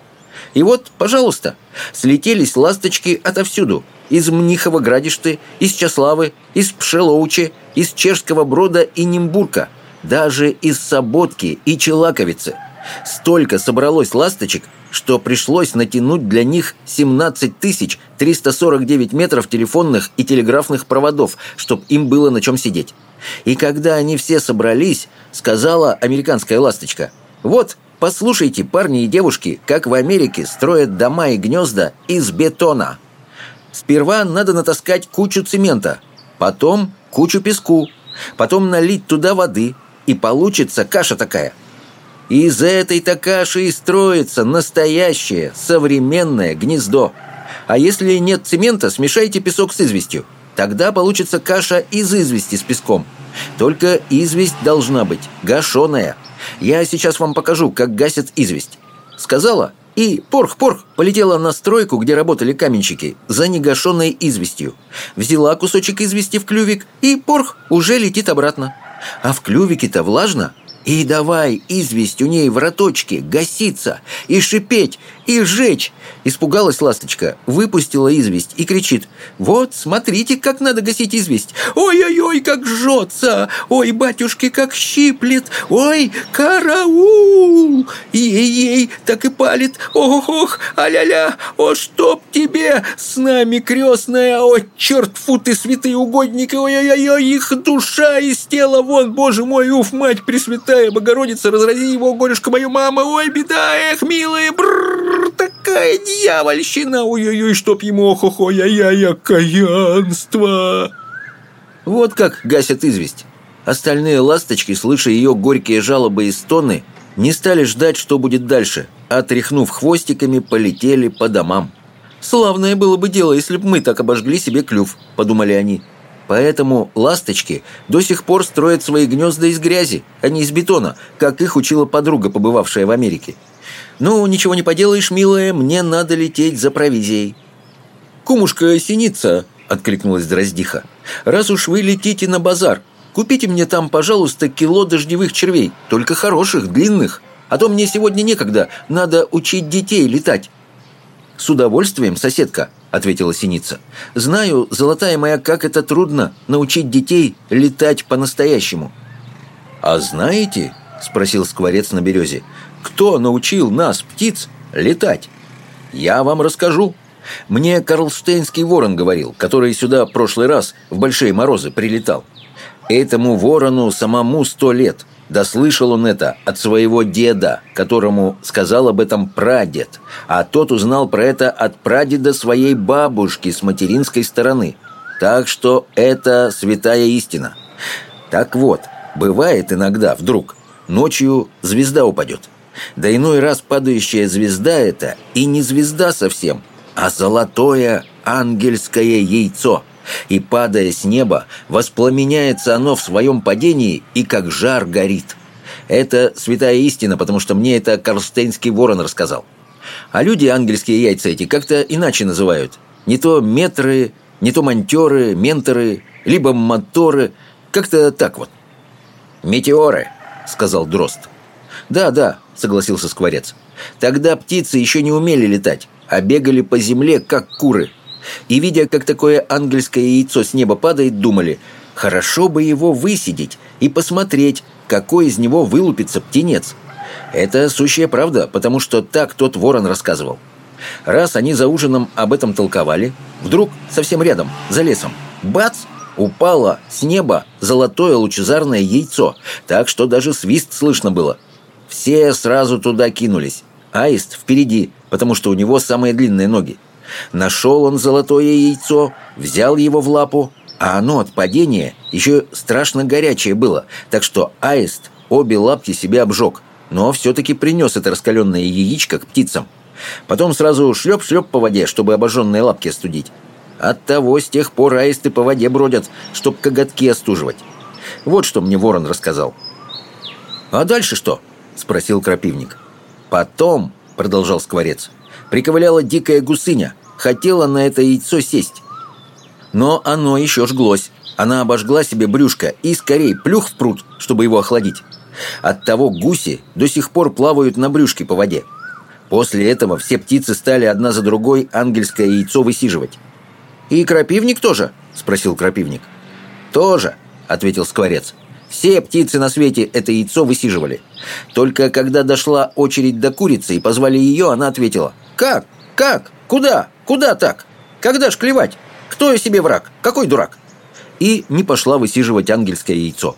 И вот, пожалуйста, слетелись ласточки отовсюду. Из Мнихова-Градишты, из Чаславы, из Пшелоучи, из Чешского Брода и Нимбурка, даже из Соботки и Челаковицы – Столько собралось ласточек, что пришлось натянуть для них 17 тысяч 349 метров телефонных и телеграфных проводов, чтобы им было на чем сидеть. И когда они все собрались, сказала американская ласточка, «Вот, послушайте, парни и девушки, как в Америке строят дома и гнезда из бетона. Сперва надо натаскать кучу цемента, потом кучу песку, потом налить туда воды, и получится каша такая – и из этой-то каши и строится настоящее, современное гнездо. А если нет цемента, смешайте песок с известью. Тогда получится каша из извести с песком. Только известь должна быть гашеная. Я сейчас вам покажу, как гасят известь. Сказала, и порх-порх полетела на стройку, где работали каменщики, за негашенной известью. Взяла кусочек извести в клювик, и порх уже летит обратно. А в клювике-то влажно, и давай известь у ней в роточке гаситься, и шипеть, и жечь. Испугалась ласточка, выпустила известь и кричит. «Вот, смотрите, как надо гасить известь! Ой-ой-ой, как жжется! Ой, батюшки, как щиплет! Ой, караул! Ей-ей, так и палит! Ох-ох, а-ля-ля! О, чтоб тебе! С нами крестная! О, черт, фу ты, святые угодники! Ой-ой-ой, их душа из тела вон! Боже мой, уф, мать пресвятая Богородица, разрази его, горюшка мою, мама! Ой, беда, эх, милые, такая дьявольщина! Ой-ой-ой, чтоб ему ох-охо, я-я-я, каянство!» Вот как гасят известь. Остальные ласточки, слыша ее горькие жалобы и стоны, не стали ждать, что будет дальше, а, тряхнув хвостиками, полетели по домам. «Славное было бы дело, если б мы так обожгли себе клюв», – подумали они. Поэтому ласточки до сих пор строят свои гнезда из грязи, а не из бетона, как их учила подруга, побывавшая в Америке. «Ну, ничего не поделаешь, милая, мне надо лететь за провизией». «Кумушка Синица», — откликнулась Дроздиха, «раз уж вы летите на базар, купите мне там, пожалуйста, кило дождевых червей, только хороших, длинных, а то мне сегодня некогда, надо учить детей летать». «С удовольствием, соседка», — ответила Синица. «Знаю, золотая моя, как это трудно научить детей летать по-настоящему». «А знаете?» — спросил скворец на березе. Кто научил нас, птиц, летать? Я вам расскажу. Мне Карлштейнский ворон говорил, который сюда в прошлый раз в большие морозы прилетал. Этому ворону самому сто лет. Да слышал он это от своего деда, которому сказал об этом прадед. А тот узнал про это от прадеда своей бабушки с материнской стороны. Так что это святая истина. Так вот, бывает иногда вдруг, ночью звезда упадет. Да иной раз падающая звезда это и не звезда совсем, а золотое ангельское яйцо. И, падая с неба, воспламеняется оно в своем падении и как жар горит. Это святая истина, потому что мне это Карстейнский ворон рассказал. А люди ангельские яйца эти как-то иначе называют. Не то метры, не то монтеры, менторы, либо моторы. Как-то так вот. «Метеоры», — сказал Дрозд. «Да, да, согласился Скворец. «Тогда птицы еще не умели летать, а бегали по земле, как куры. И, видя, как такое ангельское яйцо с неба падает, думали, Хорошо бы его высидеть и посмотреть, какой из него вылупится птенец. Это сущая правда, потому что так тот ворон рассказывал. Раз они за ужином об этом толковали, вдруг совсем рядом, за лесом, бац, упало с неба золотое лучезарное яйцо, так что даже свист слышно было. Все сразу туда кинулись. Аист впереди, потому что у него самые длинные ноги. Нашел он золотое яйцо, взял его в лапу, а оно от падения еще страшно горячее было, так что аист обе лапки себе обжег, но все-таки принес это раскаленное яичко к птицам. Потом сразу шлеп-шлеп по воде, чтобы обожженные лапки остудить. Оттого с тех пор аисты по воде бродят, чтоб коготки остуживать. Вот что мне ворон рассказал. «А дальше что?» — спросил крапивник. «Потом», — продолжал скворец, — приковыляла дикая гусыня, хотела на это яйцо сесть. Но оно еще жглось. Она обожгла себе брюшко и скорее плюх в пруд, чтобы его охладить. Оттого гуси до сих пор плавают на брюшке по воде. После этого все птицы стали одна за другой ангельское яйцо высиживать. «И крапивник тоже?» – спросил крапивник. «Тоже», – ответил скворец. «Все птицы на свете это яйцо высиживали. Только когда дошла очередь до курицы и позвали ее, она ответила. «Как? Как? Куда? Куда так? Когда ж клевать? Кто я себе враг? Какой дурак?» И не пошла высиживать ангельское яйцо.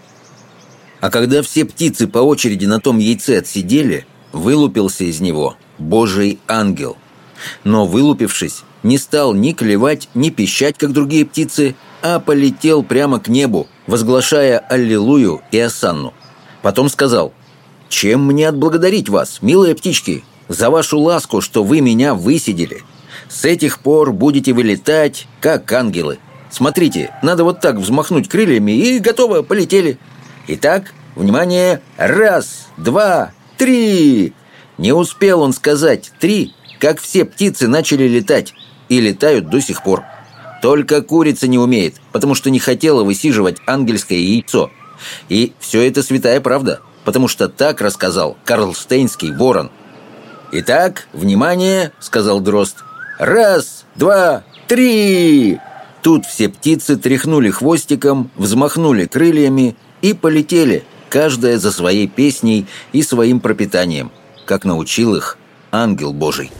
А когда все птицы по очереди на том яйце отсидели, вылупился из него Божий ангел. Но вылупившись, не стал ни клевать, ни пищать, как другие птицы, а полетел прямо к небу, возглашая Аллилуйю и Асанну. Потом сказал, «Чем мне отблагодарить вас, милые птички, за вашу ласку, что вы меня высидели? С этих пор будете вылетать, как ангелы. Смотрите, надо вот так взмахнуть крыльями и готово, полетели. Итак, внимание, раз, два, три!» Не успел он сказать «три», как все птицы начали летать и летают до сих пор. Только курица не умеет, потому что не хотела высиживать ангельское яйцо. И все это святая правда, потому что так рассказал Карлстейнский ворон. «Итак, внимание!» — сказал Дрозд. «Раз, два, три!» Тут все птицы тряхнули хвостиком, взмахнули крыльями и полетели, каждая за своей песней и своим пропитанием, как научил их ангел Божий.